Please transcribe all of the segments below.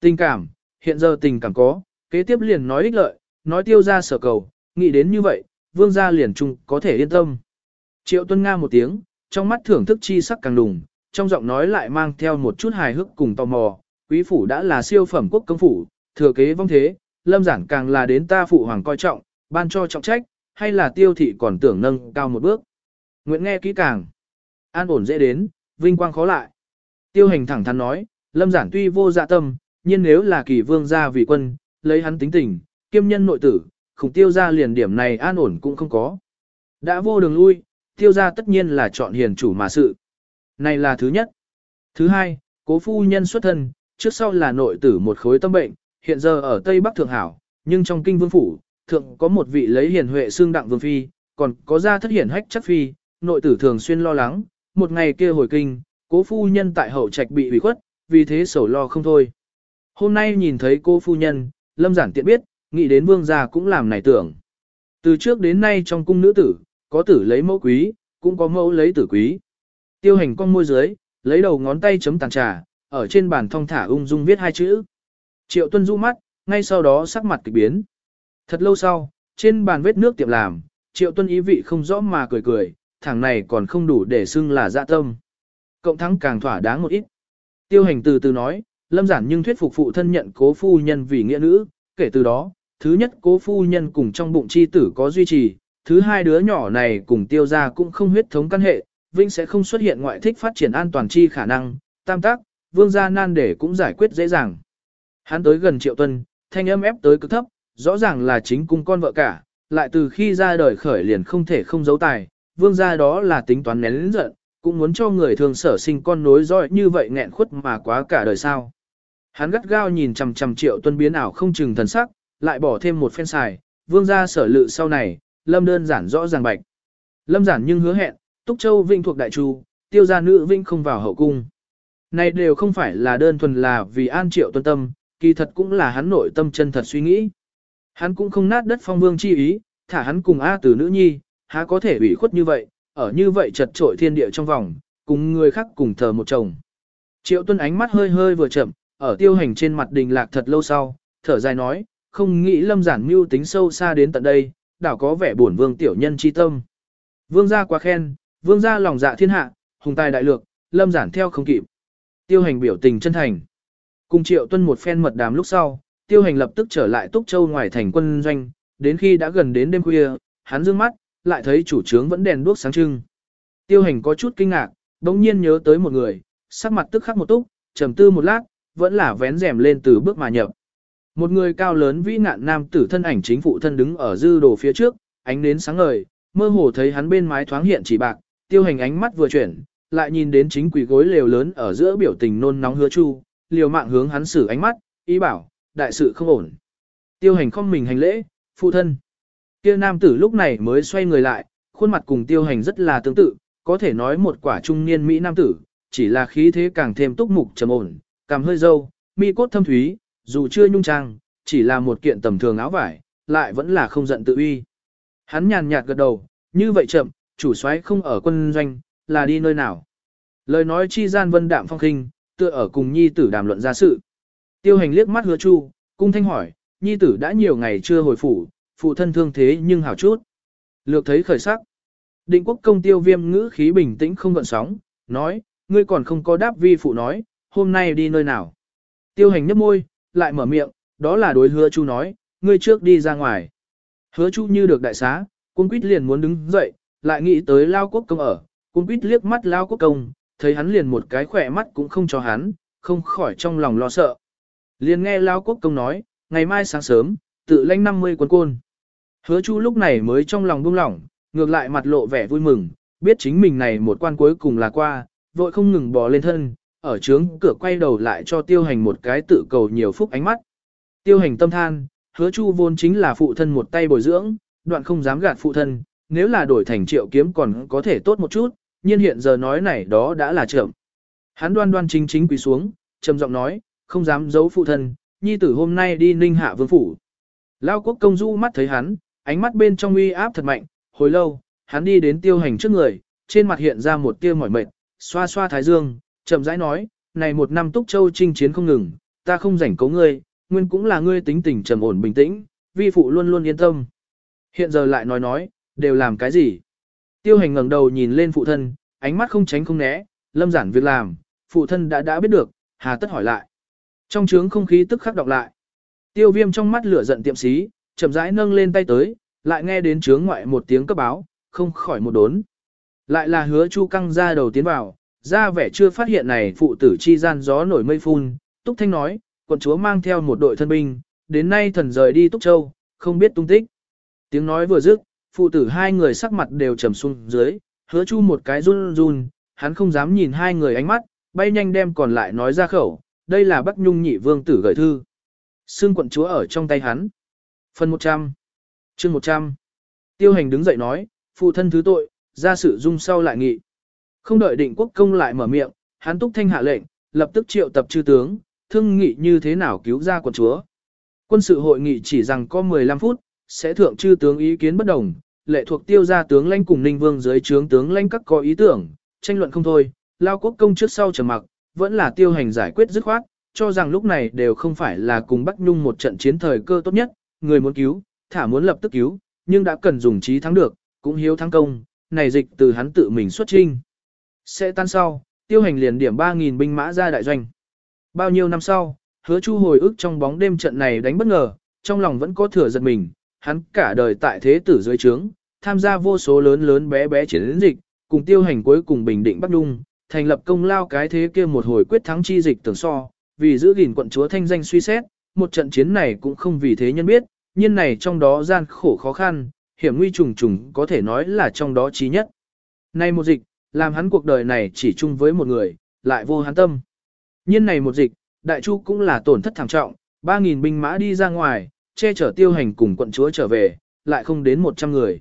Tình cảm, hiện giờ tình cảm có, kế tiếp liền nói ích lợi, nói tiêu ra sở cầu, nghĩ đến như vậy, vương gia liền chung có thể yên tâm. Triệu tuân nga một tiếng, trong mắt thưởng thức chi sắc càng đùng, trong giọng nói lại mang theo một chút hài hước cùng tò mò, quý phủ đã là siêu phẩm quốc công phủ, thừa kế vong thế, lâm giản càng là đến ta phụ hoàng coi trọng, ban cho trọng trách, hay là tiêu thị còn tưởng nâng cao một bước. Nguyện nghe kỹ càng, an ổn dễ đến, vinh quang khó lại. Tiêu hành thẳng thắn nói, lâm giản tuy vô dạ tâm, nhưng nếu là kỳ vương gia vì quân, lấy hắn tính tình, kiêm nhân nội tử, khủng tiêu gia liền điểm này an ổn cũng không có. Đã vô đường lui, tiêu gia tất nhiên là chọn hiền chủ mà sự. Này là thứ nhất. Thứ hai, cố phu nhân xuất thân, trước sau là nội tử một khối tâm bệnh, hiện giờ ở Tây Bắc Thượng Hảo, nhưng trong kinh vương phủ, thượng có một vị lấy hiền huệ xương đặng vương phi, còn có gia thất hiển hách chắc phi, nội tử thường xuyên lo lắng, một ngày kia hồi kinh, cố phu nhân tại hậu trạch bị ủy khuất, vì thế sầu lo không thôi. Hôm nay nhìn thấy cô phu nhân, lâm giản tiện biết, nghĩ đến vương gia cũng làm này tưởng. Từ trước đến nay trong cung nữ tử, có tử lấy mẫu quý, cũng có mẫu lấy tử quý. Tiêu hành con môi dưới, lấy đầu ngón tay chấm tàn trà, ở trên bàn thong thả ung dung viết hai chữ. Triệu tuân du mắt, ngay sau đó sắc mặt kịch biến. Thật lâu sau, trên bàn vết nước tiệm làm, triệu tuân ý vị không rõ mà cười cười, thằng này còn không đủ để xưng là dạ tâm. Cộng thắng càng thỏa đáng một ít. Tiêu hành từ từ nói, lâm giản nhưng thuyết phục phụ thân nhận cố phu nhân vì nghĩa nữ, kể từ đó, thứ nhất cố phu nhân cùng trong bụng chi tử có duy trì, thứ hai đứa nhỏ này cùng tiêu gia cũng không huyết thống căn hệ, Vinh sẽ không xuất hiện ngoại thích phát triển an toàn chi khả năng, tam tác, vương gia nan để cũng giải quyết dễ dàng. Hắn tới gần triệu tuân, thanh âm ép tới cực thấp, rõ ràng là chính cung con vợ cả, lại từ khi ra đời khởi liền không thể không giấu tài, vương gia đó là tính toán nén lĩnh giận, cũng muốn cho người thường sở sinh con nối dõi như vậy nghẹn khuất mà quá cả đời sao. Hắn gắt gao nhìn chằm chằm triệu tuân biến ảo không chừng thần sắc, lại bỏ thêm một phen xài, vương gia sở lự sau này, lâm đơn giản rõ ràng bạch. Lâm giản nhưng hứa hẹn, Túc Châu Vinh thuộc đại chu, tiêu gia nữ Vinh không vào hậu cung. Này đều không phải là đơn thuần là vì an triệu tuân tâm, kỳ thật cũng là hắn nội tâm chân thật suy nghĩ. Hắn cũng không nát đất phong vương chi ý, thả hắn cùng A tử nữ nhi, há có thể ủy khuất như vậy, ở như vậy chật trội thiên địa trong vòng, cùng người khác cùng thờ một chồng. Triệu tuân ánh mắt hơi hơi vừa chậm, ở tiêu hành trên mặt đình lạc thật lâu sau, thở dài nói, không nghĩ lâm giản mưu tính sâu xa đến tận đây, đảo có vẻ buồn vương tiểu nhân chi tâm. Vương gia quá khen, vương gia lòng dạ thiên hạ, hùng tài đại lược, lâm giản theo không kịp. Tiêu hành biểu tình chân thành. Cùng triệu tuân một phen mật đàm lúc sau, tiêu hành lập tức trở lại Túc Châu ngoài thành quân doanh, đến khi đã gần đến đêm khuya, hắn dương mắt, lại thấy chủ trướng vẫn đèn đuốc sáng trưng. Tiêu hành có chút kinh ngạc, đống nhiên nhớ tới một người, sắc mặt tức khắc một túc, trầm tư một lát, vẫn là vén rèm lên từ bước mà nhập. Một người cao lớn vĩ ngạn nam tử thân ảnh chính phụ thân đứng ở dư đồ phía trước, ánh nến sáng ngời, mơ hồ thấy hắn bên mái thoáng hiện chỉ bạc, tiêu hành ánh mắt vừa chuyển, lại nhìn đến chính quỷ gối lều lớn ở giữa biểu tình nôn nóng hứa chu, liều mạng hướng hắn xử ánh mắt, ý bảo, đại sự không ổn. Tiêu hành không mình hành lễ, phụ thân. Kia nam tử lúc này mới xoay người lại, khuôn mặt cùng tiêu hành rất là tương tự, có thể nói một quả trung niên Mỹ nam tử, chỉ là khí thế càng thêm túc mục trầm ổn, cằm hơi dâu, mi cốt thâm thúy, dù chưa nhung trang, chỉ là một kiện tầm thường áo vải, lại vẫn là không giận tự uy. Hắn nhàn nhạt gật đầu, như vậy chậm, chủ soái không ở quân doanh, là đi nơi nào. Lời nói chi gian vân đạm phong khinh, tựa ở cùng nhi tử đàm luận ra sự. Tiêu hành liếc mắt hứa chu, cung thanh hỏi, nhi tử đã nhiều ngày chưa hồi phủ, phụ thân thương thế nhưng hảo chút. Lược thấy khởi sắc. Định quốc công tiêu viêm ngữ khí bình tĩnh không gợn sóng, nói, ngươi còn không có đáp vi phụ nói, hôm nay đi nơi nào. Tiêu hành nhấp môi, lại mở miệng, đó là đối hứa chu nói, ngươi trước đi ra ngoài. Hứa chu như được đại xá, cung quýt liền muốn đứng dậy, lại nghĩ tới lao quốc công ở, cung quýt liếc mắt lao quốc công, thấy hắn liền một cái khỏe mắt cũng không cho hắn, không khỏi trong lòng lo sợ. Liền nghe lao quốc công nói, ngày mai sáng sớm, tự lãnh 50 quân côn. Hứa chu lúc này mới trong lòng buông lỏng, ngược lại mặt lộ vẻ vui mừng, biết chính mình này một quan cuối cùng là qua, vội không ngừng bò lên thân, ở trướng cửa quay đầu lại cho tiêu hành một cái tự cầu nhiều phúc ánh mắt. Tiêu hành tâm than, hứa chu vốn chính là phụ thân một tay bồi dưỡng, đoạn không dám gạt phụ thân, nếu là đổi thành triệu kiếm còn có thể tốt một chút, nhưng hiện giờ nói này đó đã là chậm. Hắn đoan đoan chính chính quỳ xuống, trầm giọng nói, không dám giấu phụ thân, nhi tử hôm nay đi ninh hạ vương phủ. Lao quốc công du mắt thấy hắn, ánh mắt bên trong uy áp thật mạnh, hồi lâu, hắn đi đến tiêu hành trước người, trên mặt hiện ra một tia mỏi mệt, xoa xoa thái dương, chậm rãi nói, này một năm túc châu chinh chiến không ngừng, ta không rảnh cấu ngươi, nguyên cũng là ngươi tính tình trầm ổn bình tĩnh, vi phụ luôn luôn yên tâm. Hiện giờ lại nói nói, đều làm cái gì? Tiêu hành ngẩng đầu nhìn lên phụ thân, ánh mắt không tránh không né, lâm giản việc làm, phụ thân đã đã biết được, hà tất hỏi lại. Trong trướng không khí tức khắc đọc lại. Tiêu viêm trong mắt lửa giận tiệm xí, chậm rãi nâng lên tay tới, lại nghe đến trướng ngoại một tiếng cấp báo, không khỏi một đốn. Lại là hứa chu căng ra đầu tiến vào, ra vẻ chưa phát hiện này phụ tử chi gian gió nổi mây phun, Túc Thanh nói, quận chúa mang theo một đội thân binh, đến nay thần rời đi Túc Châu, không biết tung tích. Tiếng nói vừa dứt, phụ tử hai người sắc mặt đều trầm xuống dưới, hứa chu một cái run run, hắn không dám nhìn hai người ánh mắt, bay nhanh đem còn lại nói ra khẩu, đây là Bắc Nhung nhị vương tử gửi thư. Xương quận chúa ở trong tay hắn. Phần 100. chương 100. Tiêu hành đứng dậy nói, phụ thân thứ tội, ra sự dung sau lại nghị. Không đợi định quốc công lại mở miệng, hắn túc thanh hạ lệnh, lập tức triệu tập chư tướng, thương nghị như thế nào cứu ra quần chúa. Quân sự hội nghị chỉ rằng có 15 phút, sẽ thượng chư tướng ý kiến bất đồng, lệ thuộc tiêu gia tướng lãnh cùng ninh vương dưới trướng tướng lãnh các có ý tưởng, tranh luận không thôi, lao quốc công trước sau trầm mặc, vẫn là tiêu hành giải quyết dứt khoát, cho rằng lúc này đều không phải là cùng Bắc Nhung một trận chiến thời cơ tốt nhất, người muốn cứu, thả muốn lập tức cứu, nhưng đã cần dùng trí thắng được, cũng hiếu thắng công, này dịch từ hắn tự mình xuất trinh. Sẽ tan sau, tiêu hành liền điểm 3.000 binh mã ra đại doanh. Bao nhiêu năm sau, hứa chu hồi ức trong bóng đêm trận này đánh bất ngờ, trong lòng vẫn có thừa giật mình, hắn cả đời tại thế tử dưới trướng, tham gia vô số lớn lớn bé bé chiến dịch, cùng tiêu hành cuối cùng bình định Bắc Đung, thành lập công lao cái thế kia một hồi quyết thắng chi dịch tưởng so, vì giữ gìn quận chúa thanh danh suy xét, một trận chiến này cũng không vì thế nhân biết, nhân này trong đó gian khổ khó khăn, hiểm nguy trùng trùng có thể nói là trong đó chí nhất. Nay một dịch, làm hắn cuộc đời này chỉ chung với một người, lại vô hắn tâm. Nhiên này một dịch, đại chu cũng là tổn thất thảm trọng, 3.000 binh mã đi ra ngoài, che chở tiêu hành cùng quận chúa trở về, lại không đến 100 người.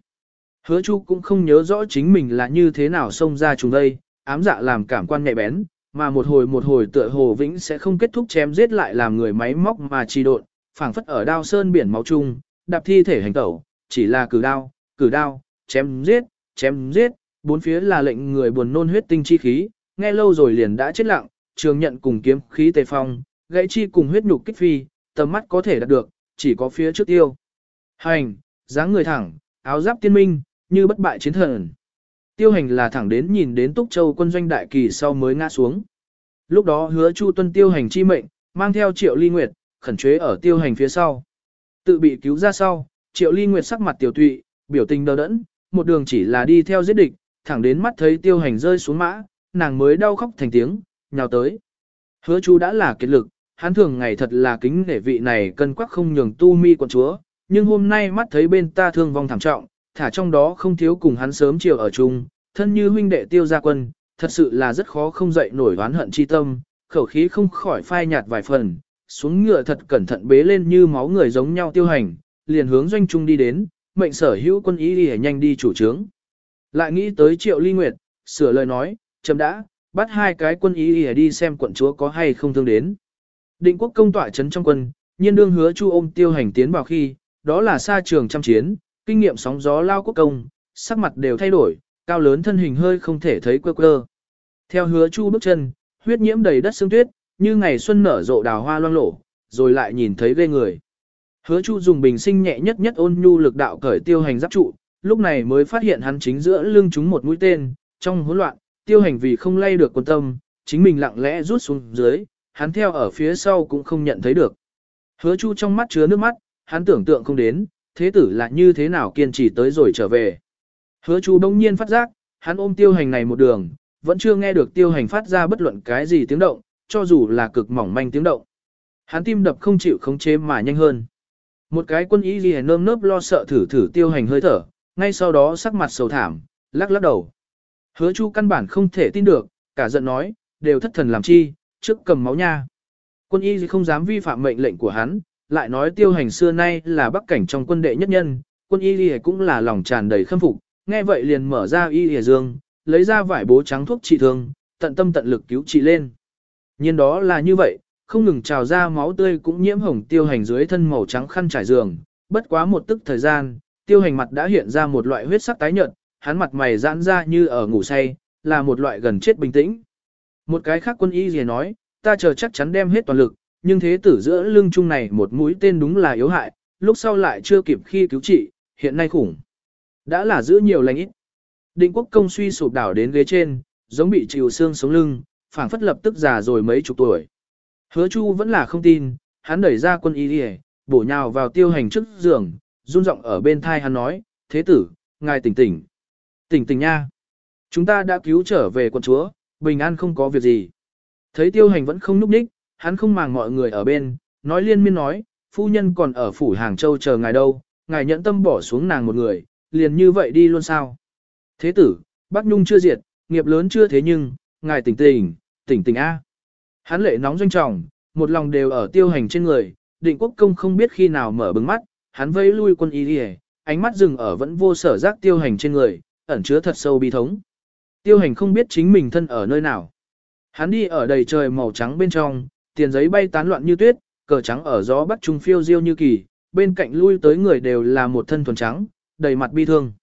Hứa chu cũng không nhớ rõ chính mình là như thế nào xông ra chúng đây, ám dạ làm cảm quan nhạy bén, mà một hồi một hồi tựa hồ vĩnh sẽ không kết thúc chém giết lại làm người máy móc mà trì độn, phảng phất ở đao sơn biển máu chung, đạp thi thể hành tẩu, chỉ là cử đao, cử đao, chém giết, chém giết, bốn phía là lệnh người buồn nôn huyết tinh chi khí, nghe lâu rồi liền đã chết lặng, trường nhận cùng kiếm khí tề phong, gãy chi cùng huyết nhục kích phi, tầm mắt có thể đạt được, chỉ có phía trước tiêu. Hành, dáng người thẳng, áo giáp tiên minh, như bất bại chiến thần. Tiêu hành là thẳng đến nhìn đến Túc Châu quân doanh đại kỳ sau mới ngã xuống. Lúc đó hứa Chu tuân tiêu hành chi mệnh, mang theo triệu ly nguyệt, khẩn chế ở tiêu hành phía sau. Tự bị cứu ra sau, triệu ly nguyệt sắc mặt tiểu tụy, biểu tình đờ đẫn, một đường chỉ là đi theo giết địch, thẳng đến mắt thấy tiêu hành rơi xuống mã, nàng mới đau khóc thành tiếng, nhào tới. Hứa chú đã là kiệt lực, hắn thường ngày thật là kính nể vị này cân quắc không nhường tu mi quận chúa, nhưng hôm nay mắt thấy bên ta thương vong thảm trọng, thả trong đó không thiếu cùng hắn sớm chiều ở chung, thân như huynh đệ tiêu gia quân, thật sự là rất khó không dậy nổi oán hận chi tâm, khẩu khí không khỏi phai nhạt vài phần, xuống ngựa thật cẩn thận bế lên như máu người giống nhau tiêu hành, liền hướng doanh trung đi đến, mệnh sở hữu quân ý đi nhanh đi chủ trướng. Lại nghĩ tới triệu ly nguyệt, sửa lời nói, chấm đã, bắt hai cái quân ý đi đi xem quận chúa có hay không thương đến. Định quốc công tỏa chấn trong quân, nhiên đương hứa chu ôm tiêu hành tiến vào khi, đó là xa trường trăm chiến, kinh nghiệm sóng gió lao quốc công, sắc mặt đều thay đổi, cao lớn thân hình hơi không thể thấy quơ quơ. Theo hứa chu bước chân, huyết nhiễm đầy đất sương tuyết, như ngày xuân nở rộ đào hoa loang lổ, rồi lại nhìn thấy ghê người. Hứa chu dùng bình sinh nhẹ nhất nhất ôn nhu lực đạo cởi tiêu hành giáp trụ, lúc này mới phát hiện hắn chính giữa lưng chúng một mũi tên, trong hỗn loạn, tiêu hành vì không lay được quân tâm, chính mình lặng lẽ rút xuống dưới, hắn theo ở phía sau cũng không nhận thấy được. Hứa chu trong mắt chứa nước mắt, hắn tưởng tượng không đến, thế tử là như thế nào kiên trì tới rồi trở về. Hứa chu đông nhiên phát giác, hắn ôm tiêu hành này một đường, vẫn chưa nghe được tiêu hành phát ra bất luận cái gì tiếng động, cho dù là cực mỏng manh tiếng động. Hắn tim đập không chịu khống chế mà nhanh hơn. Một cái quân ý ghi nơm nớp lo sợ thử thử tiêu hành hơi thở, ngay sau đó sắc mặt sầu thảm, lắc lắc đầu. Hứa chu căn bản không thể tin được, cả giận nói, đều thất thần làm chi, trước cầm máu nha. Quân y không dám vi phạm mệnh lệnh của hắn, lại nói tiêu hành xưa nay là bắc cảnh trong quân đệ nhất nhân, quân y cũng là lòng tràn đầy khâm phục, nghe vậy liền mở ra y lìa dương, lấy ra vải bố trắng thuốc trị thương, tận tâm tận lực cứu trị lên. Nhiên đó là như vậy, không ngừng trào ra máu tươi cũng nhiễm hồng tiêu hành dưới thân màu trắng khăn trải giường, bất quá một tức thời gian, tiêu hành mặt đã hiện ra một loại huyết sắc tái nhợt, hắn mặt mày giãn ra như ở ngủ say, là một loại gần chết bình tĩnh. Một cái khác quân y gì nói, ta chờ chắc chắn đem hết toàn lực, nhưng thế tử giữa lưng chung này một mũi tên đúng là yếu hại, lúc sau lại chưa kịp khi cứu trị, hiện nay khủng. Đã là giữ nhiều lành ít. Định quốc công suy sụp đảo đến ghế trên, giống bị chịu xương sống lưng, phảng phất lập tức già rồi mấy chục tuổi. Hứa Chu vẫn là không tin, hắn đẩy ra quân y đi bổ nhào vào tiêu hành trước giường, run giọng ở bên thai hắn nói, thế tử, ngài tỉnh tỉnh. Tỉnh tỉnh nha. Chúng ta đã cứu trở về quân chúa, bình an không có việc gì. Thấy tiêu hành vẫn không núp đích, hắn không màng mọi người ở bên, nói liên miên nói, phu nhân còn ở phủ Hàng Châu chờ ngài đâu, ngài nhẫn tâm bỏ xuống nàng một người, liền như vậy đi luôn sao. Thế tử, Bắc Nhung chưa diệt, nghiệp lớn chưa thế nhưng, ngài tỉnh tỉnh, tỉnh tỉnh A. Hắn lệ nóng doanh trọng, một lòng đều ở tiêu hành trên người, định quốc công không biết khi nào mở bừng mắt, hắn vẫy lui quân y đi ánh mắt dừng ở vẫn vô sở giác tiêu hành trên người, ẩn chứa thật sâu bi thống. Tiêu hành không biết chính mình thân ở nơi nào. Hắn đi ở đầy trời màu trắng bên trong, tiền giấy bay tán loạn như tuyết, cờ trắng ở gió bắc trung phiêu diêu như kỳ, bên cạnh lui tới người đều là một thân thuần trắng, đầy mặt bi thương.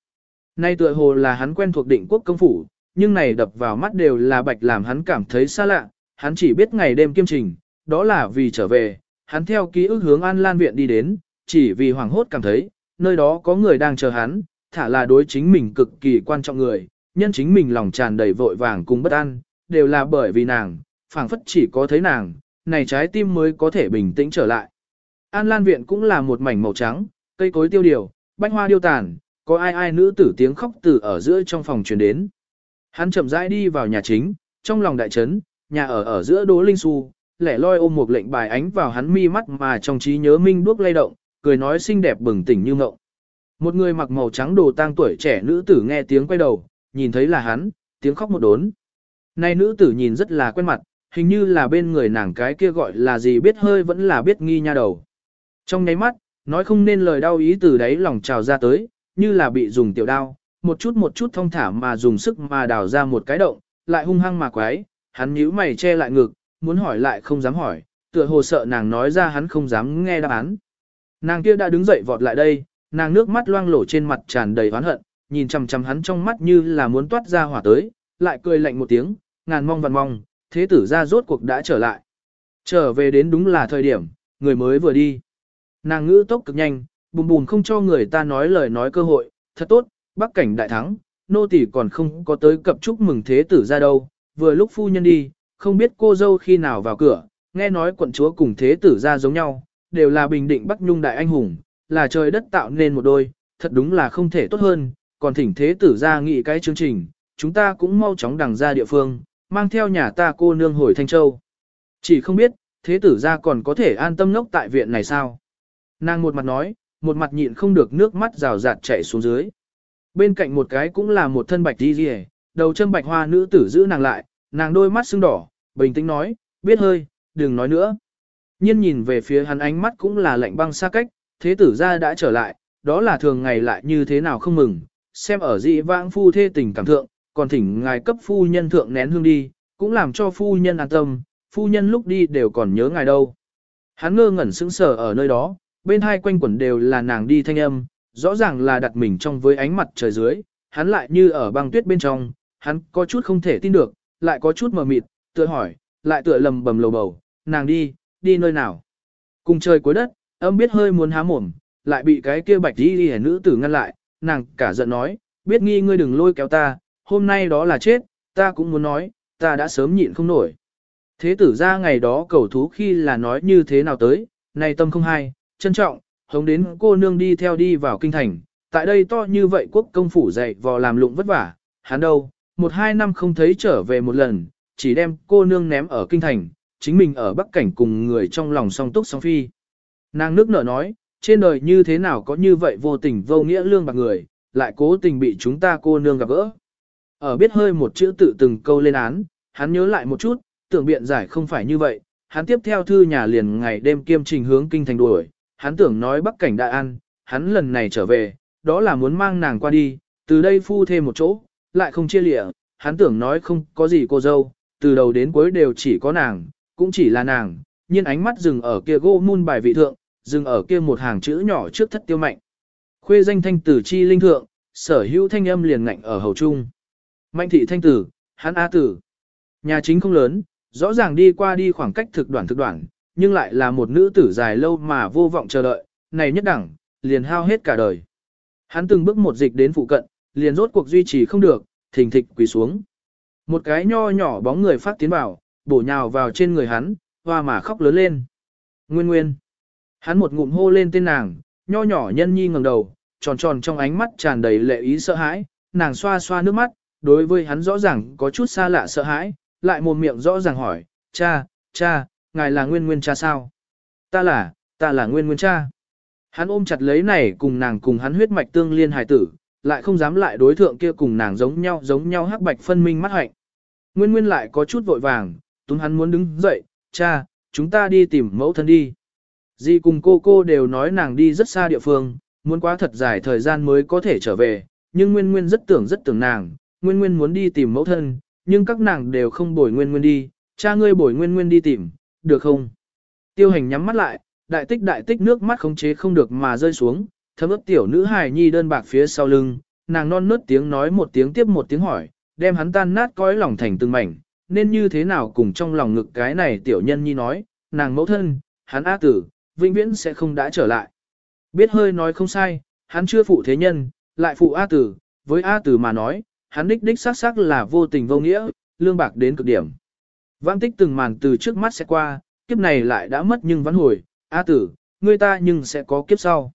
Nay tựa hồ là hắn quen thuộc định quốc công phủ, nhưng này đập vào mắt đều là bạch làm hắn cảm thấy xa lạ, hắn chỉ biết ngày đêm kiêm trình, đó là vì trở về, hắn theo ký ức hướng An Lan Viện đi đến, chỉ vì hoảng hốt cảm thấy, nơi đó có người đang chờ hắn, thả là đối chính mình cực kỳ quan trọng người, nhân chính mình lòng tràn đầy vội vàng cùng bất an, đều là bởi vì nàng, phảng phất chỉ có thấy nàng, này trái tim mới có thể bình tĩnh trở lại. An Lan Viện cũng là một mảnh màu trắng, cây cối tiêu điều, bách hoa điêu tàn, có ai ai nữ tử tiếng khóc từ ở giữa trong phòng truyền đến. Hắn chậm rãi đi vào nhà chính, trong lòng đại trấn, nhà ở ở giữa Đỗ Linh Xu, lẻ loi ôm một lệnh bài ánh vào hắn mi mắt mà trong trí nhớ minh đuốc lay động, cười nói xinh đẹp bừng tỉnh như ngộng. Một người mặc màu trắng đồ tang tuổi trẻ nữ tử nghe tiếng quay đầu, nhìn thấy là hắn, tiếng khóc một đốn. nay nữ tử nhìn rất là quen mặt, hình như là bên người nàng cái kia gọi là gì biết hơi vẫn là biết nghi nha đầu. Trong nháy mắt, nói không nên lời đau ý từ đấy lòng trào ra tới, như là bị dùng tiểu đao, một chút một chút thông thả mà dùng sức mà đào ra một cái động, lại hung hăng mà quái, hắn nhíu mày che lại ngực, muốn hỏi lại không dám hỏi, tựa hồ sợ nàng nói ra hắn không dám nghe đáp án. Nàng kia đã đứng dậy vọt lại đây, nàng nước mắt loang lổ trên mặt tràn đầy oán hận, nhìn chằm chằm hắn trong mắt như là muốn toát ra hỏa tới, lại cười lạnh một tiếng, ngàn mong vạn mong, thế tử ra rốt cuộc đã trở lại. Trở về đến đúng là thời điểm, người mới vừa đi. Nàng ngữ tốc cực nhanh, bùm bùm không cho người ta nói lời nói cơ hội, thật tốt, bắc cảnh đại thắng, nô tỳ còn không có tới cập chúc mừng thế tử ra đâu, vừa lúc phu nhân đi, không biết cô dâu khi nào vào cửa, nghe nói quận chúa cùng thế tử ra giống nhau, đều là bình định bắc nhung đại anh hùng, là trời đất tạo nên một đôi, thật đúng là không thể tốt hơn, còn thỉnh thế tử ra nghị cái chương trình, chúng ta cũng mau chóng đằng ra địa phương, mang theo nhà ta cô nương hồi Thanh Châu. Chỉ không biết, thế tử ra còn có thể an tâm ngốc tại viện này sao? Nàng một mặt nói, một mặt nhịn không được nước mắt rào rạt chảy xuống dưới. Bên cạnh một cái cũng là một thân bạch đi rìa, đầu chân bạch hoa nữ tử giữ nàng lại, nàng đôi mắt sưng đỏ, bình tĩnh nói, biết hơi, đừng nói nữa. Nhiên nhìn về phía hắn ánh mắt cũng là lạnh băng xa cách, thế tử ra đã trở lại, đó là thường ngày lại như thế nào không mừng, xem ở dị vãng phu thê tình cảm thượng, còn thỉnh ngài cấp phu nhân thượng nén hương đi, cũng làm cho phu nhân an tâm, phu nhân lúc đi đều còn nhớ ngài đâu. Hắn ngơ ngẩn sững sờ ở nơi đó, bên hai quanh quẩn đều là nàng đi thanh âm, rõ ràng là đặt mình trong với ánh mặt trời dưới, hắn lại như ở băng tuyết bên trong, hắn có chút không thể tin được, lại có chút mờ mịt, tựa hỏi, lại tựa lầm bầm lầu bầu, nàng đi, đi nơi nào. Cùng trời cuối đất, âm biết hơi muốn há mồm, lại bị cái kia bạch đi hẻ nữ tử ngăn lại, nàng cả giận nói, biết nghi ngươi đừng lôi kéo ta, hôm nay đó là chết, ta cũng muốn nói, ta đã sớm nhịn không nổi. Thế tử ra ngày đó cầu thú khi là nói như thế nào tới, này tâm không hay, trân trọng, hống đến cô nương đi theo đi vào kinh thành, tại đây to như vậy quốc công phủ dạy vò làm lụng vất vả, hắn đâu, một hai năm không thấy trở về một lần, chỉ đem cô nương ném ở kinh thành, chính mình ở bắc cảnh cùng người trong lòng song túc song phi. Nàng nước nở nói, trên đời như thế nào có như vậy vô tình vô nghĩa lương bạc người, lại cố tình bị chúng ta cô nương gặp gỡ. Ở biết hơi một chữ tự từng câu lên án, hắn nhớ lại một chút, tưởng biện giải không phải như vậy, hắn tiếp theo thư nhà liền ngày đêm kiêm trình hướng kinh thành đuổi, hắn tưởng nói bắc cảnh đại an, hắn lần này trở về, đó là muốn mang nàng qua đi, từ đây phu thêm một chỗ, lại không chia lịa, hắn tưởng nói không có gì cô dâu, từ đầu đến cuối đều chỉ có nàng, cũng chỉ là nàng, nhiên ánh mắt dừng ở kia gỗ mun bài vị thượng, dừng ở kia một hàng chữ nhỏ trước thất tiêu mạnh. Khuê danh thanh tử chi linh thượng, sở hữu thanh âm liền ngạnh ở hầu trung. Mạnh thị thanh tử, hắn A tử. Nhà chính không lớn, rõ ràng đi qua đi khoảng cách thực đoạn thực đoạn, nhưng lại là một nữ tử dài lâu mà vô vọng chờ đợi, này nhất đẳng, liền hao hết cả đời. Hắn từng bước một dịch đến phụ cận, liền rốt cuộc duy trì không được, thình thịch quỳ xuống. Một cái nho nhỏ bóng người phát tiến vào, bổ nhào vào trên người hắn, hoa mà khóc lớn lên. Nguyên nguyên. Hắn một ngụm hô lên tên nàng, nho nhỏ nhân nhi ngẩng đầu, tròn tròn trong ánh mắt tràn đầy lệ ý sợ hãi, nàng xoa xoa nước mắt, đối với hắn rõ ràng có chút xa lạ sợ hãi, lại mồm miệng rõ ràng hỏi, cha, cha, ngài là nguyên nguyên cha sao? Ta là, ta là nguyên nguyên cha. Hắn ôm chặt lấy này cùng nàng cùng hắn huyết mạch tương liên hài tử, lại không dám lại đối thượng kia cùng nàng giống nhau giống nhau hắc bạch phân minh mắt hạnh. Nguyên nguyên lại có chút vội vàng, túm hắn muốn đứng dậy, cha, chúng ta đi tìm mẫu thân đi. Dì cùng cô cô đều nói nàng đi rất xa địa phương, muốn quá thật dài thời gian mới có thể trở về, nhưng Nguyên Nguyên rất tưởng rất tưởng nàng, Nguyên Nguyên muốn đi tìm mẫu thân, nhưng các nàng đều không bồi Nguyên Nguyên đi, cha ngươi bồi Nguyên Nguyên đi tìm, được không? Tiêu hành nhắm mắt lại, đại tích đại tích nước mắt khống chế không được mà rơi xuống, thấm ướp tiểu nữ hài nhi đơn bạc phía sau lưng, nàng non nớt tiếng nói một tiếng tiếp một tiếng hỏi, đem hắn tan nát cõi lòng thành từng mảnh, nên như thế nào cùng trong lòng ngực cái này tiểu nhân nhi nói, nàng mẫu thân, hắn a tử, vĩnh viễn sẽ không đã trở lại. Biết hơi nói không sai, hắn chưa phụ thế nhân, lại phụ A tử, với A tử mà nói, hắn đích đích xác xác là vô tình vô nghĩa, lương bạc đến cực điểm. Vãng tích từng màn từ trước mắt sẽ qua, kiếp này lại đã mất nhưng vẫn hồi, A tử, người ta nhưng sẽ có kiếp sau.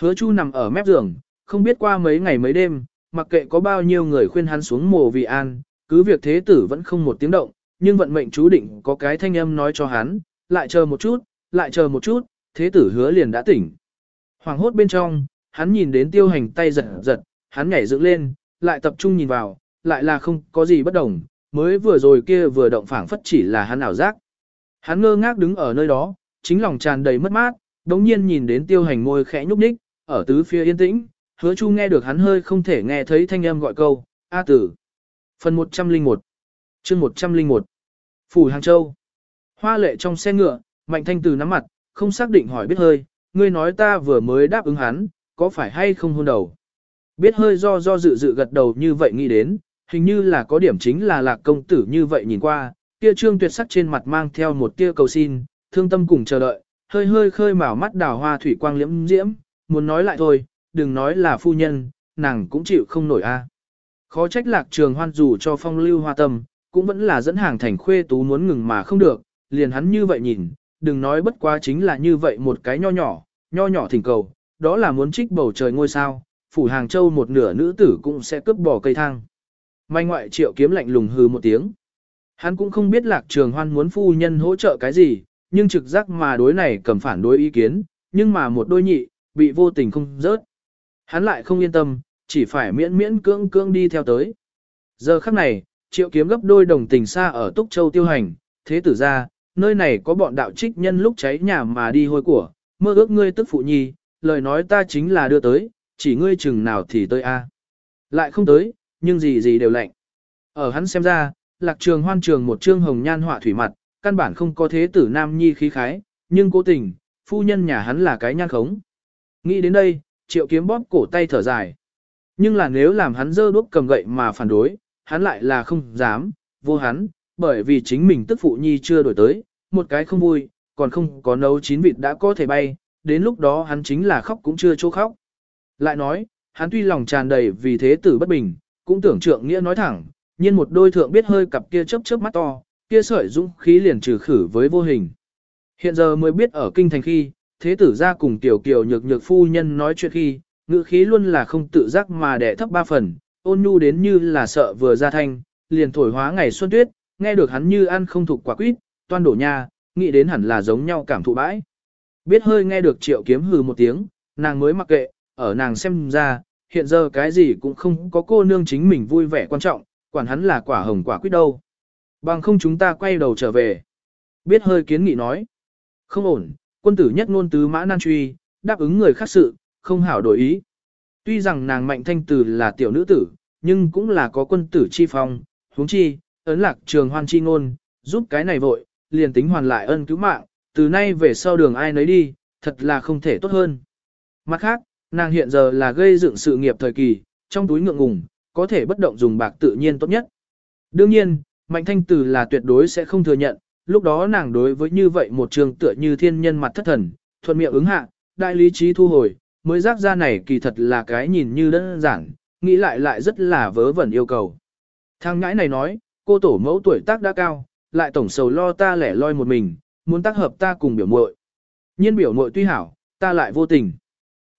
Hứa chu nằm ở mép giường, không biết qua mấy ngày mấy đêm, mặc kệ có bao nhiêu người khuyên hắn xuống mồ vì an, cứ việc thế tử vẫn không một tiếng động, nhưng vận mệnh chú định có cái thanh âm nói cho hắn, lại chờ một chút, lại chờ một chút, thế tử hứa liền đã tỉnh. Hoàng hốt bên trong, hắn nhìn đến tiêu hành tay giật giật, hắn nhảy dựng lên, lại tập trung nhìn vào, lại là không có gì bất đồng, mới vừa rồi kia vừa động phảng phất chỉ là hắn ảo giác. Hắn ngơ ngác đứng ở nơi đó, chính lòng tràn đầy mất mát, đống nhiên nhìn đến tiêu hành môi khẽ nhúc nhích, ở tứ phía yên tĩnh, hứa chu nghe được hắn hơi không thể nghe thấy thanh âm gọi câu, A tử. Phần 101 chương 101 Phủ Hàng Châu Hoa lệ trong xe ngựa, Mạnh Thanh Từ nắm mặt, không xác định hỏi biết hơi, ngươi nói ta vừa mới đáp ứng hắn, có phải hay không hôn đầu. Biết hơi do do dự dự gật đầu như vậy nghĩ đến, hình như là có điểm chính là lạc công tử như vậy nhìn qua, kia trương tuyệt sắc trên mặt mang theo một tia cầu xin, thương tâm cùng chờ đợi, hơi hơi khơi mào mắt đào hoa thủy quang liễm diễm, muốn nói lại thôi, đừng nói là phu nhân, nàng cũng chịu không nổi a. Khó trách lạc trường hoan dù cho phong lưu hoa tâm, cũng vẫn là dẫn hàng thành khuê tú muốn ngừng mà không được, liền hắn như vậy nhìn, đừng nói bất quá chính là như vậy một cái nho nhỏ, nho nhỏ thỉnh cầu, đó là muốn trích bầu trời ngôi sao, phủ hàng châu một nửa nữ tử cũng sẽ cướp bỏ cây thang. May ngoại triệu kiếm lạnh lùng hừ một tiếng. Hắn cũng không biết lạc trường hoan muốn phu nhân hỗ trợ cái gì, nhưng trực giác mà đối này cầm phản đối ý kiến, nhưng mà một đôi nhị, bị vô tình không rớt. Hắn lại không yên tâm, chỉ phải miễn miễn cưỡng cưỡng đi theo tới. Giờ khắc này, triệu kiếm gấp đôi đồng tình xa ở Túc Châu tiêu hành, thế tử ra, nơi này có bọn đạo trích nhân lúc cháy nhà mà đi hôi của, mơ ước ngươi tức phụ nhi, lời nói ta chính là đưa tới, chỉ ngươi chừng nào thì tới a. Lại không tới, nhưng gì gì đều lạnh. Ở hắn xem ra, lạc trường hoan trường một trương hồng nhan họa thủy mặt, căn bản không có thế tử nam nhi khí khái, nhưng cố tình, phu nhân nhà hắn là cái nhan khống. Nghĩ đến đây, triệu kiếm bóp cổ tay thở dài. Nhưng là nếu làm hắn dơ đuốc cầm gậy mà phản đối, hắn lại là không dám, vô hắn, bởi vì chính mình tức phụ nhi chưa đổi tới, một cái không vui, còn không có nấu chín vịt đã có thể bay, đến lúc đó hắn chính là khóc cũng chưa chỗ khóc. Lại nói, hắn tuy lòng tràn đầy vì thế tử bất bình, cũng tưởng trượng nghĩa nói thẳng, nhưng một đôi thượng biết hơi cặp kia chớp chớp mắt to, kia sợi dũng khí liền trừ khử với vô hình. Hiện giờ mới biết ở kinh thành khi, thế tử ra cùng tiểu kiều nhược nhược phu nhân nói chuyện khi, ngữ khí luôn là không tự giác mà đẻ thấp ba phần, ôn nhu đến như là sợ vừa ra thanh, liền thổi hóa ngày xuân tuyết, nghe được hắn như ăn không thuộc quả quýt, toan đổ nha, nghĩ đến hẳn là giống nhau cảm thụ bãi. Biết hơi nghe được triệu kiếm hừ một tiếng, nàng mới mặc kệ, ở nàng xem ra, hiện giờ cái gì cũng không có cô nương chính mình vui vẻ quan trọng, quản hắn là quả hồng quả quýt đâu. Bằng không chúng ta quay đầu trở về. Biết hơi kiến nghị nói. Không ổn, quân tử nhất ngôn tứ mã nan truy, đáp ứng người khác sự, không hảo đổi ý. Tuy rằng nàng mạnh thanh tử là tiểu nữ tử, nhưng cũng là có quân tử chi phong, huống chi, ấn lạc trường hoan chi ngôn, giúp cái này vội, liền tính hoàn lại ân cứu mạng, từ nay về sau đường ai nấy đi, thật là không thể tốt hơn. Mặt khác, nàng hiện giờ là gây dựng sự nghiệp thời kỳ, trong túi ngượng ngùng, có thể bất động dùng bạc tự nhiên tốt nhất. Đương nhiên, Mạnh Thanh Tử là tuyệt đối sẽ không thừa nhận, Lúc đó nàng đối với như vậy một trường tựa như thiên nhân mặt thất thần, thuận miệng ứng hạ, đại lý trí thu hồi, mới giác ra này kỳ thật là cái nhìn như đơn giản, nghĩ lại lại rất là vớ vẩn yêu cầu. Thằng ngãi này nói, cô tổ mẫu tuổi tác đã cao, lại tổng sầu lo ta lẻ loi một mình, muốn tác hợp ta cùng biểu muội. Nhiên biểu muội tuy hảo, ta lại vô tình.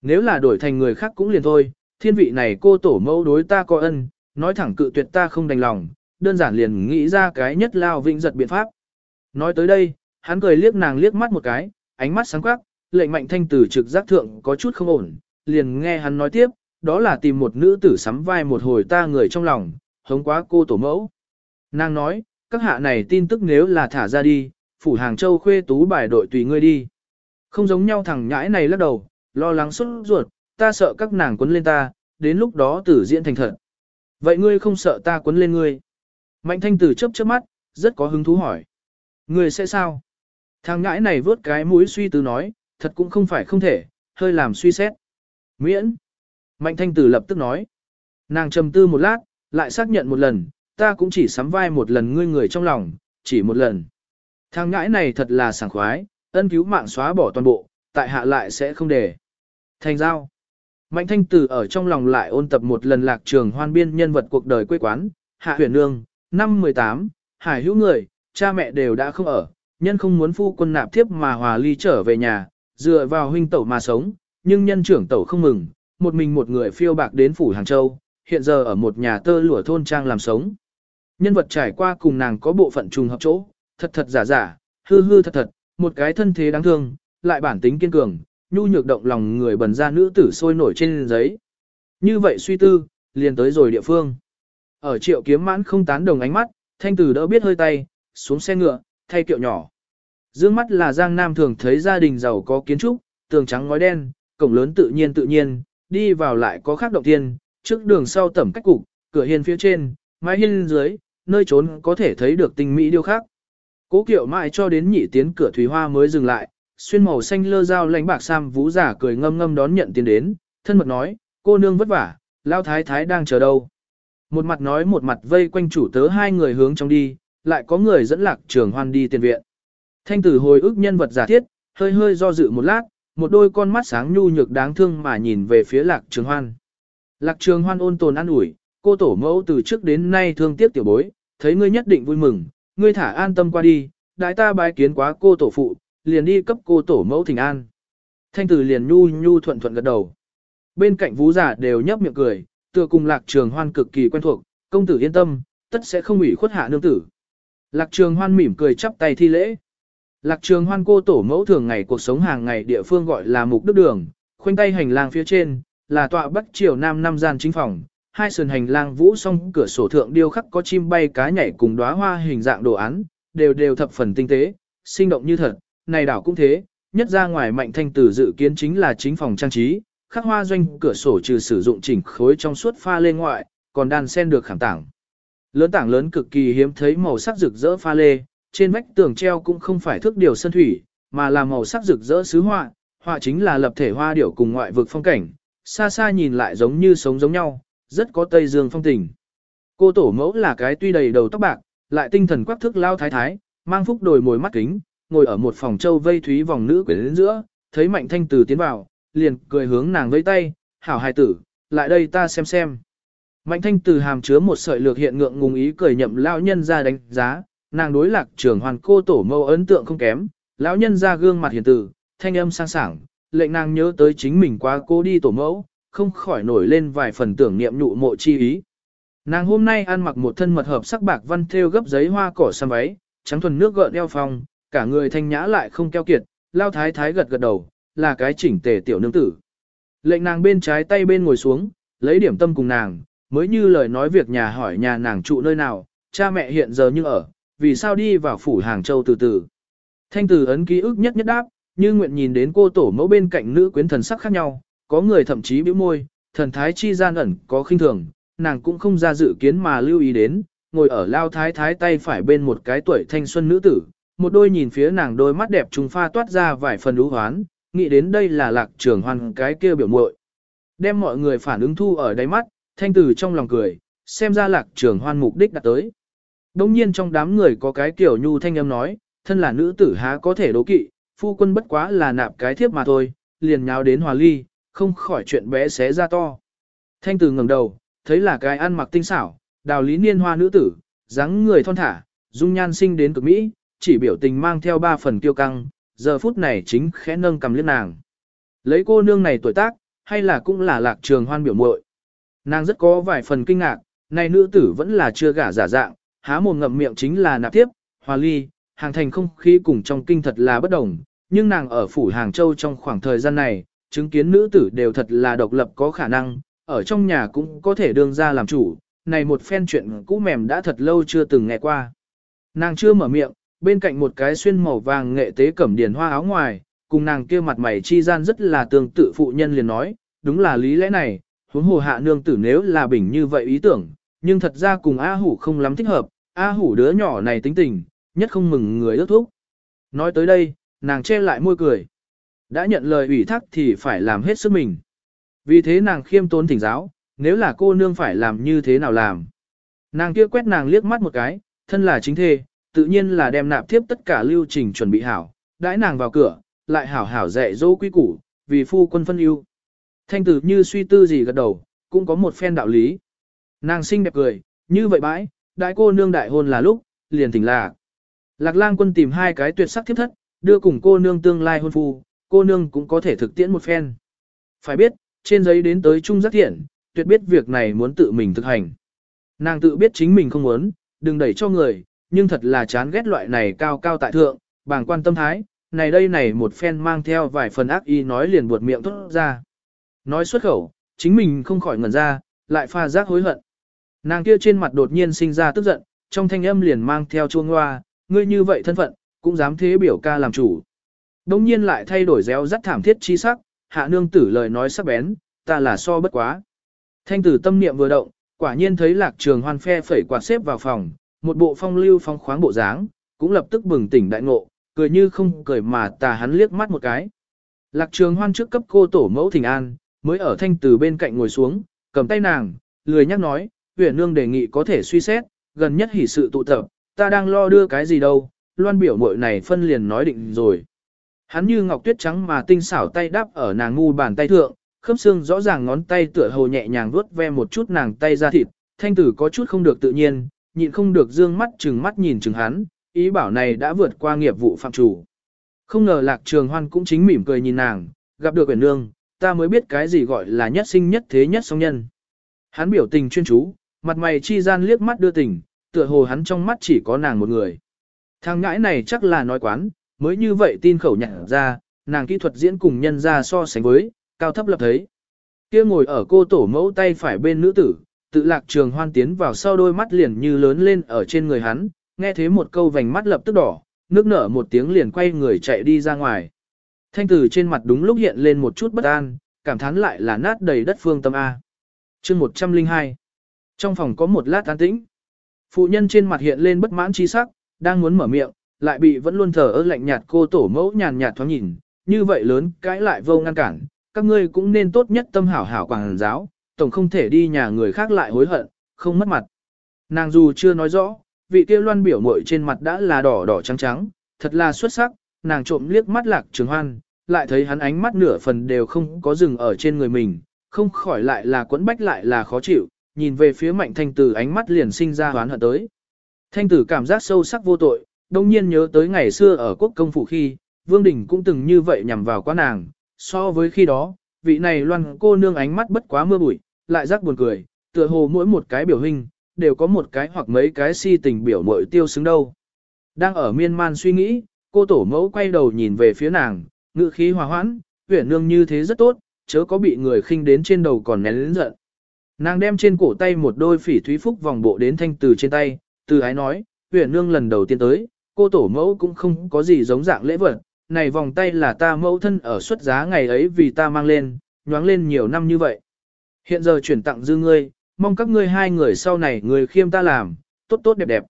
Nếu là đổi thành người khác cũng liền thôi, thiên vị này cô tổ mẫu đối ta có ân, nói thẳng cự tuyệt ta không đành lòng, đơn giản liền nghĩ ra cái nhất lao vĩnh giật biện pháp. Nói tới đây, hắn cười liếc nàng liếc mắt một cái, ánh mắt sáng quắc, lệnh mạnh thanh tử trực giác thượng có chút không ổn, liền nghe hắn nói tiếp, đó là tìm một nữ tử sắm vai một hồi ta người trong lòng, hống quá cô tổ mẫu. Nàng nói, các hạ này tin tức nếu là thả ra đi, phủ hàng châu khuê tú bài đội tùy ngươi đi. Không giống nhau thằng nhãi này lắc đầu, lo lắng xuất ruột, ta sợ các nàng quấn lên ta, đến lúc đó tử diễn thành thật. Vậy ngươi không sợ ta quấn lên ngươi? Mạnh thanh tử chớp chớp mắt, rất có hứng thú hỏi. Ngươi sẽ sao? Thằng nhãi này vớt cái mũi suy tư nói, thật cũng không phải không thể, hơi làm suy xét. Miễn. Mạnh thanh tử lập tức nói. Nàng trầm tư một lát, lại xác nhận một lần, ta cũng chỉ sắm vai một lần ngươi người trong lòng, chỉ một lần. Thằng ngãi này thật là sảng khoái, ân cứu mạng xóa bỏ toàn bộ, tại hạ lại sẽ không để. Thành giao. Mạnh thanh tử ở trong lòng lại ôn tập một lần lạc trường hoan biên nhân vật cuộc đời quê quán, hạ huyền nương, năm 18, hải hữu người, cha mẹ đều đã không ở, nhân không muốn phu quân nạp tiếp mà hòa ly trở về nhà, dựa vào huynh tẩu mà sống, nhưng nhân trưởng tẩu không mừng, một mình một người phiêu bạc đến phủ Hàng Châu, hiện giờ ở một nhà tơ lụa thôn trang làm sống. Nhân vật trải qua cùng nàng có bộ phận trùng hợp chỗ, thật thật giả giả, hư hư thật thật, một cái thân thế đáng thương, lại bản tính kiên cường, nhu nhược động lòng người bần ra nữ tử sôi nổi trên giấy. Như vậy suy tư, liền tới rồi địa phương. Ở triệu kiếm mãn không tán đồng ánh mắt, thanh tử đỡ biết hơi tay, xuống xe ngựa, thay kiệu nhỏ. Dương mắt là Giang Nam thường thấy gia đình giàu có kiến trúc, tường trắng ngói đen, cổng lớn tự nhiên tự nhiên, đi vào lại có khác động thiên, trước đường sau tẩm cách cục, cửa hiên phía trên, mái hiên dưới, nơi trốn có thể thấy được tinh mỹ điêu khác. Cố kiệu mãi cho đến nhị tiến cửa thủy hoa mới dừng lại, xuyên màu xanh lơ dao lãnh bạc sam vũ giả cười ngâm ngâm đón nhận tiền đến, thân mật nói, cô nương vất vả, lao thái thái đang chờ đâu. Một mặt nói một mặt vây quanh chủ tớ hai người hướng trong đi, lại có người dẫn lạc trường hoan đi tiền viện. Thanh tử hồi ức nhân vật giả thiết, hơi hơi do dự một lát, một đôi con mắt sáng nhu nhược đáng thương mà nhìn về phía lạc trường hoan. Lạc trường hoan ôn tồn an ủi, cô tổ mẫu từ trước đến nay thương tiếc tiểu bối, thấy ngươi nhất định vui mừng, ngươi thả an tâm qua đi, đại ta bái kiến quá cô tổ phụ, liền đi cấp cô tổ mẫu thỉnh an. Thanh tử liền nhu nhu thuận thuận gật đầu. Bên cạnh vũ giả đều nhấp miệng cười, tựa cùng lạc trường hoan cực kỳ quen thuộc, công tử yên tâm, tất sẽ không ủy khuất hạ nương tử. Lạc trường hoan mỉm cười chắp tay thi lễ. Lạc trường hoan cô tổ mẫu thường ngày cuộc sống hàng ngày địa phương gọi là mục đức đường, khoanh tay hành lang phía trên, là tọa bắc triều nam năm gian chính phòng, hai sườn hành lang vũ song cửa sổ thượng điêu khắc có chim bay cá nhảy cùng đóa hoa hình dạng đồ án, đều đều thập phần tinh tế, sinh động như thật, này đảo cũng thế, nhất ra ngoài mạnh thanh tử dự kiến chính là chính phòng trang trí, khắc hoa doanh cửa sổ trừ sử dụng chỉnh khối trong suốt pha lên ngoại, còn đàn sen được khảm tảng. Lớn tảng lớn cực kỳ hiếm thấy màu sắc rực rỡ pha lê, trên vách tường treo cũng không phải thước điều sơn thủy, mà là màu sắc rực rỡ sứ họa, họa chính là lập thể hoa điểu cùng ngoại vực phong cảnh, xa xa nhìn lại giống như sống giống nhau, rất có Tây Dương phong tình. Cô tổ mẫu là cái tuy đầy đầu tóc bạc, lại tinh thần quắc thức lao thái thái, mang phúc đồi mồi mắt kính, ngồi ở một phòng châu vây thúy vòng nữ quyến giữa, thấy mạnh thanh từ tiến vào, liền cười hướng nàng vây tay, hảo hài tử, lại đây ta xem xem. Mạnh thanh từ hàm chứa một sợi lược hiện ngượng ngùng ý cười nhậm lao nhân ra đánh giá, nàng đối lạc trưởng hoàn cô tổ mâu ấn tượng không kém, lão nhân ra gương mặt hiền tử, thanh âm sang sảng, lệnh nàng nhớ tới chính mình qua cô đi tổ mẫu, không khỏi nổi lên vài phần tưởng niệm nhụ mộ chi ý. Nàng hôm nay ăn mặc một thân mật hợp sắc bạc văn thêu gấp giấy hoa cỏ xăm váy, trắng thuần nước gợn eo phong, cả người thanh nhã lại không keo kiệt, lao thái thái gật gật đầu, là cái chỉnh tề tiểu nương tử. Lệnh nàng bên trái tay bên ngồi xuống, lấy điểm tâm cùng nàng, mới như lời nói việc nhà hỏi nhà nàng trụ nơi nào, cha mẹ hiện giờ như ở, vì sao đi vào phủ Hàng Châu từ từ. Thanh tử ấn ký ức nhất nhất đáp, như nguyện nhìn đến cô tổ mẫu bên cạnh nữ quyến thần sắc khác nhau, có người thậm chí bĩu môi, thần thái chi gian ẩn có khinh thường, nàng cũng không ra dự kiến mà lưu ý đến, ngồi ở lao thái thái tay phải bên một cái tuổi thanh xuân nữ tử, một đôi nhìn phía nàng đôi mắt đẹp trùng pha toát ra vài phần lũ hoán, nghĩ đến đây là lạc trường hoan cái kia biểu muội Đem mọi người phản ứng thu ở đáy mắt, thanh tử trong lòng cười, xem ra lạc trường hoan mục đích đã tới. Đông nhiên trong đám người có cái kiểu nhu thanh âm nói, thân là nữ tử há có thể đố kỵ, phu quân bất quá là nạp cái thiếp mà thôi, liền nháo đến hòa ly, không khỏi chuyện bé xé ra to. Thanh tử ngẩng đầu, thấy là cái ăn mặc tinh xảo, đào lý niên hoa nữ tử, dáng người thon thả, dung nhan sinh đến cực mỹ, chỉ biểu tình mang theo ba phần kiêu căng, giờ phút này chính khẽ nâng cầm liếc nàng. Lấy cô nương này tuổi tác, hay là cũng là lạc trường hoan biểu muội. Nàng rất có vài phần kinh ngạc, này nữ tử vẫn là chưa gả giả dạng, há mồm ngậm miệng chính là nạp tiếp, hòa ly, hàng thành không khí cùng trong kinh thật là bất đồng, nhưng nàng ở phủ Hàng Châu trong khoảng thời gian này, chứng kiến nữ tử đều thật là độc lập có khả năng, ở trong nhà cũng có thể đương ra làm chủ, này một phen chuyện cũ mềm đã thật lâu chưa từng nghe qua. Nàng chưa mở miệng, bên cạnh một cái xuyên màu vàng nghệ tế cẩm điển hoa áo ngoài, cùng nàng kia mặt mày chi gian rất là tương tự phụ nhân liền nói, đúng là lý lẽ này, huống hồ hạ nương tử nếu là bình như vậy ý tưởng, nhưng thật ra cùng A Hủ không lắm thích hợp, A Hủ đứa nhỏ này tính tình, nhất không mừng người ước thúc. Nói tới đây, nàng che lại môi cười. Đã nhận lời ủy thác thì phải làm hết sức mình. Vì thế nàng khiêm tốn thỉnh giáo, nếu là cô nương phải làm như thế nào làm. Nàng kia quét nàng liếc mắt một cái, thân là chính thê, tự nhiên là đem nạp tiếp tất cả lưu trình chuẩn bị hảo, đãi nàng vào cửa, lại hảo hảo dạy dỗ quý củ, vì phu quân phân ưu. Thanh tử như suy tư gì gật đầu, cũng có một phen đạo lý. Nàng xinh đẹp cười, như vậy bãi, đại cô nương đại hôn là lúc, liền tỉnh lạc. Lạc lang quân tìm hai cái tuyệt sắc thiếp thất, đưa cùng cô nương tương lai hôn phu, cô nương cũng có thể thực tiễn một phen. Phải biết, trên giấy đến tới trung giác thiện, tuyệt biết việc này muốn tự mình thực hành. Nàng tự biết chính mình không muốn, đừng đẩy cho người, nhưng thật là chán ghét loại này cao cao tại thượng, bàng quan tâm thái, này đây này một phen mang theo vài phần ác y nói liền buột miệng thốt ra. Nói xuất khẩu, chính mình không khỏi ngẩn ra, lại pha giác hối hận. Nàng kia trên mặt đột nhiên sinh ra tức giận, trong thanh âm liền mang theo chuông hoa, ngươi như vậy thân phận, cũng dám thế biểu ca làm chủ. Đông nhiên lại thay đổi réo rắt thảm thiết chi sắc, hạ nương tử lời nói sắc bén, ta là so bất quá. Thanh tử tâm niệm vừa động, quả nhiên thấy lạc trường hoan phe phẩy quạt xếp vào phòng, một bộ phong lưu phong khoáng bộ dáng, cũng lập tức bừng tỉnh đại ngộ, cười như không cười mà tà hắn liếc mắt một cái. Lạc trường hoan trước cấp cô tổ mẫu thỉnh an, mới ở thanh tử bên cạnh ngồi xuống, cầm tay nàng, lười nhắc nói, huyền nương đề nghị có thể suy xét, gần nhất hỉ sự tụ tập, ta đang lo đưa cái gì đâu, loan biểu muội này phân liền nói định rồi. Hắn như ngọc tuyết trắng mà tinh xảo tay đáp ở nàng ngu bàn tay thượng, khớp xương rõ ràng ngón tay tựa hồ nhẹ nhàng vuốt ve một chút nàng tay ra thịt, thanh tử có chút không được tự nhiên, nhịn không được dương mắt chừng mắt nhìn chừng hắn, ý bảo này đã vượt qua nghiệp vụ phạm chủ. Không ngờ lạc trường hoan cũng chính mỉm cười nhìn nàng, gặp được quyển nương, ta mới biết cái gì gọi là nhất sinh nhất thế nhất song nhân. Hắn biểu tình chuyên chú, mặt mày chi gian liếc mắt đưa tình, tựa hồ hắn trong mắt chỉ có nàng một người. Thằng ngãi này chắc là nói quán, mới như vậy tin khẩu nhận ra, nàng kỹ thuật diễn cùng nhân ra so sánh với, cao thấp lập thấy. Kia ngồi ở cô tổ mẫu tay phải bên nữ tử, tự lạc trường hoan tiến vào sau đôi mắt liền như lớn lên ở trên người hắn, nghe thế một câu vành mắt lập tức đỏ, nước nở một tiếng liền quay người chạy đi ra ngoài. Thanh tử trên mặt đúng lúc hiện lên một chút bất an, cảm thán lại là nát đầy đất phương tâm A. chương 102 trong phòng có một lát an tĩnh. Phụ nhân trên mặt hiện lên bất mãn chi sắc, đang muốn mở miệng, lại bị vẫn luôn thờ ơ lạnh nhạt cô tổ mẫu nhàn nhạt thoáng nhìn, như vậy lớn cãi lại vô ngăn cản, các ngươi cũng nên tốt nhất tâm hảo hảo quảng giáo, tổng không thể đi nhà người khác lại hối hận, không mất mặt. Nàng dù chưa nói rõ, vị kia loan biểu mội trên mặt đã là đỏ đỏ trắng trắng, thật là xuất sắc, nàng trộm liếc mắt lạc trường hoan, lại thấy hắn ánh mắt nửa phần đều không có dừng ở trên người mình, không khỏi lại là quẫn bách lại là khó chịu, nhìn về phía mạnh thanh tử ánh mắt liền sinh ra hoán hận tới. Thanh tử cảm giác sâu sắc vô tội, đồng nhiên nhớ tới ngày xưa ở quốc công phủ khi, Vương Đình cũng từng như vậy nhằm vào quá nàng, so với khi đó, vị này loan cô nương ánh mắt bất quá mưa bụi, lại rắc buồn cười, tựa hồ mỗi một cái biểu hình, đều có một cái hoặc mấy cái si tình biểu mội tiêu xứng đâu. Đang ở miên man suy nghĩ, cô tổ mẫu quay đầu nhìn về phía nàng, ngự khí hòa hoãn, huyển nương như thế rất tốt, chớ có bị người khinh đến trên đầu còn nén lớn giận. Nàng đem trên cổ tay một đôi phỉ thúy phúc vòng bộ đến thanh từ trên tay, từ ái nói, huyển nương lần đầu tiên tới, cô tổ mẫu cũng không có gì giống dạng lễ vật, này vòng tay là ta mẫu thân ở xuất giá ngày ấy vì ta mang lên, nhoáng lên nhiều năm như vậy. Hiện giờ chuyển tặng dư ngươi, mong các ngươi hai người sau này người khiêm ta làm, tốt tốt đẹp đẹp.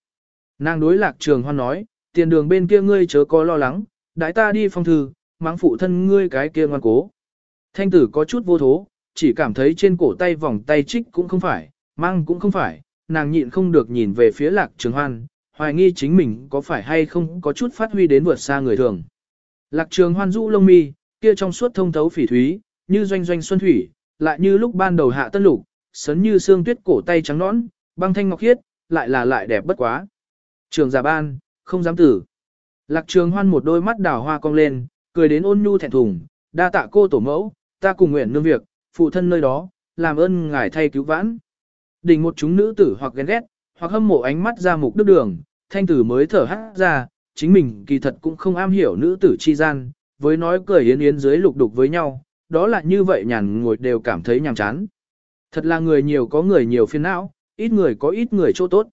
Nàng đối lạc trường hoan nói, tiền đường bên kia ngươi chớ có lo lắng, đãi ta đi phong thư, mắng phụ thân ngươi cái kia ngoan cố. Thanh tử có chút vô thố, chỉ cảm thấy trên cổ tay vòng tay trích cũng không phải, mang cũng không phải, nàng nhịn không được nhìn về phía lạc trường hoan, hoài nghi chính mình có phải hay không có chút phát huy đến vượt xa người thường. Lạc trường hoan rũ lông mi, kia trong suốt thông thấu phỉ thúy, như doanh doanh xuân thủy, lại như lúc ban đầu hạ tân lục, sấn như xương tuyết cổ tay trắng nõn, băng thanh ngọc khiết, lại là lại đẹp bất quá. Trường giả ban, không dám tử. Lạc trường hoan một đôi mắt đào hoa cong lên, cười đến ôn nhu thẹn thùng, đa tạ cô tổ mẫu, ta cùng nguyện nương việc, phụ thân nơi đó, làm ơn ngài thay cứu vãn. Đỉnh một chúng nữ tử hoặc ghen ghét, hoặc hâm mộ ánh mắt ra mục đức đường, thanh tử mới thở hát ra, chính mình kỳ thật cũng không am hiểu nữ tử chi gian, với nói cười yến yến dưới lục đục với nhau, đó là như vậy nhàn ngồi đều cảm thấy nhàm chán. Thật là người nhiều có người nhiều phiền não, ít người có ít người chỗ tốt.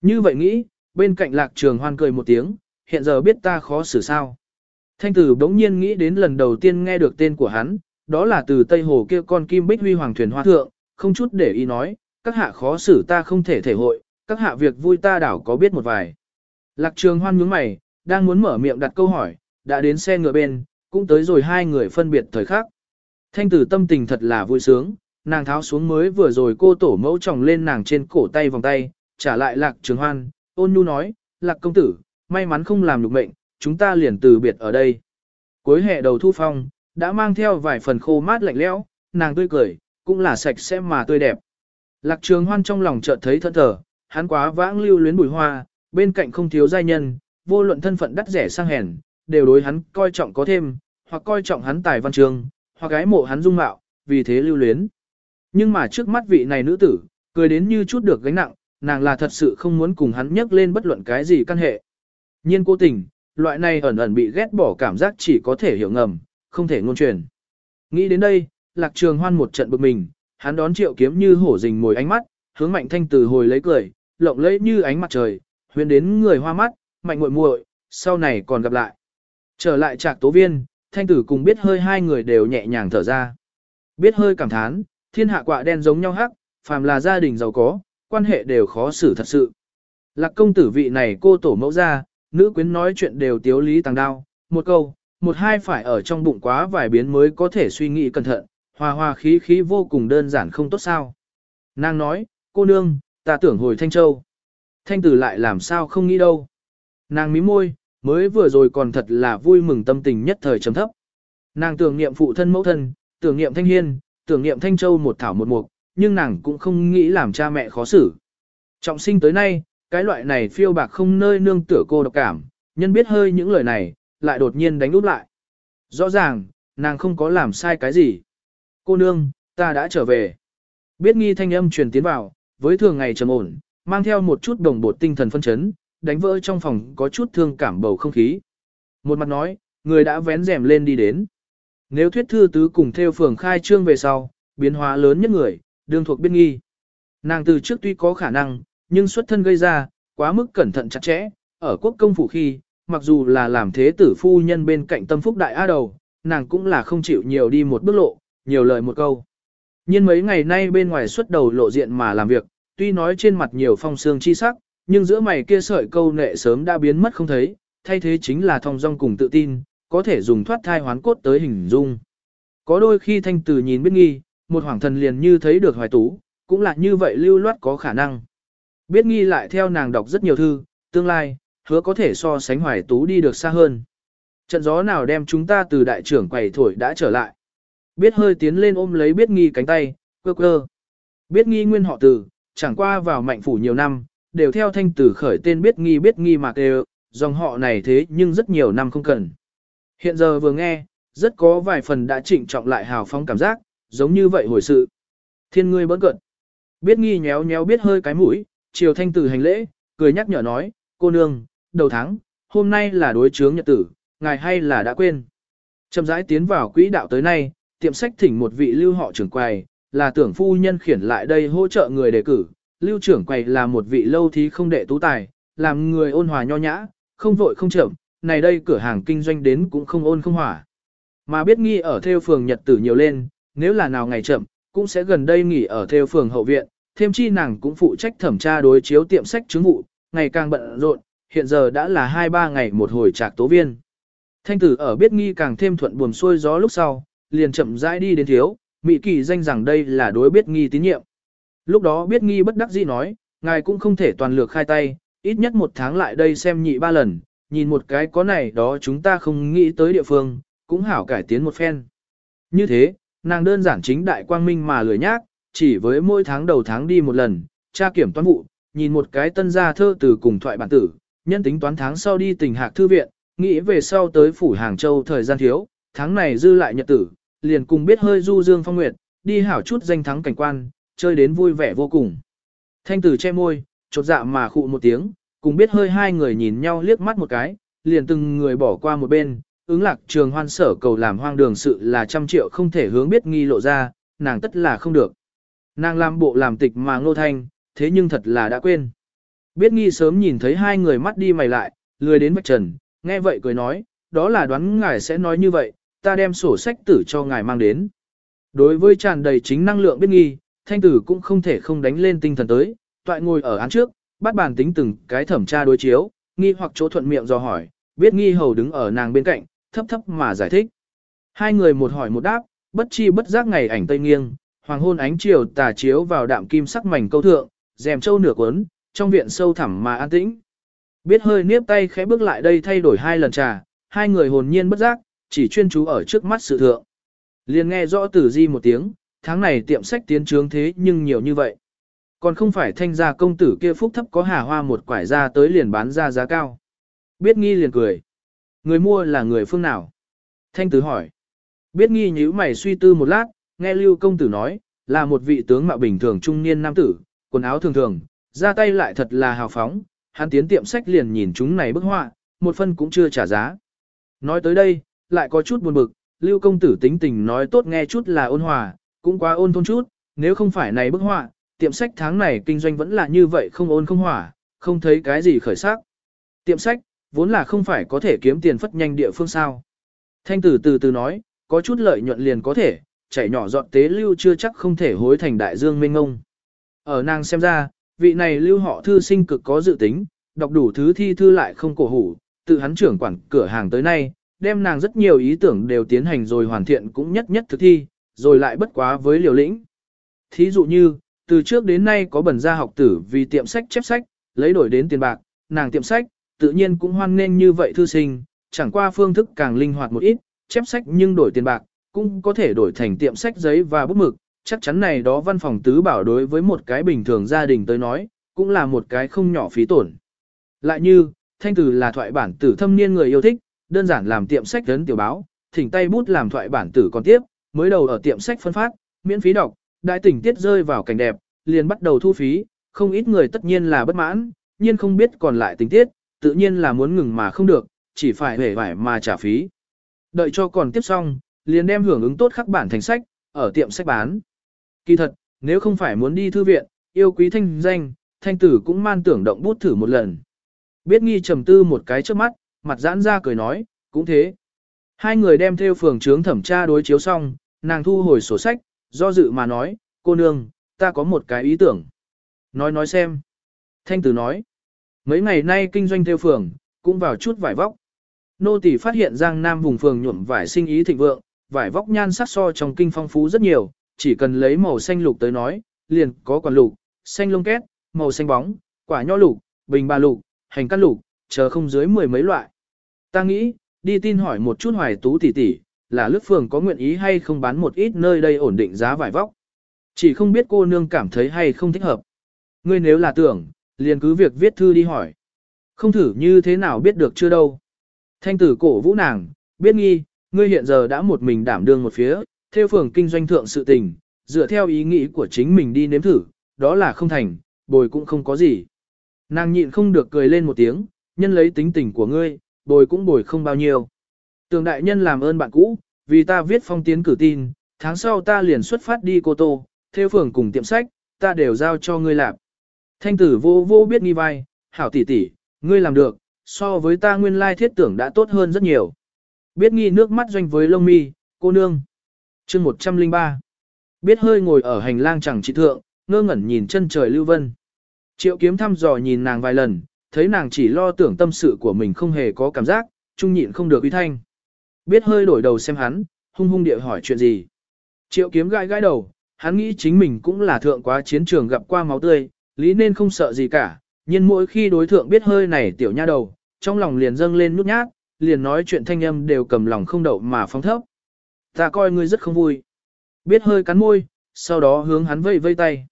Như vậy nghĩ, bên cạnh lạc trường hoan cười một tiếng, hiện giờ biết ta khó xử sao. Thanh tử bỗng nhiên nghĩ đến lần đầu tiên nghe được tên của hắn, đó là từ Tây Hồ kia con kim bích huy hoàng thuyền hoa thượng, không chút để ý nói, các hạ khó xử ta không thể thể hội, các hạ việc vui ta đảo có biết một vài. Lạc trường hoan nhướng mày, đang muốn mở miệng đặt câu hỏi, đã đến xe ngựa bên, cũng tới rồi hai người phân biệt thời khắc. Thanh tử tâm tình thật là vui sướng, nàng tháo xuống mới vừa rồi cô tổ mẫu chồng lên nàng trên cổ tay vòng tay, trả lại lạc trường hoan, ôn nhu nói, lạc công tử, may mắn không làm được mệnh, chúng ta liền từ biệt ở đây. Cuối hè đầu thu phong, đã mang theo vài phần khô mát lạnh lẽo, nàng tươi cười, cũng là sạch sẽ mà tươi đẹp. Lạc trường hoan trong lòng chợt thấy thẫn thờ, hắn quá vãng lưu luyến bùi hoa, bên cạnh không thiếu giai nhân, vô luận thân phận đắt rẻ sang hèn, đều đối hắn coi trọng có thêm, hoặc coi trọng hắn tài văn trường, hoặc gái mộ hắn dung mạo, vì thế lưu luyến. Nhưng mà trước mắt vị này nữ tử, cười đến như chút được gánh nặng, nàng là thật sự không muốn cùng hắn nhắc lên bất luận cái gì căn hệ. Nhiên cố tình, loại này ẩn ẩn bị ghét bỏ cảm giác chỉ có thể hiểu ngầm, không thể ngôn truyền. Nghĩ đến đây, lạc trường hoan một trận bực mình, hắn đón triệu kiếm như hổ rình mồi ánh mắt, hướng mạnh thanh từ hồi lấy cười, lộng lẫy như ánh mặt trời, huyền đến người hoa mắt, mạnh muội muội, sau này còn gặp lại. Trở lại trạc tố viên, thanh tử cùng biết hơi hai người đều nhẹ nhàng thở ra. Biết hơi cảm thán, thiên hạ quạ đen giống nhau hắc, phàm là gia đình giàu có, quan hệ đều khó xử thật sự. Lạc công tử vị này cô tổ mẫu ra, nữ quyến nói chuyện đều tiếu lý tàng đao, một câu, một hai phải ở trong bụng quá vài biến mới có thể suy nghĩ cẩn thận, hòa hòa khí khí vô cùng đơn giản không tốt sao. Nàng nói, cô nương, ta tưởng hồi Thanh Châu. Thanh tử lại làm sao không nghĩ đâu. Nàng mím môi, mới vừa rồi còn thật là vui mừng tâm tình nhất thời trầm thấp. Nàng tưởng niệm phụ thân mẫu thân, tưởng niệm Thanh Hiên, tưởng niệm Thanh Châu một thảo một mục, nhưng nàng cũng không nghĩ làm cha mẹ khó xử. Trọng sinh tới nay, cái loại này phiêu bạc không nơi nương tựa cô độc cảm, nhân biết hơi những lời này, lại đột nhiên đánh úp lại. Rõ ràng, nàng không có làm sai cái gì. Cô nương, ta đã trở về. Biết nghi thanh âm truyền tiến vào, với thường ngày trầm ổn, mang theo một chút đồng bột tinh thần phân chấn, đánh vỡ trong phòng có chút thương cảm bầu không khí. Một mặt nói, người đã vén rèm lên đi đến. Nếu thuyết thư tứ cùng theo phường khai trương về sau, biến hóa lớn nhất người, đương thuộc biết nghi. Nàng từ trước tuy có khả năng, nhưng xuất thân gây ra, quá mức cẩn thận chặt chẽ, ở quốc công phủ khi, mặc dù là làm thế tử phu nhân bên cạnh tâm phúc đại a đầu, nàng cũng là không chịu nhiều đi một bước lộ, nhiều lời một câu. Nhưng mấy ngày nay bên ngoài xuất đầu lộ diện mà làm việc, tuy nói trên mặt nhiều phong sương chi sắc, nhưng giữa mày kia sợi câu nệ sớm đã biến mất không thấy, thay thế chính là thong dong cùng tự tin, có thể dùng thoát thai hoán cốt tới hình dung. Có đôi khi thanh tử nhìn biết nghi, một hoàng thần liền như thấy được hoài tú, cũng là như vậy lưu loát có khả năng. Biết nghi lại theo nàng đọc rất nhiều thư, tương lai, hứa có thể so sánh hoài tú đi được xa hơn. Trận gió nào đem chúng ta từ đại trưởng quầy thổi đã trở lại. Biết hơi tiến lên ôm lấy biết nghi cánh tay, quơ quơ. Biết nghi nguyên họ từ, chẳng qua vào mạnh phủ nhiều năm, đều theo thanh tử khởi tên biết nghi biết nghi mà đều, dòng họ này thế nhưng rất nhiều năm không cần. Hiện giờ vừa nghe, rất có vài phần đã trịnh trọng lại hào phóng cảm giác, giống như vậy hồi sự. Thiên ngươi bỡn cận. Biết nghi nhéo nhéo biết hơi cái mũi, chiều thanh tử hành lễ, cười nhắc nhở nói, cô nương, đầu tháng, hôm nay là đối chướng nhật tử, ngài hay là đã quên. Chậm rãi tiến vào quỹ đạo tới nay, tiệm sách thỉnh một vị lưu họ trưởng quầy, là tưởng phu nhân khiển lại đây hỗ trợ người đề cử. Lưu trưởng quầy là một vị lâu thí không đệ tú tài, làm người ôn hòa nho nhã, không vội không chậm, này đây cửa hàng kinh doanh đến cũng không ôn không hỏa. Mà biết nghi ở theo phường nhật tử nhiều lên, nếu là nào ngày chậm, cũng sẽ gần đây nghỉ ở theo phường hậu viện, thêm chi nàng cũng phụ trách thẩm tra đối chiếu tiệm sách chứng vụ, ngày càng bận rộn, hiện giờ đã là 2-3 ngày một hồi trạc tố viên. Thanh tử ở biết nghi càng thêm thuận buồm xuôi gió lúc sau, liền chậm rãi đi đến thiếu, Mỹ kỳ danh rằng đây là đối biết nghi tín nhiệm. Lúc đó biết nghi bất đắc dĩ nói, ngài cũng không thể toàn lược khai tay, ít nhất một tháng lại đây xem nhị ba lần, nhìn một cái có này đó chúng ta không nghĩ tới địa phương, cũng hảo cải tiến một phen. Như thế, nàng đơn giản chính đại quang minh mà lười nhác, chỉ với mỗi tháng đầu tháng đi một lần, tra kiểm toán vụ, nhìn một cái tân gia thơ từ cùng thoại bản tử, nhân tính toán tháng sau đi tỉnh hạc thư viện, nghĩ về sau tới phủ Hàng Châu thời gian thiếu, tháng này dư lại nhật tử, liền cùng biết hơi du dương phong nguyệt, đi hảo chút danh thắng cảnh quan, chơi đến vui vẻ vô cùng. Thanh tử che môi, chột dạ mà khụ một tiếng, cùng biết hơi hai người nhìn nhau liếc mắt một cái, liền từng người bỏ qua một bên, ứng lạc trường hoan sở cầu làm hoang đường sự là trăm triệu không thể hướng biết nghi lộ ra, nàng tất là không được. Nàng làm bộ làm tịch mà ngô thanh, thế nhưng thật là đã quên. Biết nghi sớm nhìn thấy hai người mắt đi mày lại, lười đến bạch trần, nghe vậy cười nói, đó là đoán ngài sẽ nói như vậy, ta đem sổ sách tử cho ngài mang đến. Đối với tràn đầy chính năng lượng biết nghi, thanh tử cũng không thể không đánh lên tinh thần tới, toại ngồi ở án trước, bắt bàn tính từng cái thẩm tra đối chiếu, nghi hoặc chỗ thuận miệng do hỏi, biết nghi hầu đứng ở nàng bên cạnh, thấp thấp mà giải thích. Hai người một hỏi một đáp, bất chi bất giác ngày ảnh tây nghiêng, hoàng hôn ánh chiều tà chiếu vào đạm kim sắc mảnh câu thượng, rèm châu nửa cuốn, trong viện sâu thẳm mà an tĩnh. Biết hơi niếp tay khẽ bước lại đây thay đổi hai lần trà, hai người hồn nhiên bất giác, chỉ chuyên chú ở trước mắt sự thượng. Liền nghe rõ tử di một tiếng, tháng này tiệm sách tiến trướng thế nhưng nhiều như vậy. Còn không phải thanh gia công tử kia phúc thấp có hà hoa một quải ra tới liền bán ra giá cao. Biết nghi liền cười. Người mua là người phương nào? Thanh tử hỏi. Biết nghi nhíu mày suy tư một lát, nghe lưu công tử nói, là một vị tướng mạo bình thường trung niên nam tử, quần áo thường thường, ra tay lại thật là hào phóng, hắn tiến tiệm sách liền nhìn chúng này bức họa, một phân cũng chưa trả giá. Nói tới đây, lại có chút buồn bực, lưu công tử tính tình nói tốt nghe chút là ôn hòa, cũng quá ôn thôn chút, nếu không phải này bức họa, tiệm sách tháng này kinh doanh vẫn là như vậy không ôn không hỏa, không thấy cái gì khởi sắc. Tiệm sách, vốn là không phải có thể kiếm tiền phất nhanh địa phương sao. Thanh tử từ từ nói, có chút lợi nhuận liền có thể, chảy nhỏ dọn tế lưu chưa chắc không thể hối thành đại dương mênh ngông. Ở nàng xem ra, vị này lưu họ thư sinh cực có dự tính, đọc đủ thứ thi thư lại không cổ hủ, tự hắn trưởng quản cửa hàng tới nay, đem nàng rất nhiều ý tưởng đều tiến hành rồi hoàn thiện cũng nhất nhất thực thi, rồi lại bất quá với liều lĩnh. Thí dụ như, từ trước đến nay có bẩn gia học tử vì tiệm sách chép sách, lấy đổi đến tiền bạc, nàng tiệm sách, tự nhiên cũng hoan nghênh như vậy thư sinh, chẳng qua phương thức càng linh hoạt một ít, chép sách nhưng đổi tiền bạc, cũng có thể đổi thành tiệm sách giấy và bút mực, chắc chắn này đó văn phòng tứ bảo đối với một cái bình thường gia đình tới nói, cũng là một cái không nhỏ phí tổn. Lại như, thanh từ là thoại bản tử thâm niên người yêu thích, đơn giản làm tiệm sách lớn tiểu báo, thỉnh tay bút làm thoại bản tử còn tiếp, mới đầu ở tiệm sách phân phát, miễn phí đọc, đại tỉnh tiết rơi vào cảnh đẹp, liền bắt đầu thu phí, không ít người tất nhiên là bất mãn, nhiên không biết còn lại tình tiết, tự nhiên là muốn ngừng mà không được, chỉ phải hề vải mà trả phí. Đợi cho còn tiếp xong, liền đem hưởng ứng tốt khắc bản thành sách, ở tiệm sách bán. Kỳ thật, nếu không phải muốn đi thư viện, yêu quý thanh danh, thanh tử cũng man tưởng động bút thử một lần. Biết nghi trầm tư một cái trước mắt, mặt giãn ra cười nói, cũng thế. Hai người đem theo phường trướng thẩm tra đối chiếu xong, nàng thu hồi sổ sách, do dự mà nói, cô nương, ta có một cái ý tưởng. Nói nói xem. Thanh tử nói, mấy ngày nay kinh doanh theo phường, cũng vào chút vải vóc. Nô tỷ phát hiện Giang Nam vùng phường nhuộm vải sinh ý thịnh vượng, vải vóc nhan sắc so trong kinh phong phú rất nhiều, chỉ cần lấy màu xanh lục tới nói, liền có quả lục, xanh lông két, màu xanh bóng, quả nho lục, bình ba lục, hành cắt lục, chờ không dưới mười mấy loại. Ta nghĩ, đi tin hỏi một chút hoài tú tỷ tỷ, là lướt phường có nguyện ý hay không bán một ít nơi đây ổn định giá vải vóc. Chỉ không biết cô nương cảm thấy hay không thích hợp. Ngươi nếu là tưởng, liền cứ việc viết thư đi hỏi. Không thử như thế nào biết được chưa đâu. Thanh tử cổ vũ nàng, biết nghi, ngươi hiện giờ đã một mình đảm đương một phía, theo phường kinh doanh thượng sự tình, dựa theo ý nghĩ của chính mình đi nếm thử, đó là không thành, bồi cũng không có gì. Nàng nhịn không được cười lên một tiếng, nhân lấy tính tình của ngươi, bồi cũng bồi không bao nhiêu. Tường đại nhân làm ơn bạn cũ, vì ta viết phong tiến cử tin, tháng sau ta liền xuất phát đi Cô Tô, theo phường cùng tiệm sách, ta đều giao cho ngươi làm. Thanh tử vô vô biết nghi vai, hảo tỷ tỷ, ngươi làm được, so với ta nguyên lai thiết tưởng đã tốt hơn rất nhiều. Biết nghi nước mắt doanh với lông mi, cô nương chương 103. Biết hơi ngồi ở hành lang chẳng trị thượng, ngơ ngẩn nhìn chân trời lưu vân. Triệu kiếm thăm dò nhìn nàng vài lần, thấy nàng chỉ lo tưởng tâm sự của mình không hề có cảm giác, trung nhịn không được uy thanh. Biết hơi đổi đầu xem hắn, hung hung địa hỏi chuyện gì. Triệu kiếm gãi gãi đầu, hắn nghĩ chính mình cũng là thượng quá chiến trường gặp qua máu tươi, lý nên không sợ gì cả, Nhưng mỗi khi đối thượng biết hơi này tiểu nha đầu, trong lòng liền dâng lên nút nhát, liền nói chuyện thanh âm đều cầm lòng không đậu mà phóng thấp. Ta coi ngươi rất không vui. Biết hơi cắn môi, sau đó hướng hắn vây vây tay.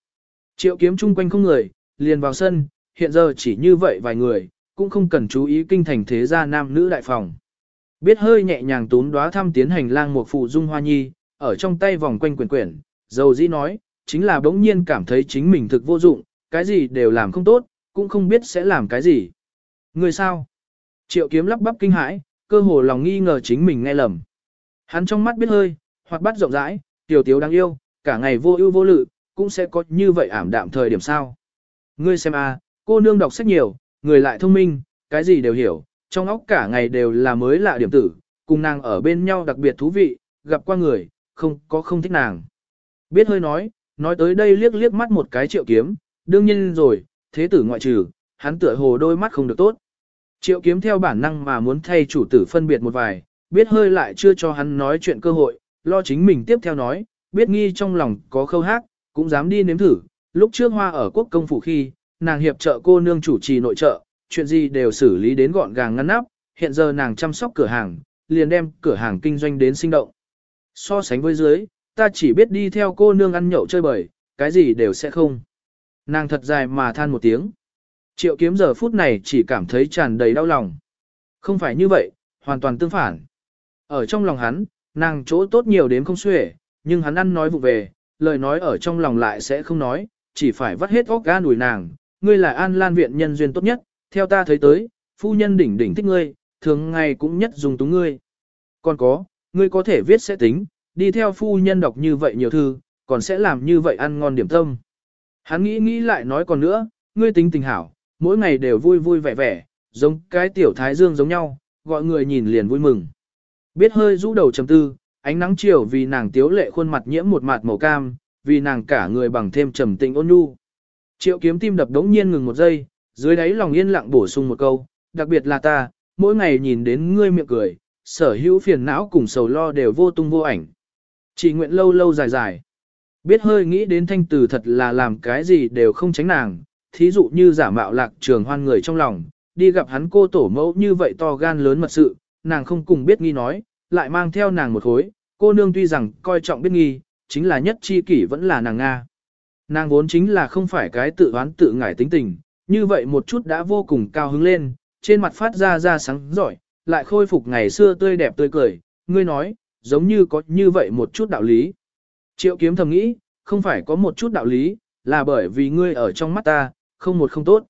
Triệu kiếm chung quanh không người, liền vào sân, hiện giờ chỉ như vậy vài người, cũng không cần chú ý kinh thành thế gia nam nữ đại phòng. Biết hơi nhẹ nhàng tún đóa thăm tiến hành lang một phụ dung hoa nhi, ở trong tay vòng quanh quyển quyển, dầu dĩ nói, chính là bỗng nhiên cảm thấy chính mình thực vô dụng, cái gì đều làm không tốt, cũng không biết sẽ làm cái gì. Người sao? Triệu kiếm lắp bắp kinh hãi, cơ hồ lòng nghi ngờ chính mình nghe lầm. Hắn trong mắt biết hơi, hoặc bắt rộng rãi, tiểu tiếu đáng yêu, cả ngày vô ưu vô lự, cũng sẽ có như vậy ảm đạm thời điểm sao. Ngươi xem a, cô nương đọc sách nhiều, người lại thông minh, cái gì đều hiểu, trong óc cả ngày đều là mới lạ điểm tử, cùng nàng ở bên nhau đặc biệt thú vị, gặp qua người, không có không thích nàng. Biết hơi nói, nói tới đây liếc liếc mắt một cái triệu kiếm, đương nhiên rồi, thế tử ngoại trừ, hắn tựa hồ đôi mắt không được tốt. Triệu kiếm theo bản năng mà muốn thay chủ tử phân biệt một vài, biết hơi lại chưa cho hắn nói chuyện cơ hội, lo chính mình tiếp theo nói, biết nghi trong lòng có khâu hát, cũng dám đi nếm thử, lúc trước hoa ở quốc công phủ khi, nàng hiệp trợ cô nương chủ trì nội trợ, chuyện gì đều xử lý đến gọn gàng ngăn nắp, hiện giờ nàng chăm sóc cửa hàng, liền đem cửa hàng kinh doanh đến sinh động. So sánh với dưới, ta chỉ biết đi theo cô nương ăn nhậu chơi bời, cái gì đều sẽ không. Nàng thật dài mà than một tiếng. Triệu kiếm giờ phút này chỉ cảm thấy tràn đầy đau lòng. Không phải như vậy, hoàn toàn tương phản. Ở trong lòng hắn, nàng chỗ tốt nhiều đến không xuể, nhưng hắn ăn nói vụ về, lời nói ở trong lòng lại sẽ không nói, chỉ phải vắt hết óc gan đuổi nàng. Ngươi là an lan viện nhân duyên tốt nhất, theo ta thấy tới, phu nhân đỉnh đỉnh thích ngươi, thường ngày cũng nhất dùng túng ngươi. Còn có, ngươi có thể viết sẽ tính, đi theo phu nhân đọc như vậy nhiều thư, còn sẽ làm như vậy ăn ngon điểm tâm. Hắn nghĩ nghĩ lại nói còn nữa, ngươi tính tình hảo, mỗi ngày đều vui vui vẻ vẻ, giống cái tiểu thái dương giống nhau, gọi người nhìn liền vui mừng. Biết hơi rũ đầu trầm tư, ánh nắng chiều vì nàng tiếu lệ khuôn mặt nhiễm một mạt màu cam, vì nàng cả người bằng thêm trầm tĩnh ôn nhu. Triệu kiếm tim đập đống nhiên ngừng một giây, dưới đáy lòng yên lặng bổ sung một câu, đặc biệt là ta, mỗi ngày nhìn đến ngươi miệng cười, sở hữu phiền não cùng sầu lo đều vô tung vô ảnh. Chỉ nguyện lâu lâu dài dài. Biết hơi nghĩ đến thanh từ thật là làm cái gì đều không tránh nàng, thí dụ như giả mạo lạc trường hoan người trong lòng, đi gặp hắn cô tổ mẫu như vậy to gan lớn mật sự, nàng không cùng biết nghi nói, lại mang theo nàng một khối, cô nương tuy rằng coi trọng biết nghi, chính là nhất chi kỷ vẫn là nàng Nga. Nàng vốn chính là không phải cái tự oán tự ngải tính tình, như vậy một chút đã vô cùng cao hứng lên, trên mặt phát ra ra sáng giỏi, lại khôi phục ngày xưa tươi đẹp tươi cười, ngươi nói, giống như có như vậy một chút đạo lý. Triệu kiếm thầm nghĩ, không phải có một chút đạo lý, là bởi vì ngươi ở trong mắt ta, không một không tốt.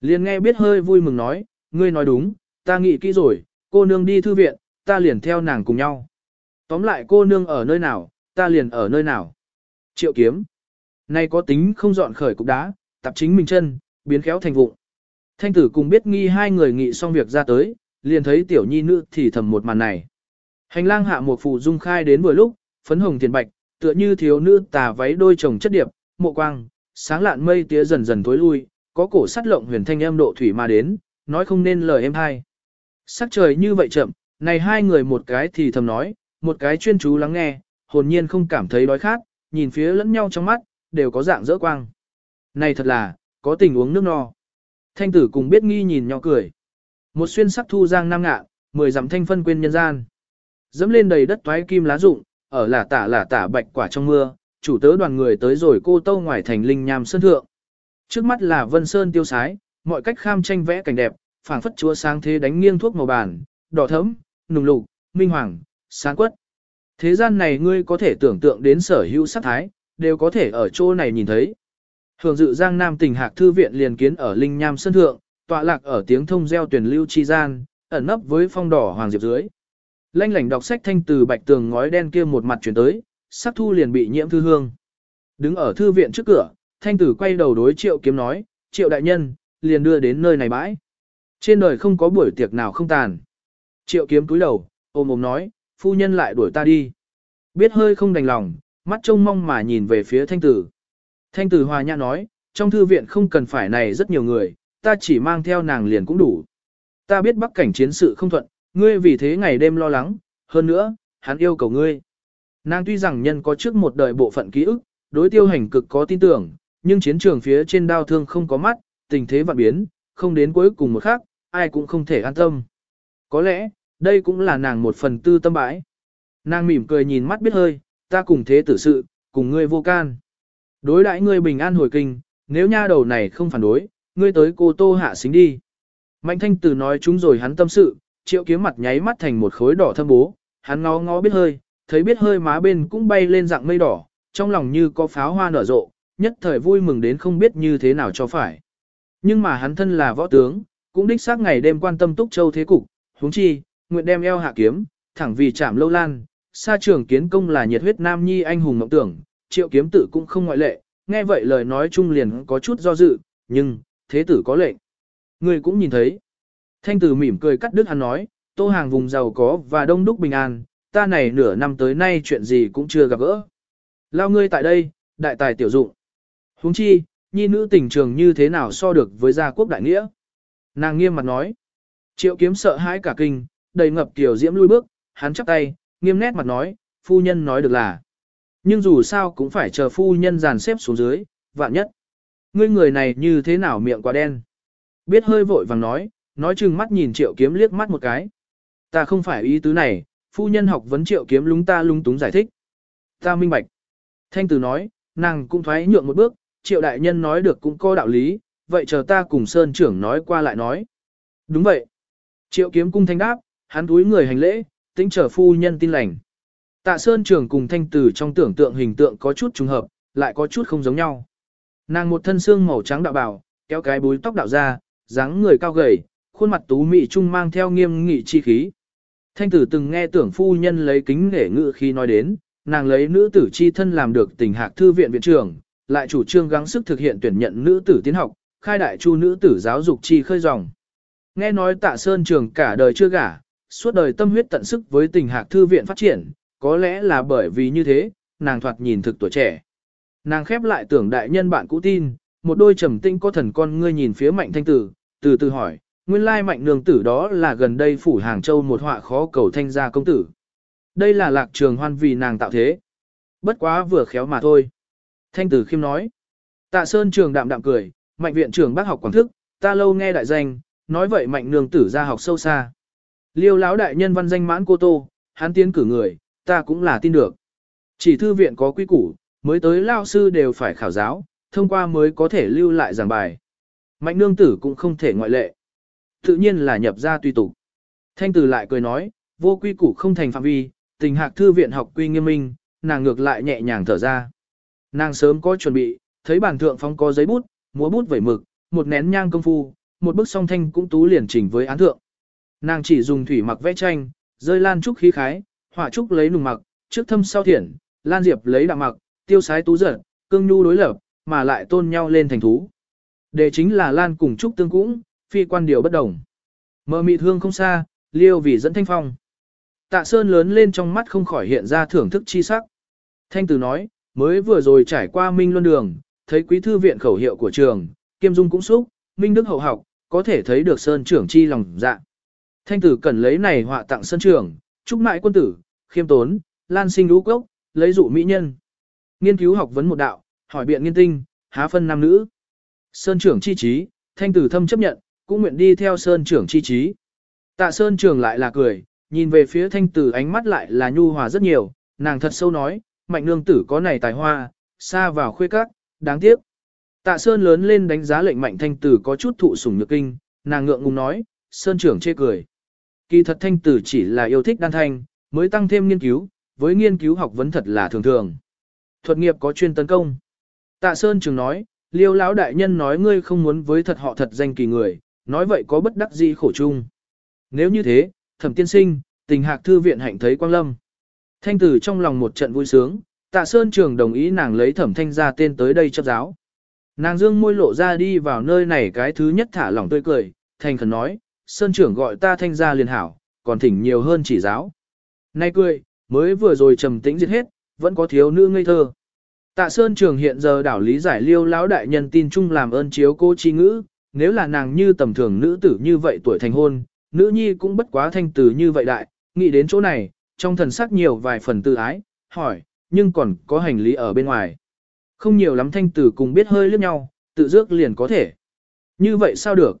Liền nghe biết hơi vui mừng nói, ngươi nói đúng, ta nghĩ kỹ rồi, cô nương đi thư viện, ta liền theo nàng cùng nhau. Tóm lại cô nương ở nơi nào, ta liền ở nơi nào. Triệu kiếm. nay có tính không dọn khởi cục đá, tập chính mình chân, biến khéo thành vụng. Thanh tử cùng biết nghi hai người nghị xong việc ra tới, liền thấy tiểu nhi nữ thì thầm một màn này. Hành lang hạ một phụ dung khai đến vừa lúc, phấn hồng thiền bạch, tựa như thiếu nữ tà váy đôi chồng chất điệp, mộ quang, sáng lạn mây tía dần dần tối lui, có cổ sắt lộng huyền thanh âm độ thủy mà đến, nói không nên lời em hay. Sắc trời như vậy chậm, này hai người một cái thì thầm nói, một cái chuyên chú lắng nghe, hồn nhiên không cảm thấy đói khát, nhìn phía lẫn nhau trong mắt, đều có dạng rỡ quang. Này thật là, có tình uống nước no. Thanh tử cùng biết nghi nhìn nhau cười. Một xuyên sắc thu giang nam ngạ, mười dặm thanh phân quên nhân gian. Dẫm lên đầy đất toái kim lá rụng, ở là tả là tả bạch quả trong mưa, chủ tớ đoàn người tới rồi cô tâu ngoài thành linh nham sơn thượng. Trước mắt là vân sơn tiêu sái, mọi cách kham tranh vẽ cảnh đẹp, phảng phất chúa sáng thế đánh nghiêng thuốc màu bàn, đỏ thẫm, nùng lục, minh hoàng, sáng quất. Thế gian này ngươi có thể tưởng tượng đến sở hữu sắc thái, đều có thể ở chỗ này nhìn thấy. Hưởng dự Giang Nam tỉnh Hạc Thư Viện liền kiến ở Linh Nham Sơn Thượng, tọa lạc ở tiếng thông gieo tuyển lưu chi gian, ẩn nấp với phong đỏ hoàng diệp dưới. Lanh lảnh đọc sách thanh từ bạch tường ngói đen kia một mặt chuyển tới, sắc thu liền bị nhiễm thư hương. Đứng ở thư viện trước cửa, thanh tử quay đầu đối triệu kiếm nói, triệu đại nhân, liền đưa đến nơi này bãi. Trên đời không có buổi tiệc nào không tàn. Triệu kiếm túi đầu, ôm ôm nói, phu nhân lại đuổi ta đi. Biết hơi không đành lòng, mắt trông mong mà nhìn về phía thanh tử. Thanh tử hòa nhã nói, trong thư viện không cần phải này rất nhiều người, ta chỉ mang theo nàng liền cũng đủ. Ta biết bắc cảnh chiến sự không thuận, ngươi vì thế ngày đêm lo lắng, hơn nữa, hắn yêu cầu ngươi. Nàng tuy rằng nhân có trước một đời bộ phận ký ức, đối tiêu hành cực có tin tưởng, nhưng chiến trường phía trên đao thương không có mắt, tình thế vạn biến, không đến cuối cùng một khắc, ai cũng không thể an tâm. Có lẽ, đây cũng là nàng một phần tư tâm bãi. Nàng mỉm cười nhìn mắt biết hơi, ta cùng thế tử sự, cùng ngươi vô can. Đối đãi ngươi bình an hồi kinh, nếu nha đầu này không phản đối, ngươi tới cô tô hạ xính đi. Mạnh thanh tử nói chúng rồi hắn tâm sự, triệu kiếm mặt nháy mắt thành một khối đỏ thâm bố, hắn ngó ngó biết hơi, thấy biết hơi má bên cũng bay lên dạng mây đỏ, trong lòng như có pháo hoa nở rộ, nhất thời vui mừng đến không biết như thế nào cho phải. Nhưng mà hắn thân là võ tướng, cũng đích xác ngày đêm quan tâm túc châu thế cục, huống chi, nguyện đem eo hạ kiếm, thẳng vì chạm lâu lan, xa trường kiến công là nhiệt huyết nam nhi anh hùng mộng tưởng, triệu kiếm tử cũng không ngoại lệ, nghe vậy lời nói chung liền có chút do dự, nhưng, thế tử có lệnh. Người cũng nhìn thấy. Thanh tử mỉm cười cắt đứt hắn nói, tô hàng vùng giàu có và đông đúc bình an, ta này nửa năm tới nay chuyện gì cũng chưa gặp gỡ. Lao ngươi tại đây, đại tài tiểu dụng. huống chi, nhi nữ tình trường như thế nào so được với gia quốc đại nghĩa. Nàng nghiêm mặt nói. Triệu kiếm sợ hãi cả kinh, đầy ngập tiểu diễm lui bước, hắn chắp tay, nghiêm nét mặt nói, phu nhân nói được là. Nhưng dù sao cũng phải chờ phu nhân dàn xếp xuống dưới, vạn nhất. Ngươi người này như thế nào miệng quá đen. Biết hơi vội vàng nói, nói chừng mắt nhìn triệu kiếm liếc mắt một cái. Ta không phải ý tứ này, phu nhân học vấn triệu kiếm lúng ta lung túng giải thích. Ta minh bạch. Thanh tử nói, nàng cũng thoái nhượng một bước, triệu đại nhân nói được cũng có đạo lý, vậy chờ ta cùng Sơn trưởng nói qua lại nói. Đúng vậy. Triệu kiếm cung thanh đáp, hắn túi người hành lễ, tính trở phu nhân tin lành. Tạ Sơn trưởng cùng thanh tử trong tưởng tượng hình tượng có chút trùng hợp, lại có chút không giống nhau. Nàng một thân xương màu trắng đạo bào, kéo cái búi tóc đạo ra, dáng người cao gầy, khuôn mặt tú mị trung mang theo nghiêm nghị chi khí. Thanh tử từng nghe tưởng phu nhân lấy kính để ngự khi nói đến, nàng lấy nữ tử chi thân làm được tình hạc thư viện viện trưởng, lại chủ trương gắng sức thực hiện tuyển nhận nữ tử tiến học, khai đại chu nữ tử giáo dục chi khơi dòng. Nghe nói tạ sơn trường cả đời chưa gả, suốt đời tâm huyết tận sức với tình hạc thư viện phát triển, có lẽ là bởi vì như thế, nàng thoạt nhìn thực tuổi trẻ. Nàng khép lại tưởng đại nhân bạn cũ tin, một đôi trầm tinh có thần con ngươi nhìn phía mạnh thanh tử, từ từ hỏi, nguyên lai mạnh nương tử đó là gần đây phủ Hàng Châu một họa khó cầu thanh gia công tử. Đây là lạc trường hoan vì nàng tạo thế. Bất quá vừa khéo mà thôi. Thanh tử khiêm nói. Tạ Sơn trường đạm đạm cười, mạnh viện trưởng bác học quảng thức, ta lâu nghe đại danh, nói vậy mạnh nương tử ra học sâu xa. Liêu lão đại nhân văn danh mãn cô tô, hắn tiến cử người, ta cũng là tin được. Chỉ thư viện có quy củ, mới tới lao sư đều phải khảo giáo, thông qua mới có thể lưu lại giảng bài. Mạnh nương tử cũng không thể ngoại lệ. Tự nhiên là nhập ra tùy tục. Thanh tử lại cười nói, vô quy củ không thành phạm vi, tình hạc thư viện học quy nghiêm minh, nàng ngược lại nhẹ nhàng thở ra. Nàng sớm có chuẩn bị, thấy bàn thượng phong có giấy bút, múa bút vẩy mực, một nén nhang công phu, một bức song thanh cũng tú liền chỉnh với án thượng. Nàng chỉ dùng thủy mặc vẽ tranh, rơi lan trúc khí khái, hỏa trúc lấy nùng mặc, trước thâm sau thiển, lan diệp lấy đạm mặc, tiêu sái tú giật, cương nhu đối lập, mà lại tôn nhau lên thành thú. Đề chính là lan cùng trúc tương cũng, phi quan điều bất đồng. Mờ mịt hương không xa, liêu vì dẫn thanh phong. Tạ Sơn lớn lên trong mắt không khỏi hiện ra thưởng thức chi sắc. Thanh tử nói, mới vừa rồi trải qua Minh Luân Đường, thấy quý thư viện khẩu hiệu của trường, Kiêm Dung cũng xúc, Minh Đức hậu học, có thể thấy được Sơn trưởng chi lòng dạ. Thanh Tử cần lấy này họa tặng Sơn trưởng, chúc mại quân tử, khiêm tốn, lan sinh lũ cốc, lấy dụ mỹ nhân. Nghiên cứu học vấn một đạo, hỏi biện nghiên tinh, há phân nam nữ. Sơn trưởng chi trí, Thanh Tử thâm chấp nhận, cũng nguyện đi theo Sơn trưởng chi trí. Tạ Sơn trưởng lại là cười, nhìn về phía thanh tử ánh mắt lại là nhu hòa rất nhiều, nàng thật sâu nói, mạnh nương tử có này tài hoa, xa vào khuê các, đáng tiếc. Tạ Sơn lớn lên đánh giá lệnh mạnh thanh tử có chút thụ sủng nhược kinh, nàng ngượng ngùng nói, Sơn trưởng chê cười. Kỳ thật thanh tử chỉ là yêu thích đan thanh, mới tăng thêm nghiên cứu, với nghiên cứu học vấn thật là thường thường. Thuật nghiệp có chuyên tấn công. Tạ Sơn trưởng nói, liêu lão đại nhân nói ngươi không muốn với thật họ thật danh kỳ người, nói vậy có bất đắc gì khổ chung. Nếu như thế, thẩm tiên sinh, tình hạc thư viện hạnh thấy quang lâm. Thanh tử trong lòng một trận vui sướng, tạ sơn trường đồng ý nàng lấy thẩm thanh ra tên tới đây chấp giáo. Nàng dương môi lộ ra đi vào nơi này cái thứ nhất thả lòng tươi cười, thanh khẩn nói, sơn trưởng gọi ta thanh ra liền hảo, còn thỉnh nhiều hơn chỉ giáo. Nay cười, mới vừa rồi trầm tĩnh diệt hết, vẫn có thiếu nữ ngây thơ. Tạ Sơn Trường hiện giờ đảo lý giải liêu lão đại nhân tin chung làm ơn chiếu cô chi ngữ, nếu là nàng như tầm thường nữ tử như vậy tuổi thành hôn, nữ nhi cũng bất quá thanh tử như vậy đại, nghĩ đến chỗ này, trong thần sắc nhiều vài phần tự ái, hỏi, nhưng còn có hành lý ở bên ngoài. Không nhiều lắm thanh tử cùng biết hơi liếc nhau, tự dước liền có thể. Như vậy sao được?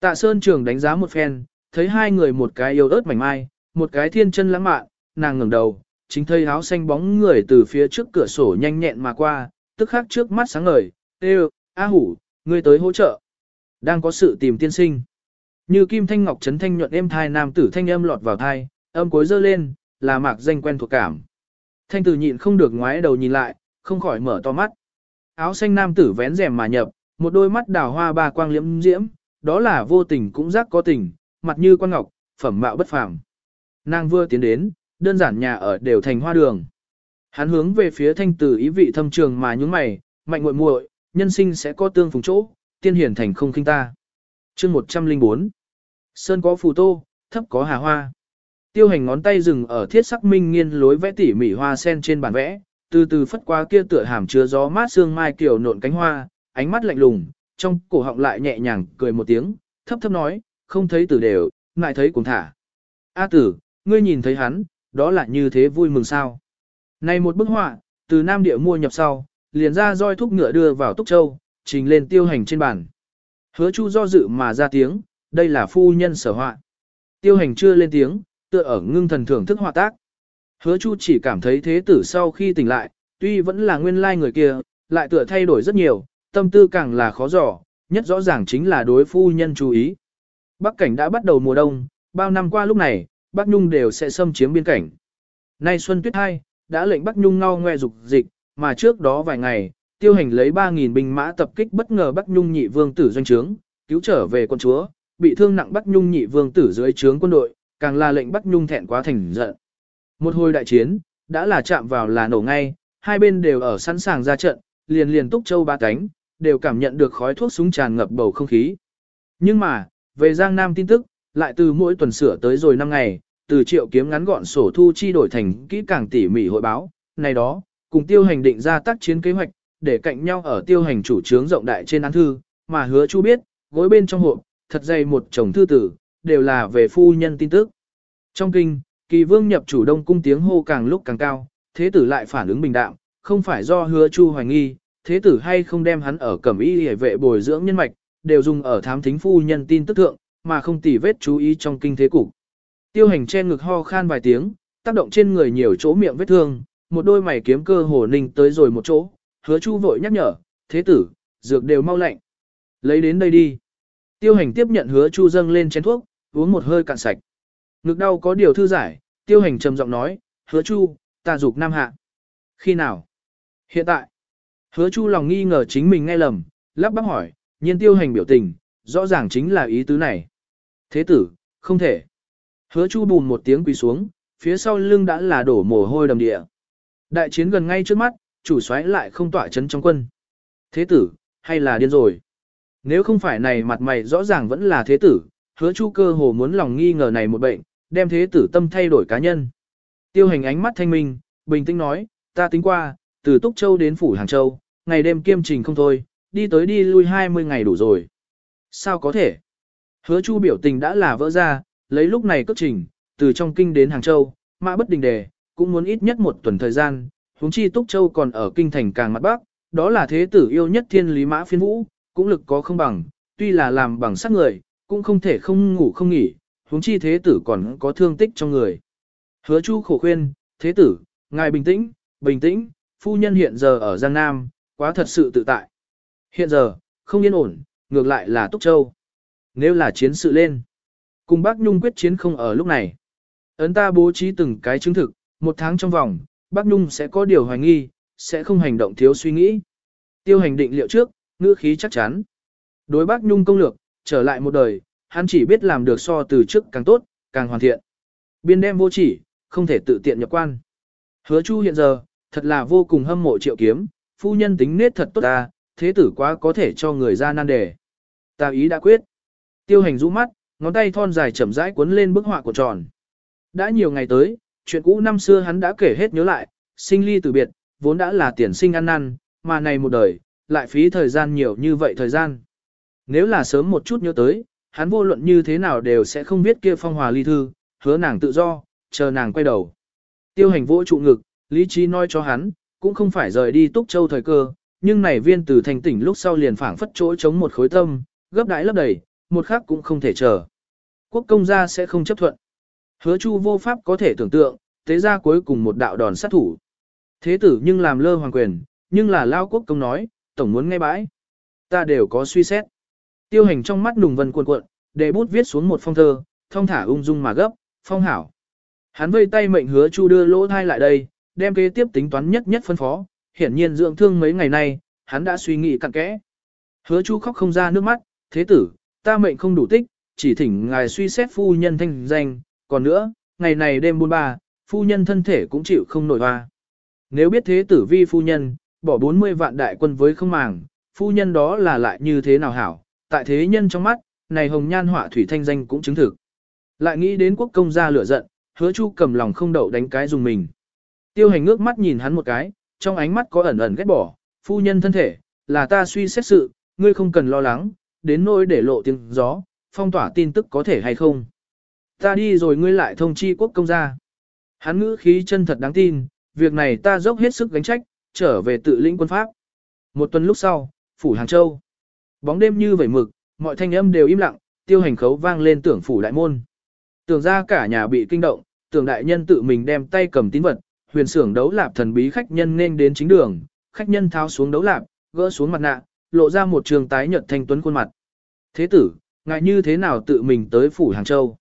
Tạ Sơn Trường đánh giá một phen, thấy hai người một cái yêu ớt mảnh mai, một cái thiên chân lãng mạn, nàng ngẩng đầu, chính thấy áo xanh bóng người từ phía trước cửa sổ nhanh nhẹn mà qua, tức khắc trước mắt sáng ngời, "Ê, A Hủ, ngươi tới hỗ trợ." Đang có sự tìm tiên sinh. Như kim thanh ngọc trấn thanh nhuận êm thai nam tử thanh âm lọt vào thai, âm cuối dơ lên, là mạc danh quen thuộc cảm. Thanh tử nhịn không được ngoái đầu nhìn lại, không khỏi mở to mắt. Áo xanh nam tử vén rèm mà nhập, một đôi mắt đào hoa ba quang liễm diễm, đó là vô tình cũng giác có tình, mặt như quan ngọc, phẩm mạo bất phàm. Nàng vừa tiến đến, đơn giản nhà ở đều thành hoa đường. Hắn hướng về phía thanh tử ý vị thâm trường mà nhúng mày, mạnh muội muội, nhân sinh sẽ có tương phùng chỗ, tiên hiển thành không khinh ta. Chương 104 Sơn có phù tô, thấp có hà hoa. Tiêu hành ngón tay dừng ở thiết sắc minh nghiên lối vẽ tỉ mỉ hoa sen trên bản vẽ, từ từ phất qua kia tựa hàm chứa gió mát sương mai kiểu nộn cánh hoa, ánh mắt lạnh lùng, trong cổ họng lại nhẹ nhàng cười một tiếng, thấp thấp nói, không thấy tử đều, ngại thấy cùng thả. A tử, ngươi nhìn thấy hắn, đó là như thế vui mừng sao. Này một bức họa, từ Nam Địa mua nhập sau, liền ra roi thúc ngựa đưa vào Túc Châu, trình lên tiêu hành trên bàn. Hứa Chu do dự mà ra tiếng, đây là phu nhân sở họa. Tiêu hành chưa lên tiếng, tựa ở ngưng thần thưởng thức họa tác. Hứa Chu chỉ cảm thấy thế tử sau khi tỉnh lại, tuy vẫn là nguyên lai người kia, lại tựa thay đổi rất nhiều, tâm tư càng là khó dò, nhất rõ ràng chính là đối phu nhân chú ý. Bắc cảnh đã bắt đầu mùa đông, bao năm qua lúc này, Bắc Nhung đều sẽ xâm chiếm biên cảnh. Nay Xuân Tuyết Hai, đã lệnh Bắc Nhung ngao ngoe dục dịch, mà trước đó vài ngày, tiêu hành lấy 3.000 binh mã tập kích bất ngờ Bắc Nhung nhị vương tử doanh trướng, cứu trở về quân chúa, bị thương nặng Bắc Nhung nhị vương tử dưới trướng quân đội, càng là lệnh Bắc Nhung thẹn quá thành giận. Một hồi đại chiến, đã là chạm vào là nổ ngay, hai bên đều ở sẵn sàng ra trận, liền liền túc châu ba cánh, đều cảm nhận được khói thuốc súng tràn ngập bầu không khí. Nhưng mà, về Giang Nam tin tức, lại từ mỗi tuần sửa tới rồi năm ngày, từ triệu kiếm ngắn gọn sổ thu chi đổi thành kỹ càng tỉ mỉ hội báo, này đó, cùng tiêu hành định ra tác chiến kế hoạch, để cạnh nhau ở tiêu hành chủ trướng rộng đại trên án thư, mà hứa chu biết, gối bên trong hộp, thật dày một chồng thư tử, đều là về phu nhân tin tức. Trong kinh, kỳ vương nhập chủ đông cung tiếng hô càng lúc càng cao, thế tử lại phản ứng bình đạm, không phải do hứa chu hoài nghi, thế tử hay không đem hắn ở cẩm y hề vệ bồi dưỡng nhân mạch, đều dùng ở thám thính phu nhân tin tức thượng, mà không tỉ vết chú ý trong kinh thế cục. Tiêu hành che ngực ho khan vài tiếng, tác động trên người nhiều chỗ miệng vết thương, một đôi mày kiếm cơ hồ ninh tới rồi một chỗ, hứa chu vội nhắc nhở, thế tử, dược đều mau lạnh. Lấy đến đây đi. Tiêu hành tiếp nhận hứa chu dâng lên chén thuốc, uống một hơi cạn sạch. Ngực đau có điều thư giải, tiêu hành trầm giọng nói, hứa chu, ta dục nam hạ. Khi nào? Hiện tại. Hứa chu lòng nghi ngờ chính mình nghe lầm, lắp bắp hỏi, nhiên tiêu hành biểu tình, rõ ràng chính là ý tứ này. Thế tử, không thể. Hứa chu bùn một tiếng quỳ xuống, phía sau lưng đã là đổ mồ hôi đầm địa. Đại chiến gần ngay trước mắt, chủ soái lại không tỏa chấn trong quân. Thế tử, hay là điên rồi? Nếu không phải này mặt mày rõ ràng vẫn là thế tử, hứa chu cơ hồ muốn lòng nghi ngờ này một bệnh, đem thế tử tâm thay đổi cá nhân. Tiêu hành ánh mắt thanh minh, bình tĩnh nói, ta tính qua, từ Túc Châu đến Phủ Hàng Châu, ngày đêm kiêm trình không thôi, đi tới đi lui 20 ngày đủ rồi. Sao có thể? Hứa chu biểu tình đã là vỡ ra, lấy lúc này cất trình, từ trong kinh đến Hàng Châu, mã bất đình đề, cũng muốn ít nhất một tuần thời gian, huống chi Túc Châu còn ở kinh thành càng mặt bắc, đó là thế tử yêu nhất thiên lý mã phiên vũ, cũng lực có không bằng, tuy là làm bằng sắc người, cũng không thể không ngủ không nghỉ, huống chi thế tử còn có thương tích trong người. Hứa Chu khổ khuyên, thế tử, ngài bình tĩnh, bình tĩnh, phu nhân hiện giờ ở Giang Nam, quá thật sự tự tại. Hiện giờ, không yên ổn, ngược lại là Túc Châu. Nếu là chiến sự lên, cùng bác Nhung quyết chiến không ở lúc này. Ấn ta bố trí từng cái chứng thực, một tháng trong vòng, bác Nhung sẽ có điều hoài nghi, sẽ không hành động thiếu suy nghĩ. Tiêu hành định liệu trước, ngữ khí chắc chắn. Đối bác Nhung công lược, trở lại một đời, hắn chỉ biết làm được so từ trước càng tốt, càng hoàn thiện. Biên đem vô chỉ, không thể tự tiện nhập quan. Hứa Chu hiện giờ, thật là vô cùng hâm mộ triệu kiếm, phu nhân tính nết thật tốt ta, thế tử quá có thể cho người ra nan đề. Ta ý đã quyết. Tiêu hành rũ mắt, ngón tay thon dài chậm rãi cuốn lên bức họa của tròn. Đã nhiều ngày tới, chuyện cũ năm xưa hắn đã kể hết nhớ lại, sinh ly từ biệt, vốn đã là tiền sinh ăn năn, mà này một đời, lại phí thời gian nhiều như vậy thời gian. Nếu là sớm một chút nhớ tới, hắn vô luận như thế nào đều sẽ không biết kia phong hòa ly thư, hứa nàng tự do, chờ nàng quay đầu. Tiêu hành vỗ trụ ngực, lý trí nói cho hắn, cũng không phải rời đi túc châu thời cơ, nhưng này viên từ thành tỉnh lúc sau liền phảng phất chỗ chống một khối tâm, gấp đãi lấp đầy, một khắc cũng không thể chờ. Quốc công gia sẽ không chấp thuận. Hứa chu vô pháp có thể tưởng tượng, thế ra cuối cùng một đạo đòn sát thủ. Thế tử nhưng làm lơ hoàng quyền, nhưng là lao quốc công nói, tổng muốn nghe bãi. Ta đều có suy xét. Tiêu hành trong mắt nùng vân cuộn cuộn, để bút viết xuống một phong thơ, thông thả ung dung mà gấp, phong hảo. Hắn vây tay mệnh hứa chu đưa lỗ thai lại đây, đem kế tiếp tính toán nhất nhất phân phó, hiển nhiên dưỡng thương mấy ngày nay, hắn đã suy nghĩ cặn kẽ. Hứa chu khóc không ra nước mắt, thế tử, ta mệnh không đủ tích, chỉ thỉnh ngài suy xét phu nhân thanh danh, còn nữa, ngày này đêm buôn ba, phu nhân thân thể cũng chịu không nổi hoa. Nếu biết thế tử vi phu nhân, bỏ 40 vạn đại quân với không màng, phu nhân đó là lại như thế nào hảo, tại thế nhân trong mắt, này hồng nhan họa thủy thanh danh cũng chứng thực. Lại nghĩ đến quốc công gia lửa giận, hứa chu cầm lòng không đậu đánh cái dùng mình. Tiêu hành ngước mắt nhìn hắn một cái, trong ánh mắt có ẩn ẩn ghét bỏ, phu nhân thân thể, là ta suy xét sự, ngươi không cần lo lắng, đến nỗi để lộ tiếng gió, phong tỏa tin tức có thể hay không. Ta đi rồi ngươi lại thông chi quốc công gia. Hắn ngữ khí chân thật đáng tin, việc này ta dốc hết sức gánh trách, trở về tự lĩnh quân pháp. Một tuần lúc sau, phủ Hàng Châu. Bóng đêm như vẩy mực, mọi thanh âm đều im lặng, tiêu hành khấu vang lên tưởng phủ đại môn. Tưởng ra cả nhà bị kinh động, tưởng đại nhân tự mình đem tay cầm tín vật, huyền sưởng đấu lạp thần bí khách nhân nên đến chính đường, khách nhân tháo xuống đấu lạp, gỡ xuống mặt nạ, lộ ra một trường tái nhợt thanh tuấn khuôn mặt. Thế tử, ngại như thế nào tự mình tới phủ Hàng Châu?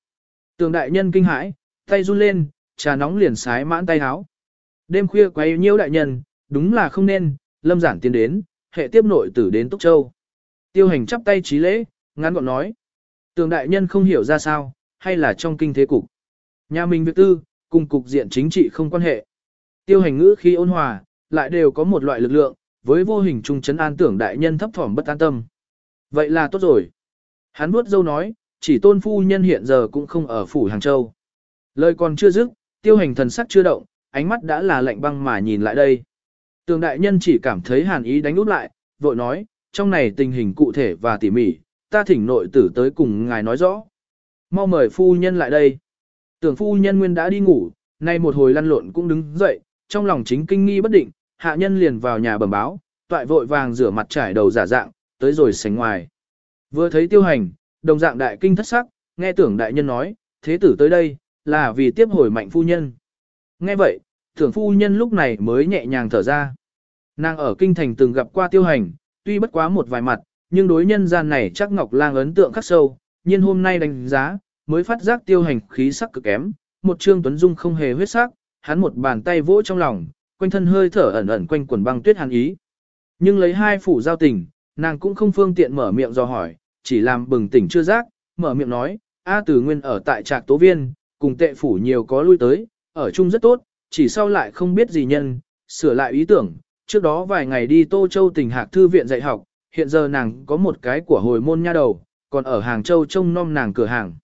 Tưởng đại nhân kinh hãi, tay run lên, trà nóng liền sái mãn tay háo. Đêm khuya quay nhiêu đại nhân, đúng là không nên, lâm giản tiến đến, hệ tiếp nội tử đến Túc Châu. Tiêu hành chắp tay trí lễ, ngắn gọn nói. Tường đại nhân không hiểu ra sao, hay là trong kinh thế cục. Nhà mình việc tư, cùng cục diện chính trị không quan hệ. Tiêu hành ngữ khi ôn hòa, lại đều có một loại lực lượng, với vô hình trung chấn an tưởng đại nhân thấp thỏm bất an tâm. Vậy là tốt rồi. Hắn vuốt dâu nói, chỉ tôn phu nhân hiện giờ cũng không ở phủ Hàng Châu. Lời còn chưa dứt, tiêu hành thần sắc chưa động, ánh mắt đã là lạnh băng mà nhìn lại đây. Tường đại nhân chỉ cảm thấy hàn ý đánh úp lại, vội nói, trong này tình hình cụ thể và tỉ mỉ, ta thỉnh nội tử tới cùng ngài nói rõ. Mau mời phu nhân lại đây. Tưởng phu nhân nguyên đã đi ngủ, nay một hồi lăn lộn cũng đứng dậy, trong lòng chính kinh nghi bất định, hạ nhân liền vào nhà bẩm báo, toại vội vàng rửa mặt trải đầu giả dạng, tới rồi sánh ngoài. Vừa thấy tiêu hành, đồng dạng đại kinh thất sắc, nghe tưởng đại nhân nói, thế tử tới đây, là vì tiếp hồi mạnh phu nhân. Nghe vậy, thưởng phu nhân lúc này mới nhẹ nhàng thở ra. Nàng ở kinh thành từng gặp qua tiêu hành, tuy bất quá một vài mặt, nhưng đối nhân gian này chắc Ngọc Lang ấn tượng khắc sâu, nhưng hôm nay đánh giá, mới phát giác tiêu hành khí sắc cực kém, một trương tuấn dung không hề huyết sắc, hắn một bàn tay vỗ trong lòng, quanh thân hơi thở ẩn ẩn quanh quần băng tuyết hàn ý. Nhưng lấy hai phủ giao tình, nàng cũng không phương tiện mở miệng do hỏi, chỉ làm bừng tỉnh chưa giác, mở miệng nói, A Từ Nguyên ở tại Trạc Tố Viên, cùng tệ phủ nhiều có lui tới, ở chung rất tốt, chỉ sau lại không biết gì nhân, sửa lại ý tưởng, trước đó vài ngày đi Tô Châu tỉnh Hạc Thư viện dạy học, hiện giờ nàng có một cái của hồi môn nha đầu, còn ở Hàng Châu trông nom nàng cửa hàng.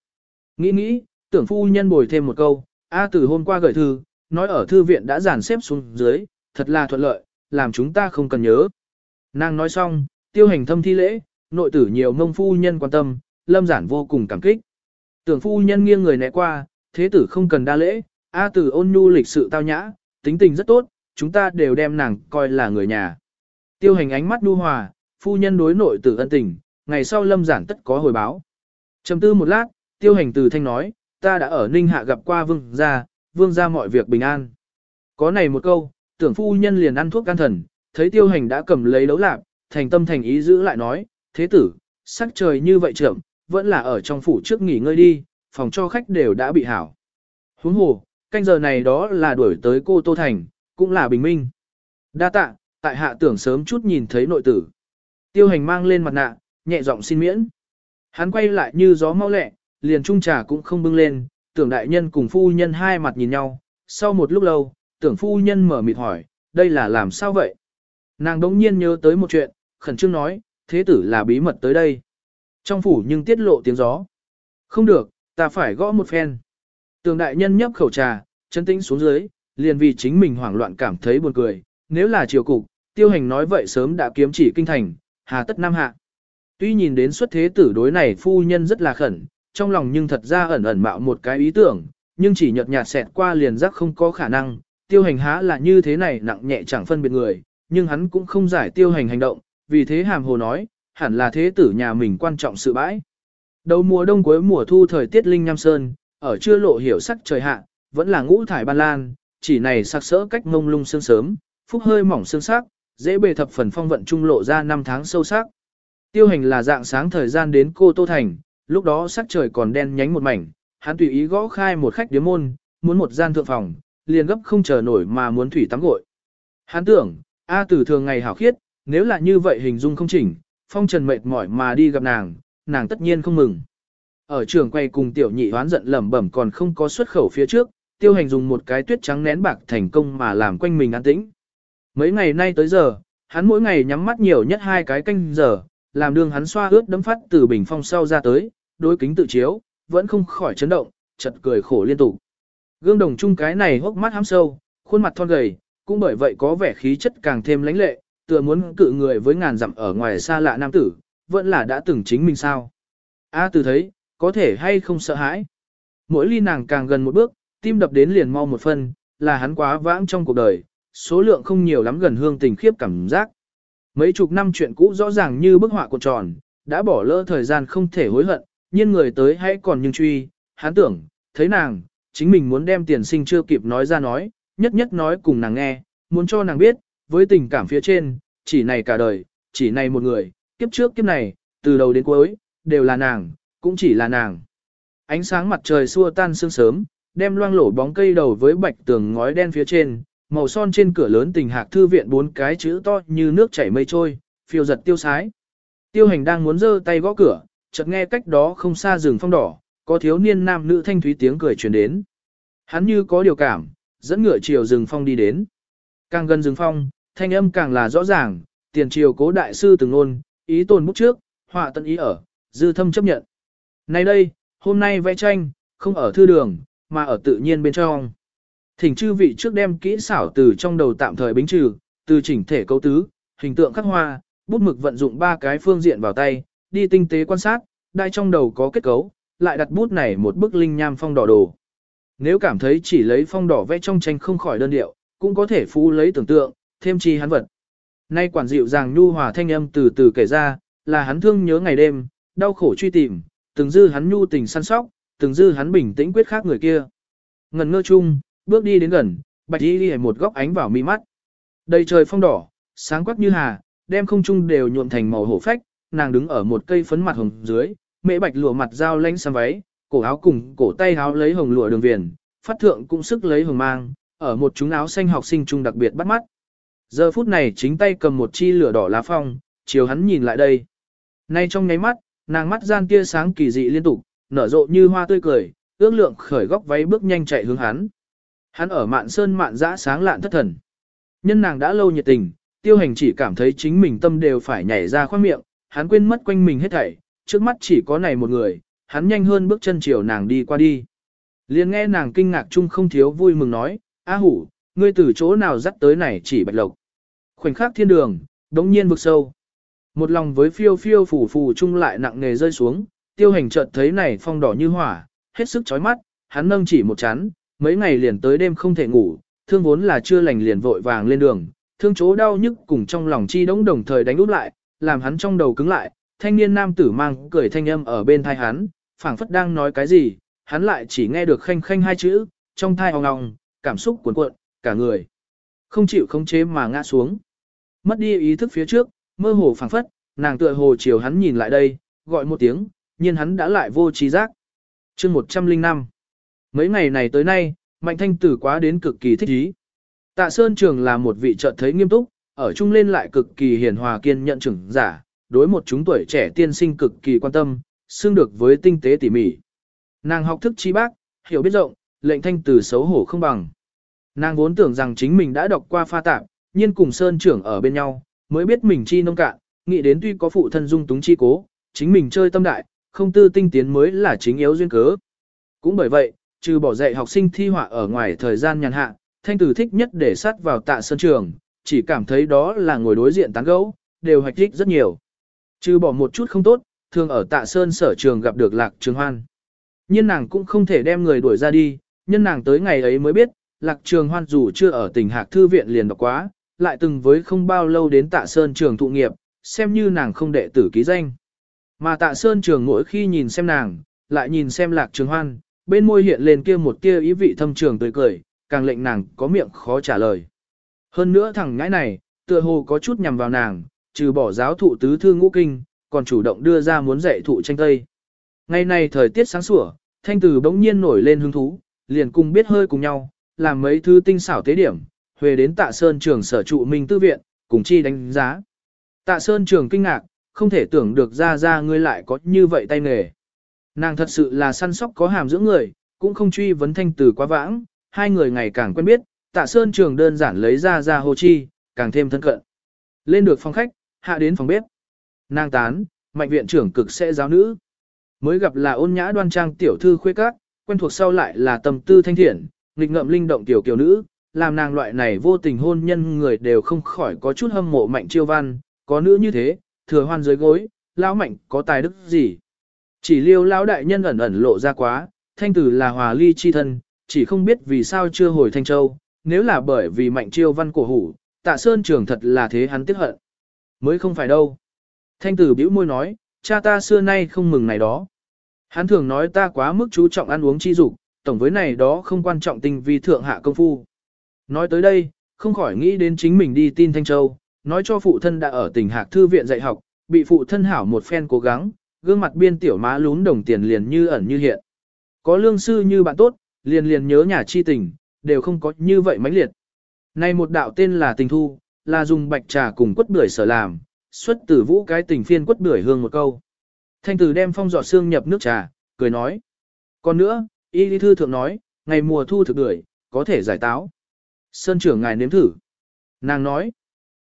Nghĩ nghĩ, tưởng phu nhân bồi thêm một câu, A từ hôm qua gửi thư, nói ở thư viện đã dàn xếp xuống dưới, thật là thuận lợi, làm chúng ta không cần nhớ. Nàng nói xong, tiêu hành thâm thi lễ, nội tử nhiều mông phu nhân quan tâm, lâm giản vô cùng cảm kích. Tưởng phu nhân nghiêng người né qua, thế tử không cần đa lễ, A tử ôn nhu lịch sự tao nhã, tính tình rất tốt, chúng ta đều đem nàng coi là người nhà. Tiêu hành ánh mắt nu hòa, phu nhân đối nội tử ân tình, ngày sau lâm giản tất có hồi báo. Trầm tư một lát, tiêu hành từ thanh nói, ta đã ở Ninh Hạ gặp qua vương gia, vương gia mọi việc bình an. Có này một câu, tưởng phu nhân liền ăn thuốc can thần, thấy tiêu hành đã cầm lấy đấu lạc, thành tâm thành ý giữ lại nói, thế tử, sắc trời như vậy trưởng, vẫn là ở trong phủ trước nghỉ ngơi đi, phòng cho khách đều đã bị hảo. Huống hồ, canh giờ này đó là đuổi tới cô Tô Thành, cũng là bình minh. Đa tạ, tại hạ tưởng sớm chút nhìn thấy nội tử. Tiêu hành mang lên mặt nạ, nhẹ giọng xin miễn. Hắn quay lại như gió mau lẹ, liền trung trà cũng không bưng lên, tưởng đại nhân cùng phu nhân hai mặt nhìn nhau. Sau một lúc lâu, tưởng phu nhân mở mịt hỏi, đây là làm sao vậy? Nàng đống nhiên nhớ tới một chuyện, khẩn trương nói, thế tử là bí mật tới đây. Trong phủ nhưng tiết lộ tiếng gió. Không được, ta phải gõ một phen. Tường đại nhân nhấp khẩu trà, chân tĩnh xuống dưới, liền vì chính mình hoảng loạn cảm thấy buồn cười. Nếu là triều cục, tiêu hành nói vậy sớm đã kiếm chỉ kinh thành, hà tất nam hạ. Tuy nhìn đến xuất thế tử đối này phu nhân rất là khẩn, trong lòng nhưng thật ra ẩn ẩn mạo một cái ý tưởng, nhưng chỉ nhợt nhạt xẹt qua liền giác không có khả năng, tiêu hành há là như thế này nặng nhẹ chẳng phân biệt người, nhưng hắn cũng không giải tiêu hành hành động, vì thế hàm hồ nói, hẳn là thế tử nhà mình quan trọng sự bãi. Đầu mùa đông cuối mùa thu thời tiết linh nham sơn, ở chưa lộ hiểu sắc trời hạ, vẫn là ngũ thải ban lan, chỉ này sắc sỡ cách mông lung sương sớm, phúc hơi mỏng sương sắc, dễ bề thập phần phong vận trung lộ ra năm tháng sâu sắc. Tiêu hành là dạng sáng thời gian đến cô Tô Thành, lúc đó sắc trời còn đen nhánh một mảnh, hắn tùy ý gõ khai một khách điếm môn, muốn một gian thượng phòng, liền gấp không chờ nổi mà muốn thủy tắm gội. Hắn tưởng, A tử thường ngày hảo khiết, nếu là như vậy hình dung không chỉnh, phong trần mệt mỏi mà đi gặp nàng, nàng tất nhiên không mừng. Ở trường quay cùng tiểu nhị hoán giận lẩm bẩm còn không có xuất khẩu phía trước, tiêu hành dùng một cái tuyết trắng nén bạc thành công mà làm quanh mình an tĩnh. Mấy ngày nay tới giờ, hắn mỗi ngày nhắm mắt nhiều nhất hai cái canh giờ, làm đường hắn xoa ướt đấm phát từ bình phong sau ra tới, đối kính tự chiếu, vẫn không khỏi chấn động, chật cười khổ liên tục. Gương đồng chung cái này hốc mắt hám sâu, khuôn mặt thon gầy, cũng bởi vậy có vẻ khí chất càng thêm lãnh lệ, tựa muốn cự người với ngàn dặm ở ngoài xa lạ nam tử, vẫn là đã từng chính mình sao. A từ thấy, có thể hay không sợ hãi. Mỗi ly nàng càng gần một bước, tim đập đến liền mau một phân, là hắn quá vãng trong cuộc đời, số lượng không nhiều lắm gần hương tình khiếp cảm giác. Mấy chục năm chuyện cũ rõ ràng như bức họa cuộn tròn, đã bỏ lỡ thời gian không thể hối hận, nhưng người tới hãy còn nhưng truy, hắn tưởng, thấy nàng, chính mình muốn đem tiền sinh chưa kịp nói ra nói, nhất nhất nói cùng nàng nghe, muốn cho nàng biết, với tình cảm phía trên, chỉ này cả đời, chỉ này một người, kiếp trước kiếp này, từ đầu đến cuối, đều là nàng, cũng chỉ là nàng. Ánh sáng mặt trời xua tan sương sớm, đem loang lổ bóng cây đầu với bạch tường ngói đen phía trên, màu son trên cửa lớn tình hạc thư viện bốn cái chữ to như nước chảy mây trôi, phiêu giật tiêu sái. Tiêu hành đang muốn giơ tay gõ cửa, chợt nghe cách đó không xa rừng phong đỏ, có thiếu niên nam nữ thanh thúy tiếng cười truyền đến. Hắn như có điều cảm, dẫn ngựa chiều rừng phong đi đến. Càng gần rừng phong, thanh âm càng là rõ ràng, tiền triều cố đại sư từng ngôn, ý tồn bút trước, họa tận ý ở, dư thâm chấp nhận. Nay đây, hôm nay vẽ tranh, không ở thư đường, mà ở tự nhiên bên trong. Thỉnh chư vị trước đem kỹ xảo từ trong đầu tạm thời bính trừ, từ chỉnh thể cấu tứ, hình tượng khắc hoa, bút mực vận dụng ba cái phương diện vào tay, đi tinh tế quan sát, đai trong đầu có kết cấu, lại đặt bút này một bức linh nham phong đỏ đồ. Nếu cảm thấy chỉ lấy phong đỏ vẽ trong tranh không khỏi đơn điệu, cũng có thể phú lấy tưởng tượng, thêm chi hắn vật. Nay quản dịu dàng nhu hòa thanh âm từ từ kể ra, là hắn thương nhớ ngày đêm, đau khổ truy tìm, từng dư hắn nhu tình săn sóc, từng dư hắn bình tĩnh quyết khác người kia. Ngần ngơ chung, bước đi đến gần, bạch y đi một góc ánh vào mi mắt. Đầy trời phong đỏ, sáng quắc như hà, đem không trung đều nhuộm thành màu hổ phách, nàng đứng ở một cây phấn mặt hồng dưới, mễ bạch lụa mặt dao lanh xăm váy, cổ áo cùng cổ tay áo lấy hồng lụa đường viền, phát thượng cũng sức lấy hồng mang, ở một chúng áo xanh học sinh trung đặc biệt bắt mắt. Giờ phút này chính tay cầm một chi lửa đỏ lá phong, chiều hắn nhìn lại đây. Nay trong nháy mắt, nàng mắt gian tia sáng kỳ dị liên tục, nở rộ như hoa tươi cười, ước lượng khởi góc váy bước nhanh chạy hướng hắn. Hắn ở mạn sơn mạn dã sáng lạn thất thần. Nhân nàng đã lâu nhiệt tình, tiêu hành chỉ cảm thấy chính mình tâm đều phải nhảy ra khoang miệng, hắn quên mất quanh mình hết thảy, trước mắt chỉ có này một người, hắn nhanh hơn bước chân chiều nàng đi qua đi. liền nghe nàng kinh ngạc chung không thiếu vui mừng nói, A hủ, ngươi từ chỗ nào dắt tới này chỉ bạch lộc. Khoảnh khắc thiên đường, đống nhiên vực sâu. Một lòng với phiêu phiêu phủ phù chung lại nặng nề rơi xuống, tiêu hành chợt thấy này phong đỏ như hỏa, hết sức chói mắt, hắn nâng chỉ một chán, mấy ngày liền tới đêm không thể ngủ, thương vốn là chưa lành liền vội vàng lên đường, thương chỗ đau nhức cùng trong lòng chi đống đồng thời đánh úp lại, làm hắn trong đầu cứng lại, thanh niên nam tử mang cười thanh âm ở bên thai hắn, phảng phất đang nói cái gì, hắn lại chỉ nghe được khanh khanh hai chữ, trong thai ong ong, cảm xúc cuồn cuộn, cả người không chịu không chế mà ngã xuống. Mất đi ý thức phía trước, mơ hồ phảng phất, nàng tựa hồ chiều hắn nhìn lại đây, gọi một tiếng, nhưng hắn đã lại vô trí giác. Chương 105 Mấy ngày này tới nay, Mạnh Thanh Tử quá đến cực kỳ thích ý. Tạ Sơn Trường là một vị trợ thấy nghiêm túc, ở chung lên lại cực kỳ hiền hòa kiên nhận trưởng giả, đối một chúng tuổi trẻ tiên sinh cực kỳ quan tâm, xương được với tinh tế tỉ mỉ. Nàng học thức chi bác, hiểu biết rộng, lệnh Thanh Tử xấu hổ không bằng. Nàng vốn tưởng rằng chính mình đã đọc qua pha tạp, nhiên cùng Sơn Trưởng ở bên nhau, mới biết mình chi nông cạn, nghĩ đến tuy có phụ thân dung túng chi cố, chính mình chơi tâm đại, không tư tinh tiến mới là chính yếu duyên cớ. Cũng bởi vậy, trừ bỏ dạy học sinh thi họa ở ngoài thời gian nhàn hạ, thanh tử thích nhất để sát vào tạ sơn trường, chỉ cảm thấy đó là ngồi đối diện tán gẫu, đều hoạch thích rất nhiều. Trừ bỏ một chút không tốt, thường ở tạ sơn sở trường gặp được lạc trường hoan. Nhưng nàng cũng không thể đem người đuổi ra đi, nhân nàng tới ngày ấy mới biết, lạc trường hoan dù chưa ở tỉnh hạc thư viện liền đọc quá, lại từng với không bao lâu đến tạ sơn trường thụ nghiệp, xem như nàng không đệ tử ký danh. Mà tạ sơn trường mỗi khi nhìn xem nàng, lại nhìn xem lạc trường hoan, bên môi hiện lên kia một kia ý vị thâm trường tươi cười, càng lệnh nàng có miệng khó trả lời. Hơn nữa thằng ngãi này, tựa hồ có chút nhằm vào nàng, trừ bỏ giáo thụ tứ thư ngũ kinh, còn chủ động đưa ra muốn dạy thụ tranh tây. Ngày này thời tiết sáng sủa, thanh tử bỗng nhiên nổi lên hứng thú, liền cùng biết hơi cùng nhau, làm mấy thứ tinh xảo tế điểm, huề đến tạ sơn trường sở trụ minh tư viện, cùng chi đánh giá. Tạ sơn trường kinh ngạc, không thể tưởng được ra ra ngươi lại có như vậy tay nghề. Nàng thật sự là săn sóc có hàm dưỡng người, cũng không truy vấn thanh tử quá vãng, hai người ngày càng quen biết, tạ sơn trường đơn giản lấy ra ra hồ chi, càng thêm thân cận. Lên được phòng khách, hạ đến phòng bếp. Nàng tán, mạnh viện trưởng cực sẽ giáo nữ. Mới gặp là ôn nhã đoan trang tiểu thư khuê các, quen thuộc sau lại là tầm tư thanh thiện, nghịch ngợm linh động tiểu kiều nữ, làm nàng loại này vô tình hôn nhân người đều không khỏi có chút hâm mộ mạnh chiêu văn, có nữ như thế, thừa hoan dưới gối, lão mạnh có tài đức gì. Chỉ liêu lão đại nhân ẩn ẩn lộ ra quá, thanh tử là hòa ly chi thân, chỉ không biết vì sao chưa hồi thanh châu, nếu là bởi vì mạnh chiêu văn cổ hủ, tạ sơn trường thật là thế hắn tiếc hận. Mới không phải đâu. Thanh tử bĩu môi nói, cha ta xưa nay không mừng này đó. Hắn thường nói ta quá mức chú trọng ăn uống chi dục, tổng với này đó không quan trọng tình vì thượng hạ công phu. Nói tới đây, không khỏi nghĩ đến chính mình đi tin Thanh Châu, nói cho phụ thân đã ở tỉnh Hạc Thư viện dạy học, bị phụ thân hảo một phen cố gắng, gương mặt biên tiểu má lún đồng tiền liền như ẩn như hiện. Có lương sư như bạn tốt, liền liền nhớ nhà chi tình, đều không có như vậy mãnh liệt. Này một đạo tên là tình thu, là dùng bạch trà cùng quất bưởi sở làm, xuất từ vũ cái tình phiên quất bưởi hương một câu. Thanh tử đem phong giọt xương nhập nước trà, cười nói. Còn nữa, y lý thư thượng nói, ngày mùa thu thực bưởi, có thể giải táo. Sơn trưởng ngài nếm thử. Nàng nói.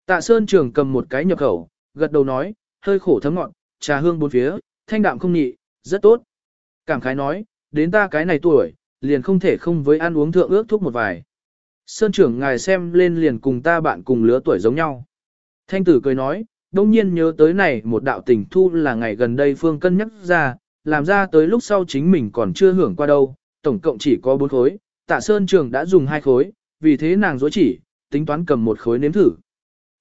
Tạ Sơn trưởng cầm một cái nhập khẩu, gật đầu nói, hơi khổ thấm ngọn, trà hương bốn phía, thanh đạm không nhị, rất tốt. Cảm khái nói, đến ta cái này tuổi, liền không thể không với ăn uống thượng ước thuốc một vài. Sơn trưởng ngài xem lên liền cùng ta bạn cùng lứa tuổi giống nhau. Thanh tử cười nói, đông nhiên nhớ tới này một đạo tình thu là ngày gần đây Phương cân nhắc ra, làm ra tới lúc sau chính mình còn chưa hưởng qua đâu, tổng cộng chỉ có bốn khối, tạ Sơn trưởng đã dùng hai khối, vì thế nàng dối chỉ, tính toán cầm một khối nếm thử.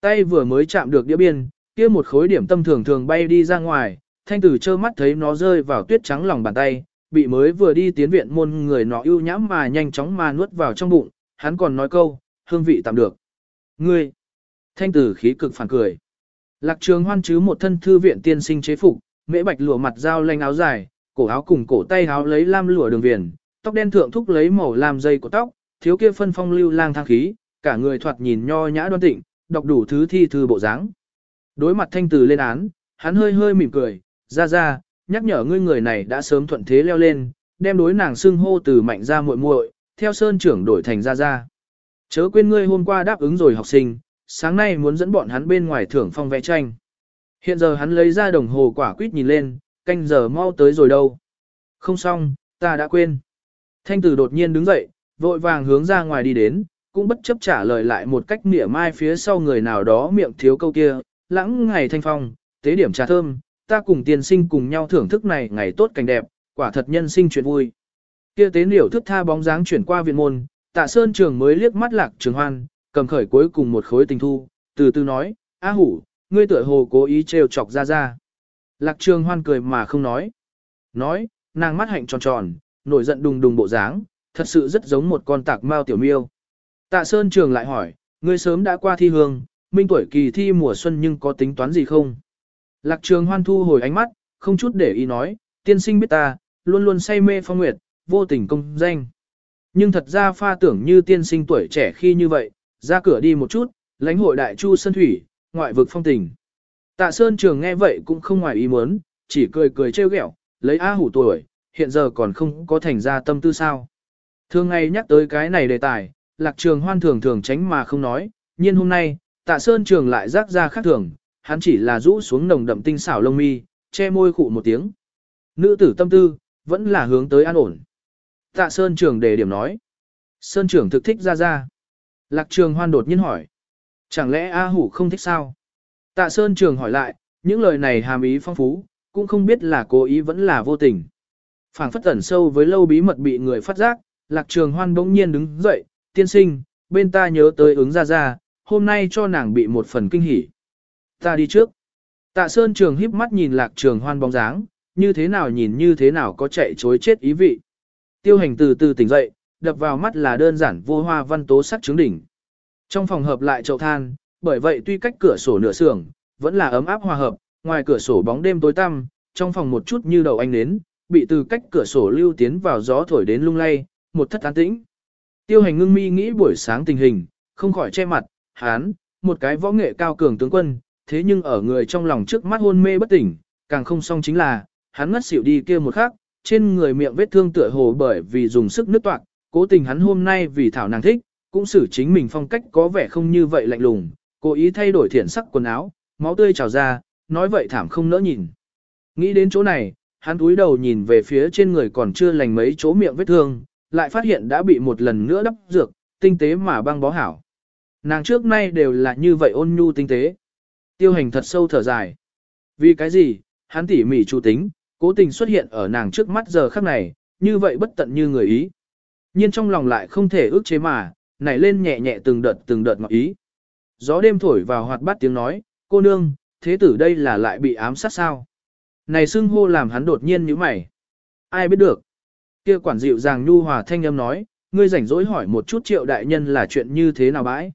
Tay vừa mới chạm được đĩa biên, kia một khối điểm tâm thường thường bay đi ra ngoài, thanh tử trơ mắt thấy nó rơi vào tuyết trắng lòng bàn tay, bị mới vừa đi tiến viện môn người nó ưu nhãm mà nhanh chóng mà nuốt vào trong bụng, hắn còn nói câu, hương vị tạm được. Ngươi, thanh tử khí cực phản cười. Lạc trường hoan chứ một thân thư viện tiên sinh chế phục, mễ bạch lụa mặt dao lanh áo dài, cổ áo cùng cổ tay áo lấy lam lụa đường viền, tóc đen thượng thúc lấy màu làm dây của tóc, thiếu kia phân phong lưu lang thang khí, cả người thoạt nhìn nho nhã đoan tịnh, đọc đủ thứ thi thư bộ dáng. Đối mặt thanh tử lên án, hắn hơi hơi mỉm cười, ra ra, nhắc nhở ngươi người này đã sớm thuận thế leo lên, đem đối nàng xưng hô từ mạnh ra muội muội, theo sơn trưởng đổi thành ra ra. Chớ quên ngươi hôm qua đáp ứng rồi học sinh, sáng nay muốn dẫn bọn hắn bên ngoài thưởng phong vẽ tranh. Hiện giờ hắn lấy ra đồng hồ quả quýt nhìn lên, canh giờ mau tới rồi đâu. Không xong, ta đã quên. Thanh tử đột nhiên đứng dậy, vội vàng hướng ra ngoài đi đến, cũng bất chấp trả lời lại một cách mỉa mai phía sau người nào đó miệng thiếu câu kia, lãng ngày thanh phong, tế điểm trà thơm, ta cùng tiền sinh cùng nhau thưởng thức này ngày tốt cảnh đẹp, quả thật nhân sinh chuyện vui. Kia tế liễu thức tha bóng dáng chuyển qua viện môn, tạ sơn trường mới liếc mắt lạc trường hoan, cầm khởi cuối cùng một khối tình thu, từ từ nói, A hủ, ngươi tựa hồ cố ý trêu chọc ra ra. Lạc trường hoan cười mà không nói. Nói, nàng mắt hạnh tròn tròn, nổi giận đùng đùng bộ dáng, thật sự rất giống một con tạc mao tiểu miêu. Tạ Sơn Trường lại hỏi, ngươi sớm đã qua thi hương, minh tuổi kỳ thi mùa xuân nhưng có tính toán gì không? Lạc Trường Hoan thu hồi ánh mắt, không chút để ý nói, tiên sinh biết ta, luôn luôn say mê phong nguyệt, vô tình công danh. Nhưng thật ra pha tưởng như tiên sinh tuổi trẻ khi như vậy, ra cửa đi một chút, lãnh hội đại chu sơn thủy, ngoại vực phong tình. Tạ Sơn Trường nghe vậy cũng không ngoài ý muốn, chỉ cười cười trêu ghẹo, lấy A hủ tuổi, hiện giờ còn không có thành ra tâm tư sao. Thường ngày nhắc tới cái này đề tài, lạc trường hoan thường thường tránh mà không nói, nhưng hôm nay, tạ sơn trường lại rác ra khác thường, hắn chỉ là rũ xuống nồng đậm tinh xảo lông mi, che môi khụ một tiếng. Nữ tử tâm tư, vẫn là hướng tới an ổn. Tạ sơn trường đề điểm nói. Sơn trưởng thực thích ra ra. Lạc trường hoan đột nhiên hỏi. Chẳng lẽ A hủ không thích sao? Tạ sơn trường hỏi lại, những lời này hàm ý phong phú, cũng không biết là cố ý vẫn là vô tình. phảng phất tẩn sâu với lâu bí mật bị người phát giác, lạc trường hoan bỗng nhiên đứng dậy, tiên sinh, bên ta nhớ tới ứng ra ra, hôm nay cho nàng bị một phần kinh hỉ. Ta đi trước. Tạ Sơn Trường híp mắt nhìn lạc trường hoan bóng dáng, như thế nào nhìn như thế nào có chạy chối chết ý vị. Tiêu hành từ từ tỉnh dậy, đập vào mắt là đơn giản vô hoa văn tố sắc trứng đỉnh. Trong phòng hợp lại chậu than, bởi vậy tuy cách cửa sổ nửa sưởng, vẫn là ấm áp hòa hợp, ngoài cửa sổ bóng đêm tối tăm, trong phòng một chút như đầu anh nến, bị từ cách cửa sổ lưu tiến vào gió thổi đến lung lay, một thất an tĩnh. Tiêu hành ngưng mi nghĩ buổi sáng tình hình, không khỏi che mặt, hán, một cái võ nghệ cao cường tướng quân, thế nhưng ở người trong lòng trước mắt hôn mê bất tỉnh, càng không xong chính là, hắn ngất xỉu đi kia một khắc, trên người miệng vết thương tựa hồ bởi vì dùng sức nứt toạc, cố tình hắn hôm nay vì thảo nàng thích, cũng xử chính mình phong cách có vẻ không như vậy lạnh lùng, cố ý thay đổi thiện sắc quần áo, máu tươi trào ra, nói vậy thảm không nỡ nhìn. Nghĩ đến chỗ này, hắn túi đầu nhìn về phía trên người còn chưa lành mấy chỗ miệng vết thương, lại phát hiện đã bị một lần nữa đắp dược, tinh tế mà băng bó hảo. Nàng trước nay đều là như vậy ôn nhu tinh tế. Tiêu hành thật sâu thở dài. Vì cái gì, hắn tỉ mỉ chủ tính, cố tình xuất hiện ở nàng trước mắt giờ khắc này, như vậy bất tận như người ý. Nhưng trong lòng lại không thể ước chế mà, nảy lên nhẹ nhẹ từng đợt từng đợt ngọt ý. Gió đêm thổi vào hoạt bát tiếng nói, cô nương, thế tử đây là lại bị ám sát sao? Này xưng hô làm hắn đột nhiên như mày. Ai biết được? Kia quản dịu dàng nhu hòa thanh âm nói, ngươi rảnh rỗi hỏi một chút triệu đại nhân là chuyện như thế nào bãi.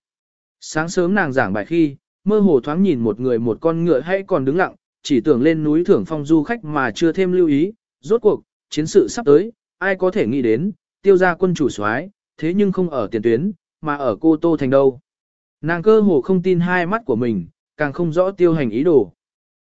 Sáng sớm nàng giảng bài khi, mơ hồ thoáng nhìn một người một con ngựa hay còn đứng lặng, chỉ tưởng lên núi thưởng phong du khách mà chưa thêm lưu ý, rốt cuộc, chiến sự sắp tới, ai có thể nghĩ đến, tiêu gia quân chủ soái thế nhưng không ở tiền tuyến, mà ở cô Tô Thành đâu. Nàng cơ hồ không tin hai mắt của mình, càng không rõ tiêu hành ý đồ.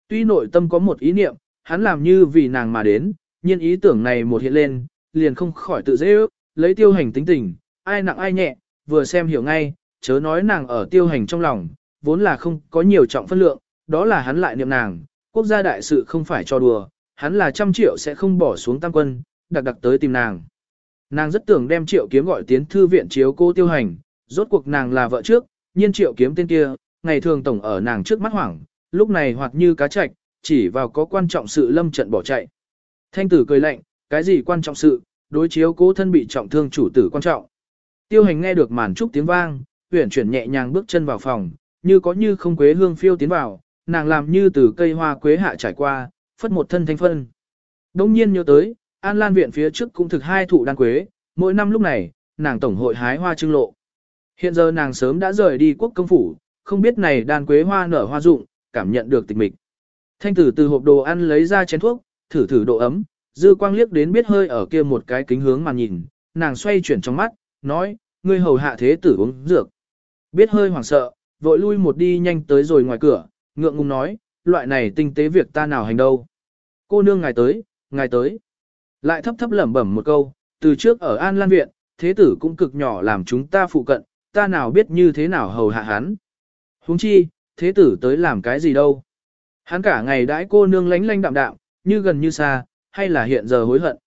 Tuy nội tâm có một ý niệm, hắn làm như vì nàng mà đến, nhưng ý tưởng này một hiện lên, liền không khỏi tự dễ ước, lấy tiêu hành tính tình, ai nặng ai nhẹ, vừa xem hiểu ngay, chớ nói nàng ở tiêu hành trong lòng, vốn là không có nhiều trọng phân lượng, đó là hắn lại niệm nàng, quốc gia đại sự không phải cho đùa, hắn là trăm triệu sẽ không bỏ xuống tam quân, đặc đặc tới tìm nàng. Nàng rất tưởng đem triệu kiếm gọi tiến thư viện chiếu cô tiêu hành, rốt cuộc nàng là vợ trước, nhiên triệu kiếm tên kia, ngày thường tổng ở nàng trước mắt hoảng, lúc này hoặc như cá chạch, chỉ vào có quan trọng sự lâm trận bỏ chạy. Thanh tử cười lạnh, cái gì quan trọng sự, đối chiếu cố thân bị trọng thương chủ tử quan trọng. Tiêu hành nghe được màn trúc tiếng vang, huyển chuyển nhẹ nhàng bước chân vào phòng, như có như không quế hương phiêu tiến vào, nàng làm như từ cây hoa quế hạ trải qua, phất một thân thanh phân. Đông nhiên nhớ tới, An Lan viện phía trước cũng thực hai thụ đan quế, mỗi năm lúc này, nàng tổng hội hái hoa trưng lộ. Hiện giờ nàng sớm đã rời đi quốc công phủ, không biết này đan quế hoa nở hoa rụng, cảm nhận được tịch mịch. Thanh tử từ hộp đồ ăn lấy ra chén thuốc, thử thử độ ấm, dư quang liếc đến biết hơi ở kia một cái kính hướng mà nhìn, nàng xoay chuyển trong mắt, nói, ngươi hầu hạ thế tử uống dược. Biết hơi hoảng sợ, vội lui một đi nhanh tới rồi ngoài cửa, ngượng ngùng nói, loại này tinh tế việc ta nào hành đâu. Cô nương ngài tới, ngài tới. Lại thấp thấp lẩm bẩm một câu, từ trước ở An Lan Viện, thế tử cũng cực nhỏ làm chúng ta phụ cận, ta nào biết như thế nào hầu hạ hắn. Huống chi, thế tử tới làm cái gì đâu. Hắn cả ngày đãi cô nương lánh lánh đạm đạm, như gần như xa, hay là hiện giờ hối hận.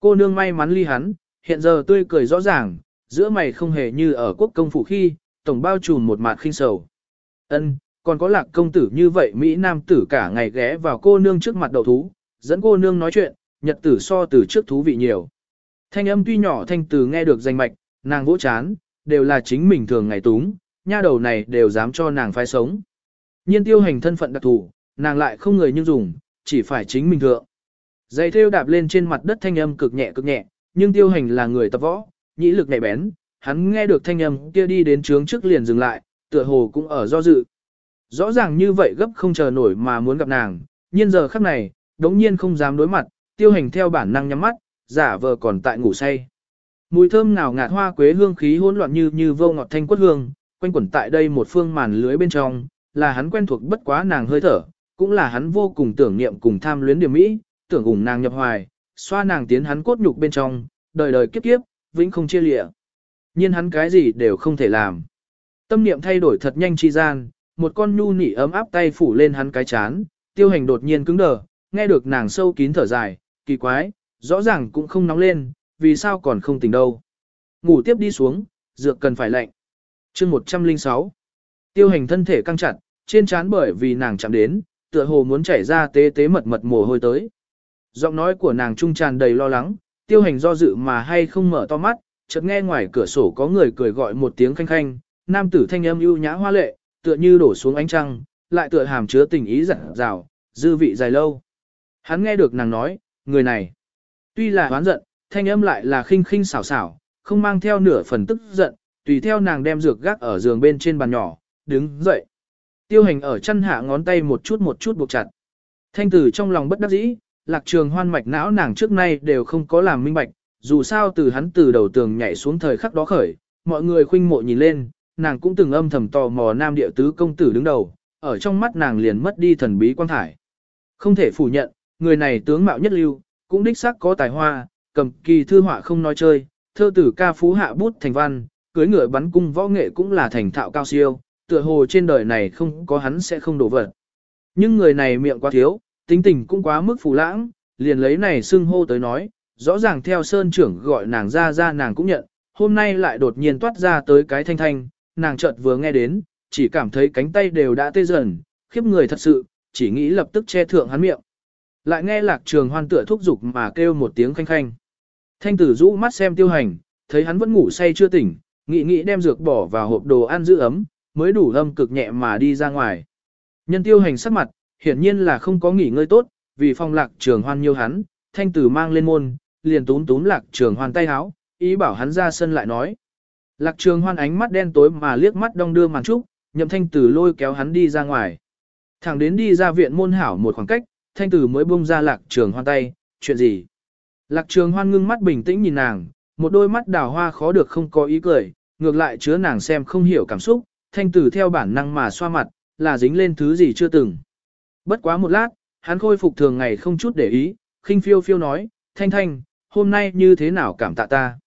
Cô nương may mắn ly hắn, hiện giờ tươi cười rõ ràng, giữa mày không hề như ở quốc công phủ khi, tổng bao trùm một mặt khinh sầu. Ân, còn có lạc công tử như vậy Mỹ Nam tử cả ngày ghé vào cô nương trước mặt đầu thú, dẫn cô nương nói chuyện, nhật tử so từ trước thú vị nhiều. Thanh âm tuy nhỏ thanh từ nghe được danh mạch, nàng vỗ chán, đều là chính mình thường ngày túng, nha đầu này đều dám cho nàng phai sống. Nhiên tiêu hành thân phận đặc thù, nàng lại không người nhưng dùng, chỉ phải chính mình thượng. Giày thêu đạp lên trên mặt đất thanh âm cực nhẹ cực nhẹ, nhưng tiêu hành là người tập võ, nhĩ lực nhạy bén, hắn nghe được thanh âm kia đi đến trướng trước liền dừng lại, tựa hồ cũng ở do dự. Rõ ràng như vậy gấp không chờ nổi mà muốn gặp nàng, nhiên giờ khắc này, đống nhiên không dám đối mặt, tiêu hành theo bản năng nhắm mắt, giả vờ còn tại ngủ say. Mùi thơm nào ngạt hoa quế hương khí hỗn loạn như như vô ngọt thanh quất hương, quanh quẩn tại đây một phương màn lưới bên trong, là hắn quen thuộc bất quá nàng hơi thở, cũng là hắn vô cùng tưởng niệm cùng tham luyến điểm mỹ, tưởng ủng nàng nhập hoài, xoa nàng tiến hắn cốt nhục bên trong, đời đời kiếp kiếp, vĩnh không chia lịa. Nhưng hắn cái gì đều không thể làm. Tâm niệm thay đổi thật nhanh chi gian, một con nhu nỉ ấm áp tay phủ lên hắn cái chán, tiêu hành đột nhiên cứng đờ, nghe được nàng sâu kín thở dài, kỳ quái, rõ ràng cũng không nóng lên, vì sao còn không tỉnh đâu. Ngủ tiếp đi xuống, dược cần phải lạnh. chương 106 Tiêu hành thân thể căng chặt, trên chán bởi vì nàng chạm đến, tựa hồ muốn chảy ra tế tế mật mật mồ hôi tới. Giọng nói của nàng trung tràn đầy lo lắng, tiêu hành do dự mà hay không mở to mắt, chợt nghe ngoài cửa sổ có người cười gọi một tiếng khanh khanh, nam tử thanh âm ưu nhã hoa lệ, tựa như đổ xuống ánh trăng, lại tựa hàm chứa tình ý dặn dào, dư vị dài lâu. Hắn nghe được nàng nói, người này, tuy là hoán giận, thanh âm lại là khinh khinh xảo xảo, không mang theo nửa phần tức giận, tùy theo nàng đem dược gác ở giường bên trên bàn nhỏ, đứng dậy. Tiêu hành ở chân hạ ngón tay một chút một chút buộc chặt. Thanh tử trong lòng bất đắc dĩ, lạc trường hoan mạch não nàng trước nay đều không có làm minh bạch, dù sao từ hắn từ đầu tường nhảy xuống thời khắc đó khởi, mọi người khuynh mộ nhìn lên, nàng cũng từng âm thầm tò mò nam địa tứ công tử đứng đầu, ở trong mắt nàng liền mất đi thần bí quan thải. Không thể phủ nhận, người này tướng mạo nhất lưu, cũng đích xác có tài hoa, cầm kỳ thư họa không nói chơi, thơ tử ca phú hạ bút thành văn, cưới ngựa bắn cung võ nghệ cũng là thành thạo cao siêu, tựa hồ trên đời này không có hắn sẽ không đổ vật. Nhưng người này miệng quá thiếu, tính tình cũng quá mức phù lãng, liền lấy này xưng hô tới nói, rõ ràng theo sơn trưởng gọi nàng ra ra nàng cũng nhận, hôm nay lại đột nhiên toát ra tới cái thanh thanh, nàng chợt vừa nghe đến, chỉ cảm thấy cánh tay đều đã tê dần, khiếp người thật sự, chỉ nghĩ lập tức che thượng hắn miệng. Lại nghe lạc trường hoan tựa thúc giục mà kêu một tiếng khanh khanh. Thanh tử rũ mắt xem tiêu hành, thấy hắn vẫn ngủ say chưa tỉnh, nghĩ nghĩ đem dược bỏ vào hộp đồ ăn giữ ấm, mới đủ âm cực nhẹ mà đi ra ngoài. Nhân tiêu hành sắc mặt, hiển nhiên là không có nghỉ ngơi tốt, vì phong lạc trường hoan nhiều hắn, thanh tử mang lên môn, liền túm túm lạc trường hoan tay háo, ý bảo hắn ra sân lại nói. Lạc trường hoan ánh mắt đen tối mà liếc mắt đong đưa màn trúc, nhậm thanh tử lôi kéo hắn đi ra ngoài. Thẳng đến đi ra viện môn hảo một khoảng cách, thanh tử mới buông ra lạc trường hoan tay, chuyện gì? Lạc trường hoan ngưng mắt bình tĩnh nhìn nàng, một đôi mắt đào hoa khó được không có ý cười, ngược lại chứa nàng xem không hiểu cảm xúc, thanh tử theo bản năng mà xoa mặt, là dính lên thứ gì chưa từng. Bất quá một lát, hắn khôi phục thường ngày không chút để ý, khinh phiêu phiêu nói, thanh thanh, hôm nay như thế nào cảm tạ ta.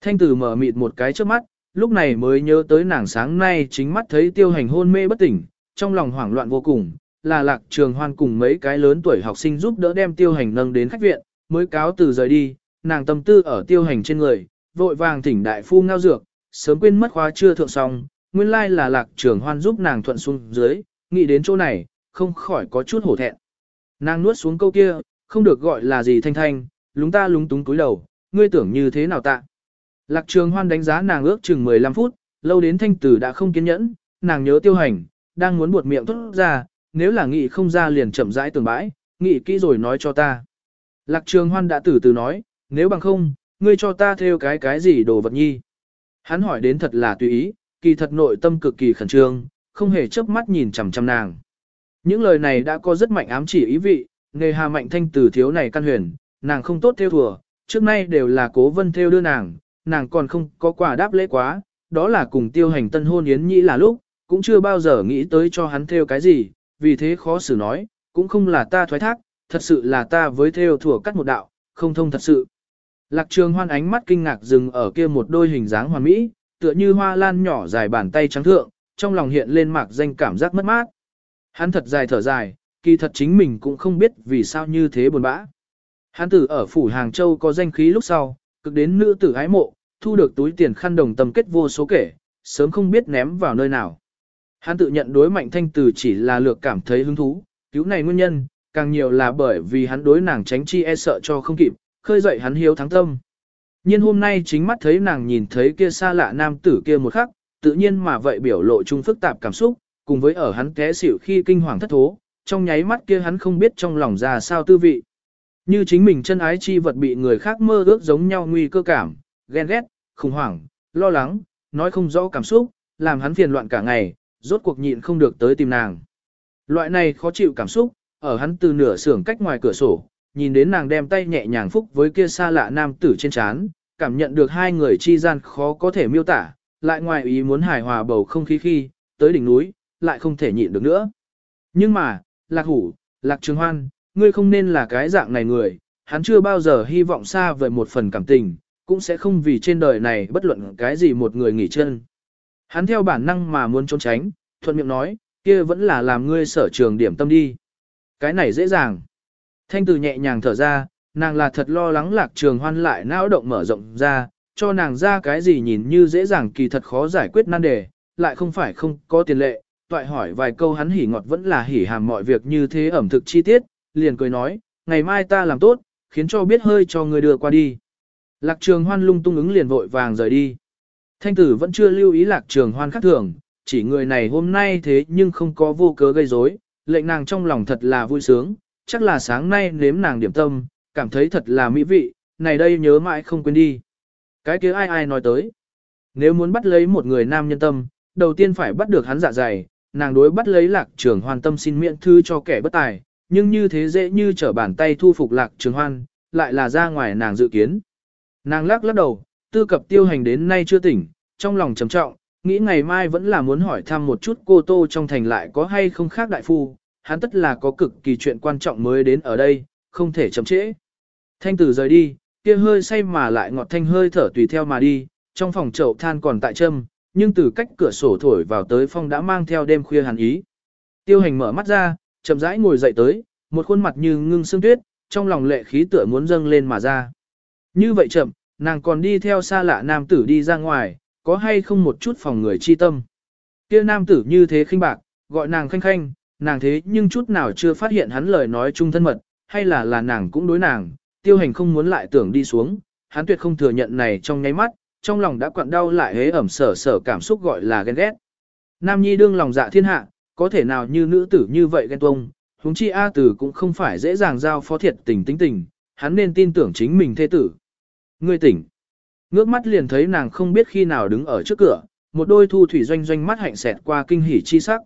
Thanh tử mở mịt một cái trước mắt, lúc này mới nhớ tới nàng sáng nay chính mắt thấy tiêu hành hôn mê bất tỉnh, trong lòng hoảng loạn vô cùng, là lạc trường hoan cùng mấy cái lớn tuổi học sinh giúp đỡ đem tiêu hành nâng đến khách viện, mới cáo từ rời đi, nàng tâm tư ở tiêu hành trên người, vội vàng thỉnh đại phu ngao dược, sớm quên mất khóa chưa thượng xong, nguyên lai là lạc trường hoan giúp nàng thuận xuống dưới, nghĩ đến chỗ này, không khỏi có chút hổ thẹn. Nàng nuốt xuống câu kia, không được gọi là gì thanh thanh, lúng ta lúng túng túi đầu, ngươi tưởng như thế nào tạ. Lạc trường hoan đánh giá nàng ước chừng 15 phút, lâu đến thanh tử đã không kiên nhẫn, nàng nhớ tiêu hành, đang muốn buột miệng thốt ra, nếu là nghị không ra liền chậm rãi tường bãi, nghị kỹ rồi nói cho ta. Lạc trường hoan đã từ từ nói, nếu bằng không, ngươi cho ta theo cái cái gì đồ vật nhi. Hắn hỏi đến thật là tùy ý, kỳ thật nội tâm cực kỳ khẩn trương, không hề chớp mắt nhìn chằm chằm nàng. Những lời này đã có rất mạnh ám chỉ ý vị, nghề hà mạnh thanh từ thiếu này căn huyền, nàng không tốt theo thừa, trước nay đều là cố vân theo đưa nàng, nàng còn không có quả đáp lễ quá, đó là cùng tiêu hành tân hôn yến nhĩ là lúc, cũng chưa bao giờ nghĩ tới cho hắn theo cái gì, vì thế khó xử nói, cũng không là ta thoái thác, thật sự là ta với theo thừa cắt một đạo, không thông thật sự. Lạc trường hoan ánh mắt kinh ngạc dừng ở kia một đôi hình dáng hoàn mỹ, tựa như hoa lan nhỏ dài bàn tay trắng thượng, trong lòng hiện lên mạc danh cảm giác mất mát. Hắn thật dài thở dài, kỳ thật chính mình cũng không biết vì sao như thế buồn bã. Hắn tử ở phủ Hàng Châu có danh khí lúc sau, cực đến nữ tử ái mộ, thu được túi tiền khăn đồng tầm kết vô số kể, sớm không biết ném vào nơi nào. Hắn tự nhận đối mạnh thanh tử chỉ là lược cảm thấy hứng thú, cứu này nguyên nhân, càng nhiều là bởi vì hắn đối nàng tránh chi e sợ cho không kịp, khơi dậy hắn hiếu thắng tâm. nhiên hôm nay chính mắt thấy nàng nhìn thấy kia xa lạ nam tử kia một khắc, tự nhiên mà vậy biểu lộ chung phức tạp cảm xúc, cùng với ở hắn té xỉu khi kinh hoàng thất thố, trong nháy mắt kia hắn không biết trong lòng ra sao tư vị. Như chính mình chân ái chi vật bị người khác mơ ước giống nhau nguy cơ cảm, ghen ghét, khủng hoảng, lo lắng, nói không rõ cảm xúc, làm hắn phiền loạn cả ngày, rốt cuộc nhịn không được tới tìm nàng. Loại này khó chịu cảm xúc, ở hắn từ nửa sưởng cách ngoài cửa sổ, nhìn đến nàng đem tay nhẹ nhàng phúc với kia xa lạ nam tử trên trán, cảm nhận được hai người chi gian khó có thể miêu tả, lại ngoài ý muốn hài hòa bầu không khí khi, tới đỉnh núi, lại không thể nhịn được nữa. Nhưng mà, lạc hủ, lạc trường hoan, ngươi không nên là cái dạng này người, hắn chưa bao giờ hy vọng xa vời một phần cảm tình, cũng sẽ không vì trên đời này bất luận cái gì một người nghỉ chân. Hắn theo bản năng mà muốn trốn tránh, thuận miệng nói, kia vẫn là làm ngươi sở trường điểm tâm đi. Cái này dễ dàng. Thanh từ nhẹ nhàng thở ra, nàng là thật lo lắng lạc trường hoan lại não động mở rộng ra, cho nàng ra cái gì nhìn như dễ dàng kỳ thật khó giải quyết nan đề, lại không phải không có tiền lệ. Toại hỏi vài câu hắn hỉ ngọt vẫn là hỉ hàm mọi việc như thế ẩm thực chi tiết, liền cười nói, ngày mai ta làm tốt, khiến cho biết hơi cho người đưa qua đi. Lạc trường hoan lung tung ứng liền vội vàng rời đi. Thanh tử vẫn chưa lưu ý lạc trường hoan khác thường, chỉ người này hôm nay thế nhưng không có vô cớ gây rối, lệnh nàng trong lòng thật là vui sướng, chắc là sáng nay nếm nàng điểm tâm, cảm thấy thật là mỹ vị, này đây nhớ mãi không quên đi. Cái kia ai ai nói tới. Nếu muốn bắt lấy một người nam nhân tâm, đầu tiên phải bắt được hắn dạ dày, nàng đối bắt lấy lạc trường hoàn tâm xin miễn thư cho kẻ bất tài, nhưng như thế dễ như trở bàn tay thu phục lạc trường hoan, lại là ra ngoài nàng dự kiến. Nàng lắc lắc đầu, tư cập tiêu hành đến nay chưa tỉnh, trong lòng trầm trọng, nghĩ ngày mai vẫn là muốn hỏi thăm một chút cô tô trong thành lại có hay không khác đại phu, hắn tất là có cực kỳ chuyện quan trọng mới đến ở đây, không thể chậm trễ. Thanh tử rời đi, kia hơi say mà lại ngọt thanh hơi thở tùy theo mà đi, trong phòng chậu than còn tại châm, nhưng từ cách cửa sổ thổi vào tới phong đã mang theo đêm khuya hàn ý. Tiêu hành mở mắt ra, chậm rãi ngồi dậy tới, một khuôn mặt như ngưng sương tuyết, trong lòng lệ khí tựa muốn dâng lên mà ra. Như vậy chậm, nàng còn đi theo xa lạ nam tử đi ra ngoài, có hay không một chút phòng người chi tâm. Kia nam tử như thế khinh bạc, gọi nàng khanh khanh, nàng thế nhưng chút nào chưa phát hiện hắn lời nói chung thân mật, hay là là nàng cũng đối nàng, tiêu hành không muốn lại tưởng đi xuống, hắn tuyệt không thừa nhận này trong nháy mắt, trong lòng đã quặn đau lại hế ẩm sở sở cảm xúc gọi là ghen ghét. Nam nhi đương lòng dạ thiên hạ, có thể nào như nữ tử như vậy ghen tuông, huống chi A tử cũng không phải dễ dàng giao phó thiệt tình tính tình, hắn nên tin tưởng chính mình thê tử. Ngươi tỉnh. Ngước mắt liền thấy nàng không biết khi nào đứng ở trước cửa, một đôi thu thủy doanh doanh mắt hạnh xẹt qua kinh hỉ chi sắc.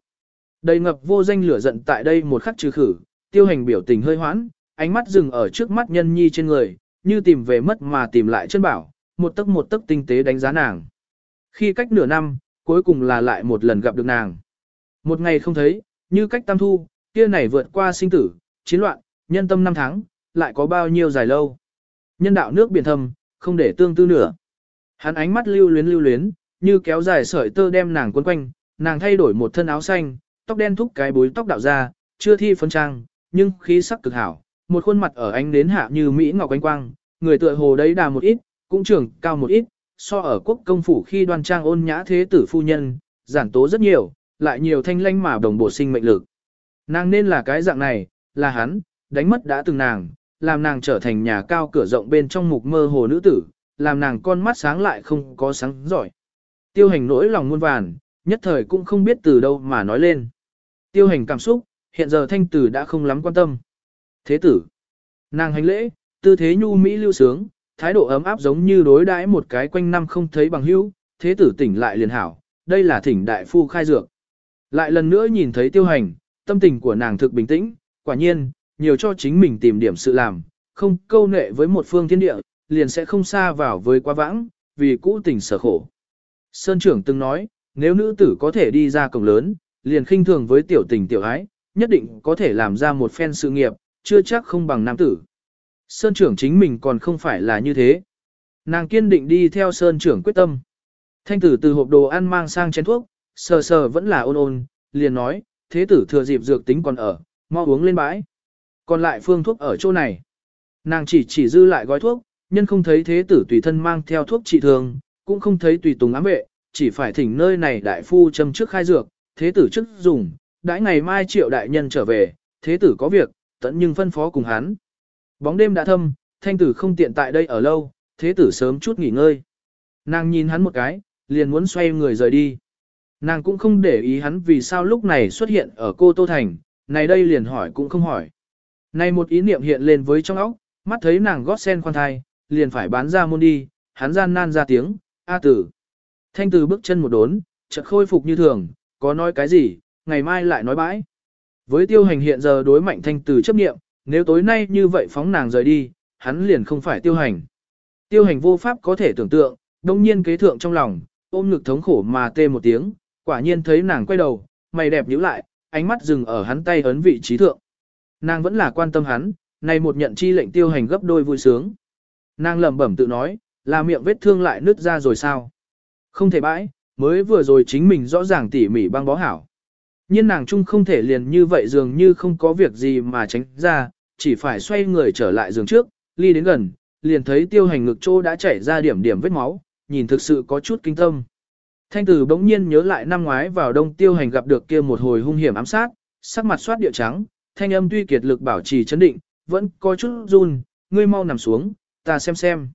Đầy ngập vô danh lửa giận tại đây một khắc trừ khử, tiêu hành biểu tình hơi hoãn, ánh mắt dừng ở trước mắt nhân nhi trên người, như tìm về mất mà tìm lại chân bảo, một tấc một tấc tinh tế đánh giá nàng. Khi cách nửa năm, cuối cùng là lại một lần gặp được nàng. Một ngày không thấy, như cách tam thu, kia này vượt qua sinh tử, chiến loạn, nhân tâm năm tháng, lại có bao nhiêu dài lâu. Nhân đạo nước biển thầm không để tương tư nữa. Hắn ánh mắt lưu luyến lưu luyến, như kéo dài sợi tơ đem nàng quấn quanh, nàng thay đổi một thân áo xanh, tóc đen thúc cái bối tóc đạo ra, chưa thi phấn trang, nhưng khí sắc cực hảo, một khuôn mặt ở ánh đến hạ như mỹ ngọc ánh quang, người tựa hồ đấy đà một ít, cũng trưởng cao một ít, so ở quốc công phủ khi đoan trang ôn nhã thế tử phu nhân, giản tố rất nhiều, lại nhiều thanh lanh mà đồng bộ sinh mệnh lực. Nàng nên là cái dạng này, là hắn, đánh mất đã từng nàng, làm nàng trở thành nhà cao cửa rộng bên trong mục mơ hồ nữ tử, làm nàng con mắt sáng lại không có sáng giỏi. Tiêu hành nỗi lòng muôn vàn, nhất thời cũng không biết từ đâu mà nói lên. Tiêu hành cảm xúc, hiện giờ thanh tử đã không lắm quan tâm. Thế tử, nàng hành lễ, tư thế nhu mỹ lưu sướng, thái độ ấm áp giống như đối đãi một cái quanh năm không thấy bằng hữu, thế tử tỉnh lại liền hảo, đây là thỉnh đại phu khai dược. Lại lần nữa nhìn thấy tiêu hành, tâm tình của nàng thực bình tĩnh, quả nhiên, nhiều cho chính mình tìm điểm sự làm, không câu nệ với một phương thiên địa, liền sẽ không xa vào với quá vãng, vì cũ tình sở khổ. Sơn trưởng từng nói, nếu nữ tử có thể đi ra cổng lớn, liền khinh thường với tiểu tình tiểu ái, nhất định có thể làm ra một phen sự nghiệp, chưa chắc không bằng nam tử. Sơn trưởng chính mình còn không phải là như thế. Nàng kiên định đi theo Sơn trưởng quyết tâm. Thanh tử từ hộp đồ ăn mang sang chén thuốc, sờ sờ vẫn là ôn ôn, liền nói, thế tử thừa dịp dược tính còn ở, mau uống lên bãi. Còn lại phương thuốc ở chỗ này. Nàng chỉ chỉ dư lại gói thuốc, nhân không thấy thế tử tùy thân mang theo thuốc trị thường, cũng không thấy tùy tùng ám vệ, chỉ phải thỉnh nơi này đại phu châm trước khai dược, thế tử trước dùng, đãi ngày mai triệu đại nhân trở về, thế tử có việc, tận nhưng phân phó cùng hắn. Bóng đêm đã thâm, thanh tử không tiện tại đây ở lâu, thế tử sớm chút nghỉ ngơi. Nàng nhìn hắn một cái, liền muốn xoay người rời đi. Nàng cũng không để ý hắn vì sao lúc này xuất hiện ở cô Tô Thành, này đây liền hỏi cũng không hỏi. Này một ý niệm hiện lên với trong óc, mắt thấy nàng gót sen khoan thai, liền phải bán ra môn đi, hắn gian nan ra tiếng, A tử. Thanh tử bước chân một đốn, chợt khôi phục như thường, có nói cái gì, ngày mai lại nói bãi. Với tiêu hành hiện giờ đối mạnh thanh tử chấp nghiệm, nếu tối nay như vậy phóng nàng rời đi, hắn liền không phải tiêu hành. Tiêu hành vô pháp có thể tưởng tượng, đông nhiên kế thượng trong lòng, ôm ngực thống khổ mà tê một tiếng, quả nhiên thấy nàng quay đầu, mày đẹp nhíu lại, ánh mắt dừng ở hắn tay ấn vị trí thượng. Nàng vẫn là quan tâm hắn, này một nhận chi lệnh tiêu hành gấp đôi vui sướng. Nàng lẩm bẩm tự nói, là miệng vết thương lại nứt ra rồi sao? Không thể bãi, mới vừa rồi chính mình rõ ràng tỉ mỉ băng bó hảo. Nhưng nàng chung không thể liền như vậy dường như không có việc gì mà tránh ra, chỉ phải xoay người trở lại giường trước, ly đến gần, liền thấy tiêu hành ngực chỗ đã chảy ra điểm điểm vết máu, nhìn thực sự có chút kinh tâm. Thanh tử bỗng nhiên nhớ lại năm ngoái vào đông tiêu hành gặp được kia một hồi hung hiểm ám sát, sắc mặt soát địa trắng, thanh âm tuy kiệt lực bảo trì chấn định, vẫn có chút run, ngươi mau nằm xuống, ta xem xem.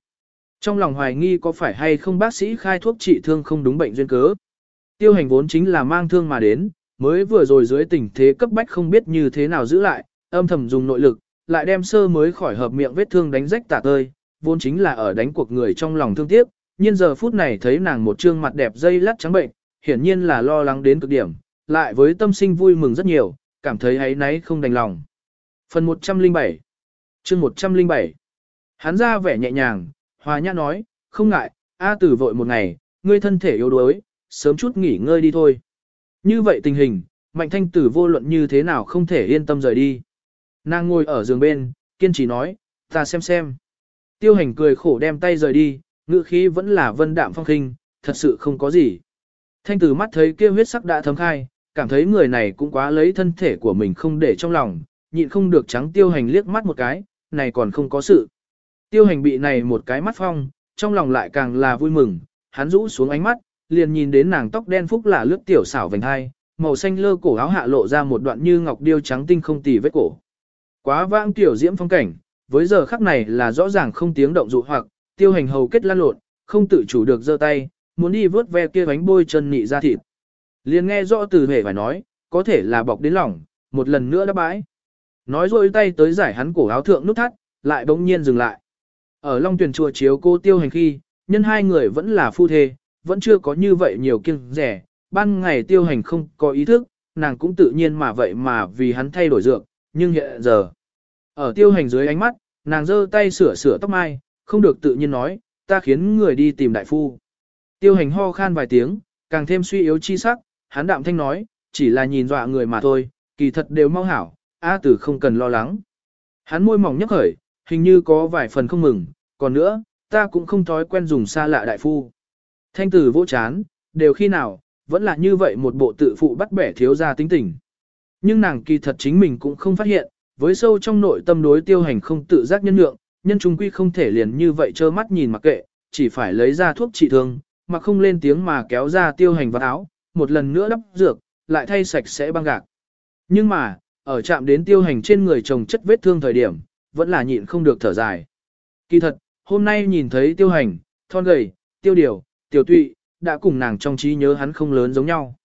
Trong lòng hoài nghi có phải hay không bác sĩ khai thuốc trị thương không đúng bệnh duyên cớ. Tiêu hành vốn chính là mang thương mà đến, mới vừa rồi dưới tình thế cấp bách không biết như thế nào giữ lại, âm thầm dùng nội lực, lại đem sơ mới khỏi hợp miệng vết thương đánh rách tả tơi, vốn chính là ở đánh cuộc người trong lòng thương tiếc, nhưng giờ phút này thấy nàng một trương mặt đẹp dây lắt trắng bệnh, hiển nhiên là lo lắng đến cực điểm, lại với tâm sinh vui mừng rất nhiều, cảm thấy ấy náy không đành lòng. Phần 107 chương 107 Hắn ra vẻ nhẹ nhàng, hòa nhã nói, không ngại, A tử vội một ngày, ngươi thân thể yếu đuối, sớm chút nghỉ ngơi đi thôi. Như vậy tình hình, mạnh thanh tử vô luận như thế nào không thể yên tâm rời đi. Nàng ngồi ở giường bên, kiên trì nói, ta xem xem. Tiêu hành cười khổ đem tay rời đi, ngữ khí vẫn là vân đạm phong khinh, thật sự không có gì. Thanh tử mắt thấy kia huyết sắc đã thấm khai, cảm thấy người này cũng quá lấy thân thể của mình không để trong lòng, nhịn không được trắng tiêu hành liếc mắt một cái, này còn không có sự. Tiêu hành bị này một cái mắt phong, trong lòng lại càng là vui mừng, hắn rũ xuống ánh mắt, liền nhìn đến nàng tóc đen phúc là lướt tiểu xảo vành hai, màu xanh lơ cổ áo hạ lộ ra một đoạn như ngọc điêu trắng tinh không tì vết cổ. Quá vãng tiểu diễm phong cảnh, với giờ khắc này là rõ ràng không tiếng động dụ hoặc, tiêu hành hầu kết lan lộn, không tự chủ được giơ tay, muốn đi vớt ve kia bánh bôi chân nị ra thịt. Liền nghe rõ từ hề phải nói, có thể là bọc đến lỏng, một lần nữa đã bãi. Nói rồi tay tới giải hắn cổ áo thượng nút thắt, lại bỗng nhiên dừng lại. Ở Long Tuyền chùa chiếu cô tiêu hành khi, nhân hai người vẫn là phu thê, vẫn chưa có như vậy nhiều kiêng rẻ, ban ngày tiêu hành không có ý thức, nàng cũng tự nhiên mà vậy mà vì hắn thay đổi dược, nhưng hiện giờ, ở tiêu hành dưới ánh mắt, nàng giơ tay sửa sửa tóc mai, không được tự nhiên nói, ta khiến người đi tìm đại phu. Tiêu hành ho khan vài tiếng, càng thêm suy yếu chi sắc, hắn đạm thanh nói, chỉ là nhìn dọa người mà thôi, kỳ thật đều mau hảo, A tử không cần lo lắng. Hắn môi mỏng nhấp khởi, hình như có vài phần không mừng, còn nữa, ta cũng không thói quen dùng xa lạ đại phu. Thanh tử vô chán, đều khi nào, vẫn là như vậy một bộ tự phụ bắt bẻ thiếu ra tính tình. Nhưng nàng kỳ thật chính mình cũng không phát hiện, với sâu trong nội tâm đối tiêu hành không tự giác nhân lượng, nhân trung quy không thể liền như vậy trơ mắt nhìn mặc kệ, chỉ phải lấy ra thuốc trị thương, mà không lên tiếng mà kéo ra tiêu hành vào áo, một lần nữa đắp dược, lại thay sạch sẽ băng gạc. Nhưng mà, ở chạm đến tiêu hành trên người chồng chất vết thương thời điểm, vẫn là nhịn không được thở dài. Kỳ thật, hôm nay nhìn thấy tiêu hành, thon gầy, tiêu điều, tiểu tụy, đã cùng nàng trong trí nhớ hắn không lớn giống nhau.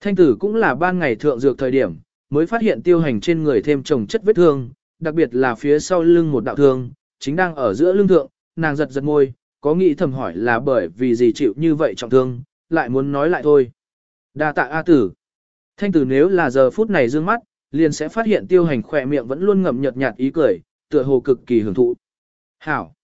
Thanh tử cũng là ban ngày thượng dược thời điểm, mới phát hiện tiêu hành trên người thêm chồng chất vết thương, đặc biệt là phía sau lưng một đạo thương, chính đang ở giữa lưng thượng, nàng giật giật môi, có nghĩ thầm hỏi là bởi vì gì chịu như vậy trọng thương, lại muốn nói lại thôi. Đa tạ A tử. Thanh tử nếu là giờ phút này dương mắt, liền sẽ phát hiện tiêu hành khỏe miệng vẫn luôn ngậm nhợt nhạt ý cười, tựa hồ cực kỳ hưởng thụ. Hảo.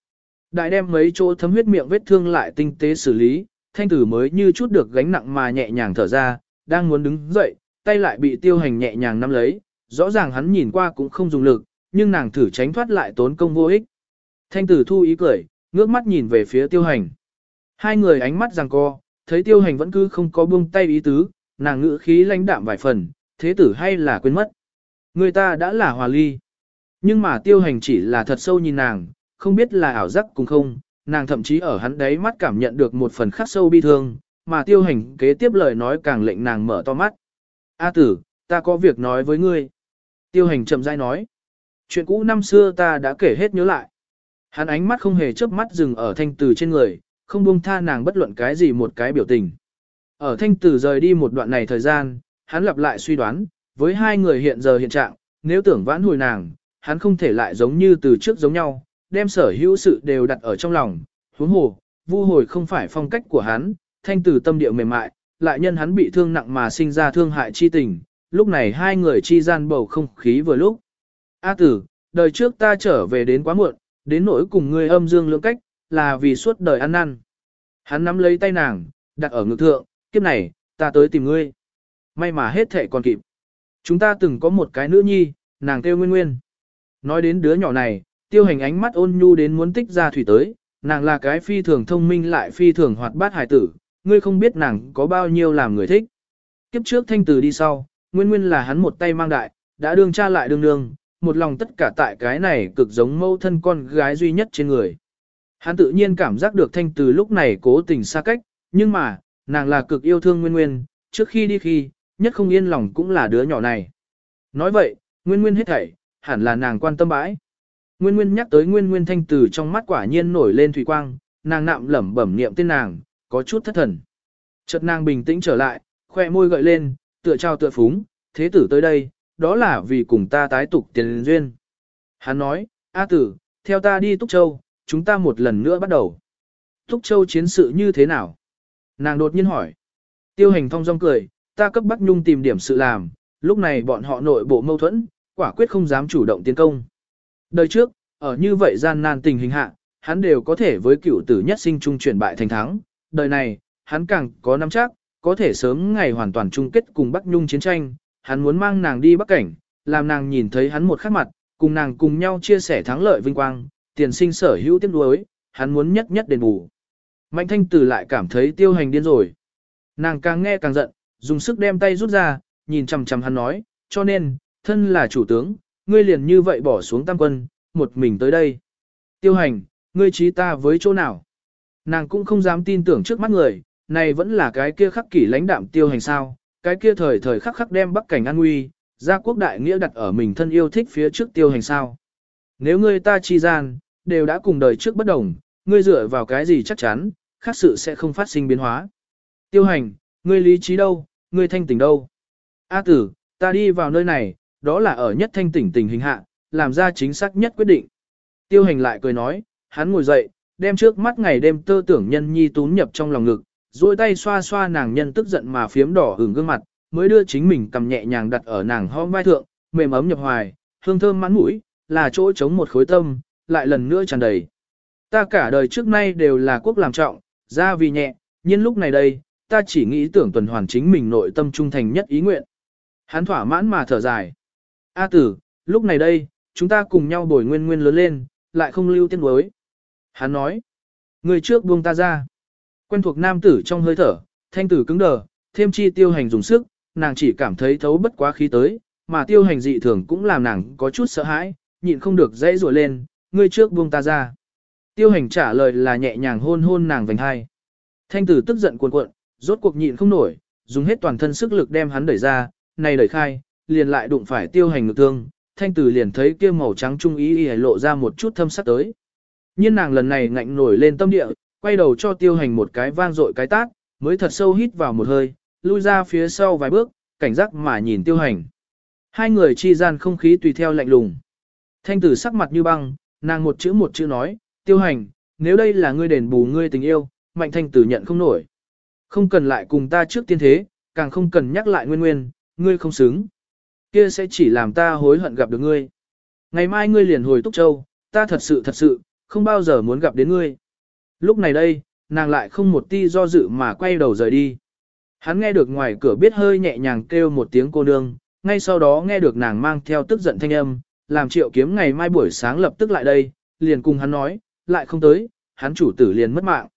Đại đem mấy chỗ thấm huyết miệng vết thương lại tinh tế xử lý, thanh tử mới như chút được gánh nặng mà nhẹ nhàng thở ra, đang muốn đứng dậy, tay lại bị tiêu hành nhẹ nhàng nắm lấy, rõ ràng hắn nhìn qua cũng không dùng lực, nhưng nàng thử tránh thoát lại tốn công vô ích. Thanh tử thu ý cười, ngước mắt nhìn về phía tiêu hành. Hai người ánh mắt giằng co, thấy tiêu hành vẫn cứ không có buông tay ý tứ, nàng ngữ khí lãnh đạm vài phần, thế tử hay là quên mất. Người ta đã là hòa ly. Nhưng mà tiêu hành chỉ là thật sâu nhìn nàng, không biết là ảo giác cùng không, nàng thậm chí ở hắn đấy mắt cảm nhận được một phần khắc sâu bi thương, mà tiêu hành kế tiếp lời nói càng lệnh nàng mở to mắt. A tử, ta có việc nói với ngươi. Tiêu hành chậm rãi nói. Chuyện cũ năm xưa ta đã kể hết nhớ lại. Hắn ánh mắt không hề chớp mắt dừng ở thanh tử trên người, không buông tha nàng bất luận cái gì một cái biểu tình. Ở thanh tử rời đi một đoạn này thời gian, hắn lặp lại suy đoán, với hai người hiện giờ hiện trạng, nếu tưởng vãn hồi nàng, hắn không thể lại giống như từ trước giống nhau, đem sở hữu sự đều đặt ở trong lòng, huống hồ, vu hồi không phải phong cách của hắn, thanh tử tâm địa mềm mại, lại nhân hắn bị thương nặng mà sinh ra thương hại chi tình, lúc này hai người chi gian bầu không khí vừa lúc. A tử, đời trước ta trở về đến quá muộn, đến nỗi cùng ngươi âm dương lưỡng cách, là vì suốt đời ăn năn. Hắn nắm lấy tay nàng, đặt ở ngực thượng, kiếp này, ta tới tìm ngươi. May mà hết thệ còn kịp. Chúng ta từng có một cái nữ nhi, nàng kêu Nguyên Nguyên. Nói đến đứa nhỏ này, tiêu hành ánh mắt ôn nhu đến muốn tích ra thủy tới, nàng là cái phi thường thông minh lại phi thường hoạt bát hài tử, ngươi không biết nàng có bao nhiêu làm người thích. Kiếp trước thanh tử đi sau, Nguyên Nguyên là hắn một tay mang đại, đã đương cha lại đương đương, một lòng tất cả tại cái này cực giống mâu thân con gái duy nhất trên người. Hắn tự nhiên cảm giác được thanh từ lúc này cố tình xa cách, nhưng mà, nàng là cực yêu thương Nguyên Nguyên, trước khi đi khi, nhất không yên lòng cũng là đứa nhỏ này. Nói vậy, Nguyên Nguyên hết thảy, hẳn là nàng quan tâm bãi. Nguyên Nguyên nhắc tới Nguyên Nguyên thanh từ trong mắt quả nhiên nổi lên thủy quang, nàng nạm lẩm bẩm niệm tên nàng, có chút thất thần. Chợt nàng bình tĩnh trở lại, khoe môi gợi lên, tựa trao tựa phúng, thế tử tới đây, đó là vì cùng ta tái tục tiền duyên. Hắn nói, A tử, theo ta đi Túc Châu, chúng ta một lần nữa bắt đầu. Túc Châu chiến sự như thế nào? Nàng đột nhiên hỏi. Tiêu hành thong dong cười, ta cấp Bắc Nhung tìm điểm sự làm, lúc này bọn họ nội bộ mâu thuẫn, quả quyết không dám chủ động tiến công. Đời trước, ở như vậy gian nan tình hình hạ, hắn đều có thể với cựu tử nhất sinh trung chuyển bại thành thắng. Đời này, hắn càng có nắm chắc, có thể sớm ngày hoàn toàn chung kết cùng Bắc Nhung chiến tranh, hắn muốn mang nàng đi Bắc Cảnh, làm nàng nhìn thấy hắn một khắc mặt, cùng nàng cùng nhau chia sẻ thắng lợi vinh quang, tiền sinh sở hữu tiếc nuối, hắn muốn nhất nhất đền bù. Mạnh thanh tử lại cảm thấy tiêu hành điên rồi. Nàng càng nghe càng giận, dùng sức đem tay rút ra, nhìn chằm chằm hắn nói, cho nên, thân là chủ tướng, ngươi liền như vậy bỏ xuống tam quân, một mình tới đây. Tiêu hành, ngươi trí ta với chỗ nào? Nàng cũng không dám tin tưởng trước mắt người, này vẫn là cái kia khắc kỷ lãnh đạm tiêu hành sao, cái kia thời thời khắc khắc đem bắc cảnh an nguy, gia quốc đại nghĩa đặt ở mình thân yêu thích phía trước tiêu hành sao. Nếu ngươi ta chi gian, đều đã cùng đời trước bất đồng, ngươi dựa vào cái gì chắc chắn, khác sự sẽ không phát sinh biến hóa. Tiêu hành, ngươi lý trí đâu, ngươi thanh tỉnh đâu. A tử, ta đi vào nơi này, đó là ở nhất thanh tỉnh tình hình hạ, làm ra chính xác nhất quyết định. Tiêu hành lại cười nói, hắn ngồi dậy, đem trước mắt ngày đêm tơ tưởng nhân nhi tún nhập trong lòng ngực, duỗi tay xoa xoa nàng nhân tức giận mà phiếm đỏ hưởng gương mặt, mới đưa chính mình cầm nhẹ nhàng đặt ở nàng hõm vai thượng, mềm ấm nhập hoài, hương thơm mãn mũi, là chỗ chống một khối tâm, lại lần nữa tràn đầy. Ta cả đời trước nay đều là quốc làm trọng, ra vì nhẹ, nhưng lúc này đây, ta chỉ nghĩ tưởng tuần hoàn chính mình nội tâm trung thành nhất ý nguyện. Hắn thỏa mãn mà thở dài. A tử, lúc này đây, chúng ta cùng nhau bồi nguyên nguyên lớn lên, lại không lưu tiên đối. Hắn nói, người trước buông ta ra. Quen thuộc nam tử trong hơi thở, thanh tử cứng đờ, thêm chi tiêu hành dùng sức, nàng chỉ cảm thấy thấu bất quá khí tới, mà tiêu hành dị thường cũng làm nàng có chút sợ hãi, nhịn không được dãy rủa lên, ngươi trước buông ta ra. Tiêu hành trả lời là nhẹ nhàng hôn hôn nàng vành hai. Thanh tử tức giận cuộn cuộn, rốt cuộc nhịn không nổi, dùng hết toàn thân sức lực đem hắn đẩy ra, này đẩy khai, liền lại đụng phải tiêu hành ngực thương, thanh tử liền thấy kia màu trắng trung ý y lộ ra một chút thâm sắc tới. Nhưng nàng lần này ngạnh nổi lên tâm địa, quay đầu cho tiêu hành một cái vang dội cái tát, mới thật sâu hít vào một hơi, lui ra phía sau vài bước, cảnh giác mà nhìn tiêu hành. Hai người chi gian không khí tùy theo lạnh lùng. Thanh tử sắc mặt như băng, nàng một chữ một chữ nói, tiêu hành, nếu đây là ngươi đền bù ngươi tình yêu, mạnh thanh tử nhận không nổi. Không cần lại cùng ta trước tiên thế, càng không cần nhắc lại nguyên nguyên, ngươi không xứng. Kia sẽ chỉ làm ta hối hận gặp được ngươi. Ngày mai ngươi liền hồi Túc Châu, ta thật sự thật sự, không bao giờ muốn gặp đến ngươi. Lúc này đây, nàng lại không một ti do dự mà quay đầu rời đi. Hắn nghe được ngoài cửa biết hơi nhẹ nhàng kêu một tiếng cô nương, ngay sau đó nghe được nàng mang theo tức giận thanh âm, làm triệu kiếm ngày mai buổi sáng lập tức lại đây, liền cùng hắn nói, lại không tới, hắn chủ tử liền mất mạng.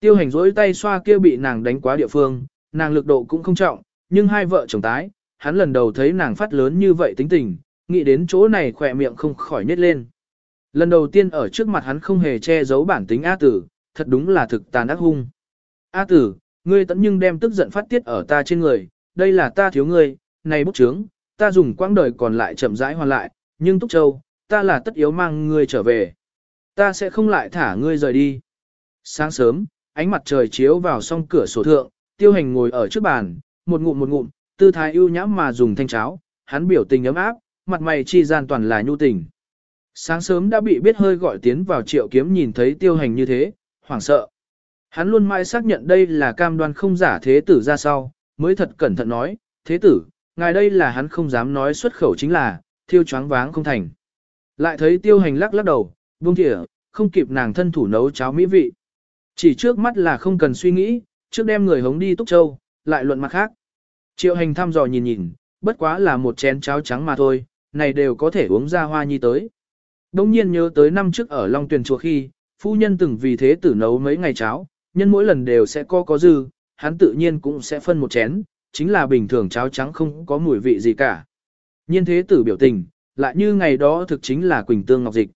Tiêu hành rỗi tay xoa kia bị nàng đánh quá địa phương, nàng lực độ cũng không trọng, nhưng hai vợ chồng tái, hắn lần đầu thấy nàng phát lớn như vậy tính tình, nghĩ đến chỗ này khỏe miệng không khỏi nhét lên. Lần đầu tiên ở trước mặt hắn không hề che giấu bản tính A tử, thật đúng là thực tàn ác hung. A tử, ngươi tận nhưng đem tức giận phát tiết ở ta trên người, đây là ta thiếu ngươi, này bút chướng, ta dùng quãng đời còn lại chậm rãi hoàn lại, nhưng Túc Châu, ta là tất yếu mang ngươi trở về. Ta sẽ không lại thả ngươi rời đi. Sáng sớm, ánh mặt trời chiếu vào song cửa sổ thượng, tiêu hành ngồi ở trước bàn, một ngụm một ngụm, tư thái ưu nhãm mà dùng thanh cháo, hắn biểu tình ấm áp, mặt mày chi gian toàn là nhu tình. Sáng sớm đã bị biết hơi gọi tiến vào triệu kiếm nhìn thấy tiêu hành như thế, hoảng sợ. Hắn luôn mãi xác nhận đây là cam đoan không giả thế tử ra sau, mới thật cẩn thận nói, thế tử, ngài đây là hắn không dám nói xuất khẩu chính là, thiêu choáng váng không thành. Lại thấy tiêu hành lắc lắc đầu, buông thỉa, không kịp nàng thân thủ nấu cháo mỹ vị. Chỉ trước mắt là không cần suy nghĩ, trước đem người hống đi Túc Châu, lại luận mặt khác. Triệu hành thăm dò nhìn nhìn, bất quá là một chén cháo trắng mà thôi, này đều có thể uống ra hoa nhi tới. Đông nhiên nhớ tới năm trước ở Long Tuyền Chùa khi, phu nhân từng vì thế tử nấu mấy ngày cháo, nhân mỗi lần đều sẽ có có dư, hắn tự nhiên cũng sẽ phân một chén, chính là bình thường cháo trắng không có mùi vị gì cả. Nhiên thế tử biểu tình, lại như ngày đó thực chính là Quỳnh Tương Ngọc Dịch.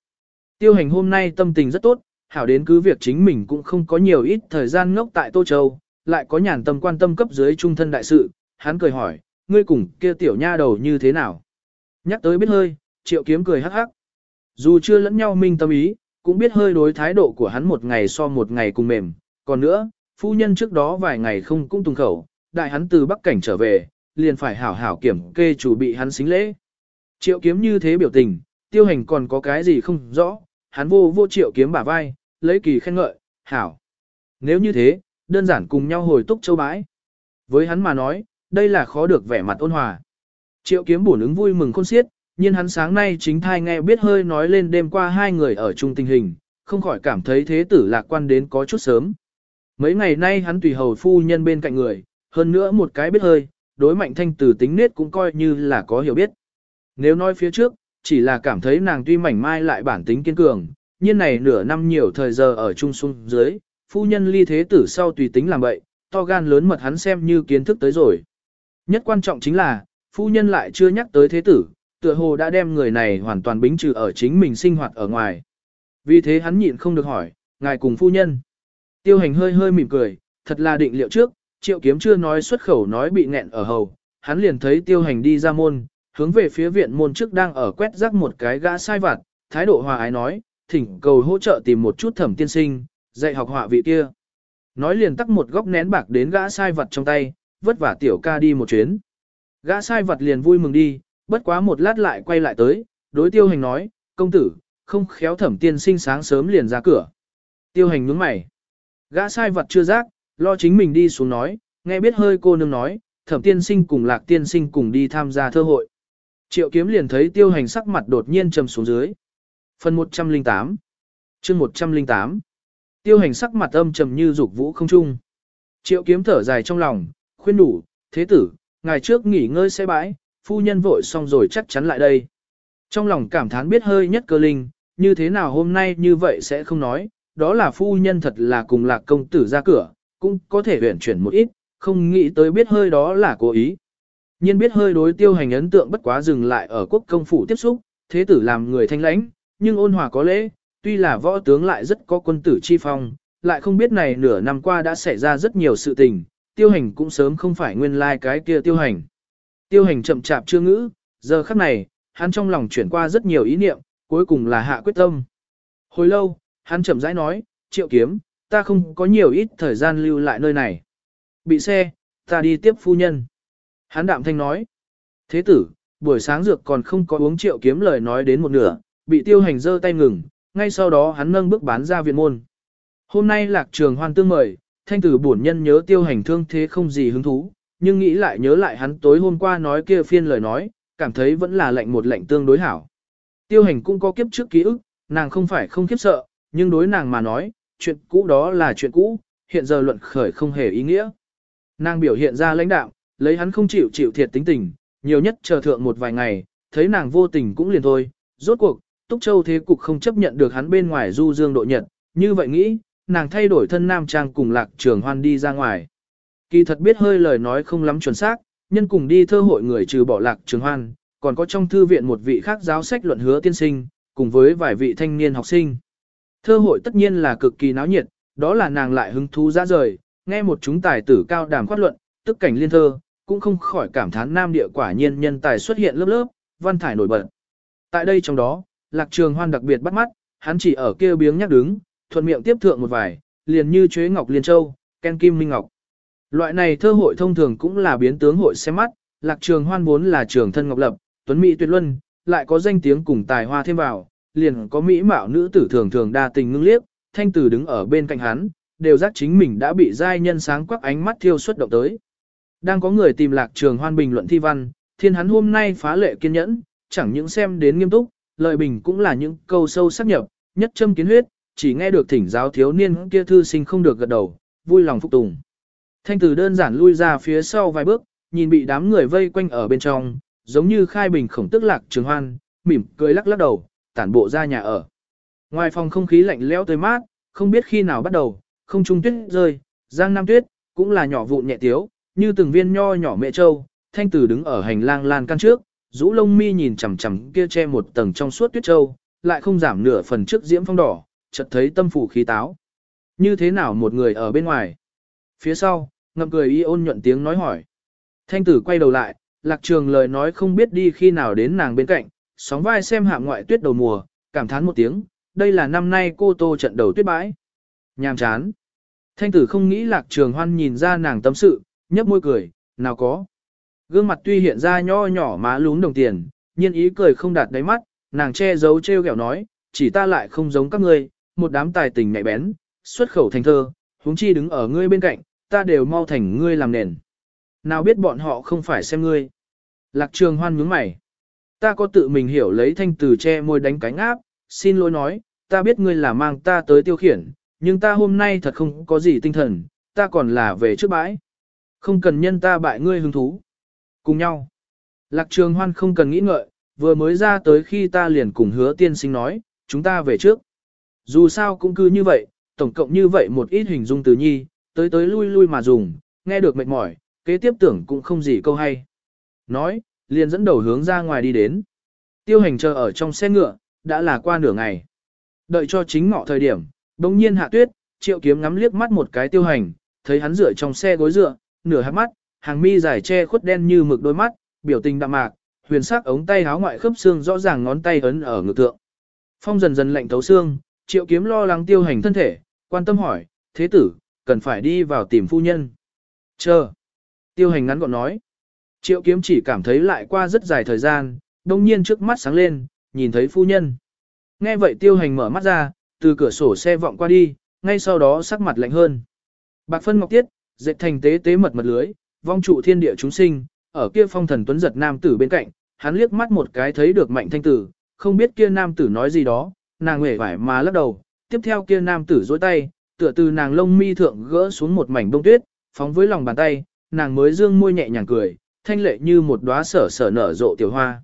Tiêu hành hôm nay tâm tình rất tốt, hảo đến cứ việc chính mình cũng không có nhiều ít thời gian ngốc tại Tô Châu, lại có nhàn tâm quan tâm cấp dưới trung thân đại sự, hắn cười hỏi, ngươi cùng kia tiểu nha đầu như thế nào? Nhắc tới biết hơi, triệu kiếm cười hắc hắc. Dù chưa lẫn nhau minh tâm ý, cũng biết hơi đối thái độ của hắn một ngày so một ngày cùng mềm. Còn nữa, phu nhân trước đó vài ngày không cũng tung khẩu, đại hắn từ Bắc Cảnh trở về, liền phải hảo hảo kiểm kê chủ bị hắn xính lễ. Triệu kiếm như thế biểu tình, tiêu hành còn có cái gì không rõ, hắn vô vô triệu kiếm bả vai, lấy kỳ khen ngợi, hảo. Nếu như thế, đơn giản cùng nhau hồi túc châu bãi. Với hắn mà nói, đây là khó được vẻ mặt ôn hòa. Triệu kiếm bổn ứng vui mừng khôn xiết, nhưng hắn sáng nay chính thai nghe biết hơi nói lên đêm qua hai người ở chung tình hình, không khỏi cảm thấy thế tử lạc quan đến có chút sớm. Mấy ngày nay hắn tùy hầu phu nhân bên cạnh người, hơn nữa một cái biết hơi, đối mạnh thanh tử tính nết cũng coi như là có hiểu biết. Nếu nói phía trước, chỉ là cảm thấy nàng tuy mảnh mai lại bản tính kiên cường, nhưng này nửa năm nhiều thời giờ ở chung xuống dưới, phu nhân ly thế tử sau tùy tính làm vậy, to gan lớn mật hắn xem như kiến thức tới rồi. Nhất quan trọng chính là, phu nhân lại chưa nhắc tới thế tử, tựa hồ đã đem người này hoàn toàn bính trừ ở chính mình sinh hoạt ở ngoài. Vì thế hắn nhịn không được hỏi, ngài cùng phu nhân. Tiêu hành hơi hơi mỉm cười, thật là định liệu trước, triệu kiếm chưa nói xuất khẩu nói bị nghẹn ở hầu, hắn liền thấy tiêu hành đi ra môn, hướng về phía viện môn trước đang ở quét rác một cái gã sai vặt, thái độ hòa ái nói, thỉnh cầu hỗ trợ tìm một chút thẩm tiên sinh, dạy học họa vị kia. Nói liền tắc một góc nén bạc đến gã sai vật trong tay, vất vả tiểu ca đi một chuyến. Gã sai vật liền vui mừng đi, bất quá một lát lại quay lại tới, đối tiêu hành nói, công tử, không khéo thẩm tiên sinh sáng sớm liền ra cửa. Tiêu hành nhướng mày. Gã sai vật chưa giác, lo chính mình đi xuống nói, nghe biết hơi cô nương nói, thẩm tiên sinh cùng lạc tiên sinh cùng đi tham gia thơ hội. Triệu kiếm liền thấy tiêu hành sắc mặt đột nhiên trầm xuống dưới. Phần 108 chương 108 Tiêu hành sắc mặt âm trầm như dục vũ không trung. Triệu kiếm thở dài trong lòng, khuyên đủ, thế tử, ngày trước nghỉ ngơi xe bãi, phu nhân vội xong rồi chắc chắn lại đây. Trong lòng cảm thán biết hơi nhất cơ linh, như thế nào hôm nay như vậy sẽ không nói, đó là phu nhân thật là cùng lạc công tử ra cửa, cũng có thể huyển chuyển một ít, không nghĩ tới biết hơi đó là cố ý. nhiên biết hơi đối tiêu hành ấn tượng bất quá dừng lại ở quốc công phủ tiếp xúc, thế tử làm người thanh lãnh, nhưng ôn hòa có lễ, tuy là võ tướng lại rất có quân tử chi phong, lại không biết này nửa năm qua đã xảy ra rất nhiều sự tình, tiêu hành cũng sớm không phải nguyên lai like cái kia tiêu hành. Tiêu hành chậm chạp chưa ngữ, giờ khắc này, hắn trong lòng chuyển qua rất nhiều ý niệm, cuối cùng là hạ quyết tâm. Hồi lâu, hắn chậm rãi nói, triệu kiếm, ta không có nhiều ít thời gian lưu lại nơi này. Bị xe, ta đi tiếp phu nhân. Hắn đạm thanh nói, thế tử, buổi sáng dược còn không có uống triệu kiếm lời nói đến một nửa, bị tiêu hành giơ tay ngừng, ngay sau đó hắn nâng bước bán ra viện môn. Hôm nay lạc trường hoan tương mời, thanh tử bổn nhân nhớ tiêu hành thương thế không gì hứng thú, nhưng nghĩ lại nhớ lại hắn tối hôm qua nói kia phiên lời nói, cảm thấy vẫn là lệnh một lệnh tương đối hảo. Tiêu hành cũng có kiếp trước ký ức, nàng không phải không kiếp sợ, nhưng đối nàng mà nói, chuyện cũ đó là chuyện cũ, hiện giờ luận khởi không hề ý nghĩa. Nàng biểu hiện ra lãnh đạo, lấy hắn không chịu chịu thiệt tính tình, nhiều nhất chờ thượng một vài ngày, thấy nàng vô tình cũng liền thôi, rốt cuộc, Túc Châu thế cục không chấp nhận được hắn bên ngoài du dương độ nhật, như vậy nghĩ, nàng thay đổi thân nam trang cùng lạc trường hoan đi ra ngoài. Kỳ thật biết hơi lời nói không lắm chuẩn xác, nhân cùng đi thơ hội người trừ bỏ lạc trường hoan, còn có trong thư viện một vị khác giáo sách luận hứa tiên sinh, cùng với vài vị thanh niên học sinh. Thơ hội tất nhiên là cực kỳ náo nhiệt, đó là nàng lại hứng thú ra rời, nghe một chúng tài tử cao đàm khoát luận, tức cảnh liên thơ, cũng không khỏi cảm thán nam địa quả nhiên nhân tài xuất hiện lớp lớp, văn thải nổi bật. Tại đây trong đó, lạc trường hoan đặc biệt bắt mắt, hắn chỉ ở kia biếng nhắc đứng, thuận miệng tiếp thượng một vài, liền như chế ngọc liên châu, ken kim minh ngọc. Loại này thơ hội thông thường cũng là biến tướng hội xem mắt, lạc trường hoan vốn là trường thân ngọc lập, tuấn mỹ tuyệt luân, lại có danh tiếng cùng tài hoa thêm vào, liền có mỹ mạo nữ tử thường thường đa tình ngưng liếc, thanh tử đứng ở bên cạnh hắn, đều giác chính mình đã bị giai nhân sáng quắc ánh mắt thiêu xuất động tới. Đang có người tìm lạc trường hoan bình luận thi văn, thiên hắn hôm nay phá lệ kiên nhẫn, chẳng những xem đến nghiêm túc, lời bình cũng là những câu sâu sắc nhập, nhất châm kiến huyết, chỉ nghe được thỉnh giáo thiếu niên kia thư sinh không được gật đầu, vui lòng phục tùng. Thanh tử đơn giản lui ra phía sau vài bước, nhìn bị đám người vây quanh ở bên trong, giống như khai bình khổng tức lạc trường hoan, mỉm cười lắc lắc đầu, tản bộ ra nhà ở. Ngoài phòng không khí lạnh lẽo tới mát, không biết khi nào bắt đầu, không trung tuyết rơi, giang nam tuyết, cũng là nhỏ vụn nhẹ tiếu, như từng viên nho nhỏ mẹ châu, thanh tử đứng ở hành lang lan căn trước, rũ lông mi nhìn chằm chằm kia che một tầng trong suốt tuyết châu, lại không giảm nửa phần trước diễm phong đỏ, chợt thấy tâm phủ khí táo. Như thế nào một người ở bên ngoài? Phía sau, ngậm cười y ôn nhuận tiếng nói hỏi. Thanh tử quay đầu lại, lạc trường lời nói không biết đi khi nào đến nàng bên cạnh, sóng vai xem hạ ngoại tuyết đầu mùa, cảm thán một tiếng, đây là năm nay cô tô trận đầu tuyết bãi. Nhàm chán. Thanh tử không nghĩ lạc trường hoan nhìn ra nàng tâm sự, nhấp môi cười, nào có. Gương mặt tuy hiện ra nho nhỏ má lún đồng tiền, nhiên ý cười không đạt đáy mắt, nàng che giấu treo kẹo nói, chỉ ta lại không giống các ngươi, một đám tài tình nhạy bén, xuất khẩu thành thơ, huống chi đứng ở ngươi bên cạnh, ta đều mau thành ngươi làm nền. Nào biết bọn họ không phải xem ngươi. Lạc trường hoan nhướng mày. Ta có tự mình hiểu lấy thanh từ che môi đánh cánh áp, xin lỗi nói, ta biết ngươi là mang ta tới tiêu khiển, nhưng ta hôm nay thật không có gì tinh thần, ta còn là về trước bãi. Không cần nhân ta bại ngươi hứng thú. Cùng nhau. Lạc trường hoan không cần nghĩ ngợi, vừa mới ra tới khi ta liền cùng hứa tiên sinh nói, chúng ta về trước. Dù sao cũng cứ như vậy, tổng cộng như vậy một ít hình dung từ nhi, tới tới lui lui mà dùng, nghe được mệt mỏi, kế tiếp tưởng cũng không gì câu hay. Nói, liền dẫn đầu hướng ra ngoài đi đến. Tiêu hành chờ ở trong xe ngựa, đã là qua nửa ngày. Đợi cho chính ngọ thời điểm, đồng nhiên hạ tuyết, triệu kiếm ngắm liếc mắt một cái tiêu hành, thấy hắn rửa trong xe gối dựa, nửa hát mắt, hàng mi dài che khuất đen như mực đôi mắt, biểu tình đạm mạc, huyền sắc ống tay háo ngoại khớp xương rõ ràng ngón tay ấn ở ngực thượng. Phong dần dần lạnh thấu xương, triệu kiếm lo lắng tiêu hành thân thể, quan tâm hỏi, thế tử, cần phải đi vào tìm phu nhân. Chờ. Tiêu hành ngắn gọn nói. Triệu kiếm chỉ cảm thấy lại qua rất dài thời gian, đông nhiên trước mắt sáng lên, nhìn thấy phu nhân. Nghe vậy tiêu hành mở mắt ra, từ cửa sổ xe vọng qua đi, ngay sau đó sắc mặt lạnh hơn. Bạc phân ngọc tiết, dệt thành tế tế mật mật lưới, vong trụ thiên địa chúng sinh, ở kia phong thần tuấn giật nam tử bên cạnh, hắn liếc mắt một cái thấy được mạnh thanh tử, không biết kia nam tử nói gì đó, nàng hề vải mà lắc đầu, tiếp theo kia nam tử dối tay, tựa từ nàng lông mi thượng gỡ xuống một mảnh bông tuyết, phóng với lòng bàn tay, nàng mới dương môi nhẹ nhàng cười, thanh lệ như một đóa sở sở nở rộ tiểu hoa.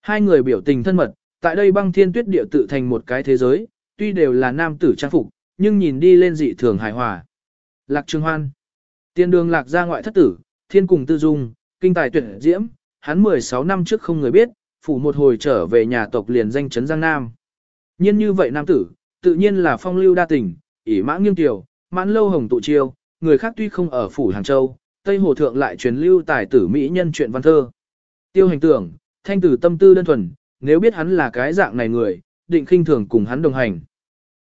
Hai người biểu tình thân mật, tại đây băng thiên tuyết địa tự thành một cái thế giới, tuy đều là nam tử trang phục, nhưng nhìn đi lên dị thường hài hòa. Lạc Trường Hoan Tiên đường lạc ra ngoại thất tử, thiên cùng tư dung, kinh tài tuyệt diễm, hắn 16 năm trước không người biết, phủ một hồi trở về nhà tộc liền danh chấn Giang Nam. Nhiên như vậy nam tử, tự nhiên là phong lưu đa tình, ỷ mã nghiêng tiểu, mãn lâu hồng tụ chiêu, người khác tuy không ở phủ Hàng Châu, Tây Hồ Thượng lại truyền lưu tài tử Mỹ nhân chuyện văn thơ. Tiêu hành tưởng, thanh tử tâm tư đơn thuần, nếu biết hắn là cái dạng này người, định khinh thường cùng hắn đồng hành.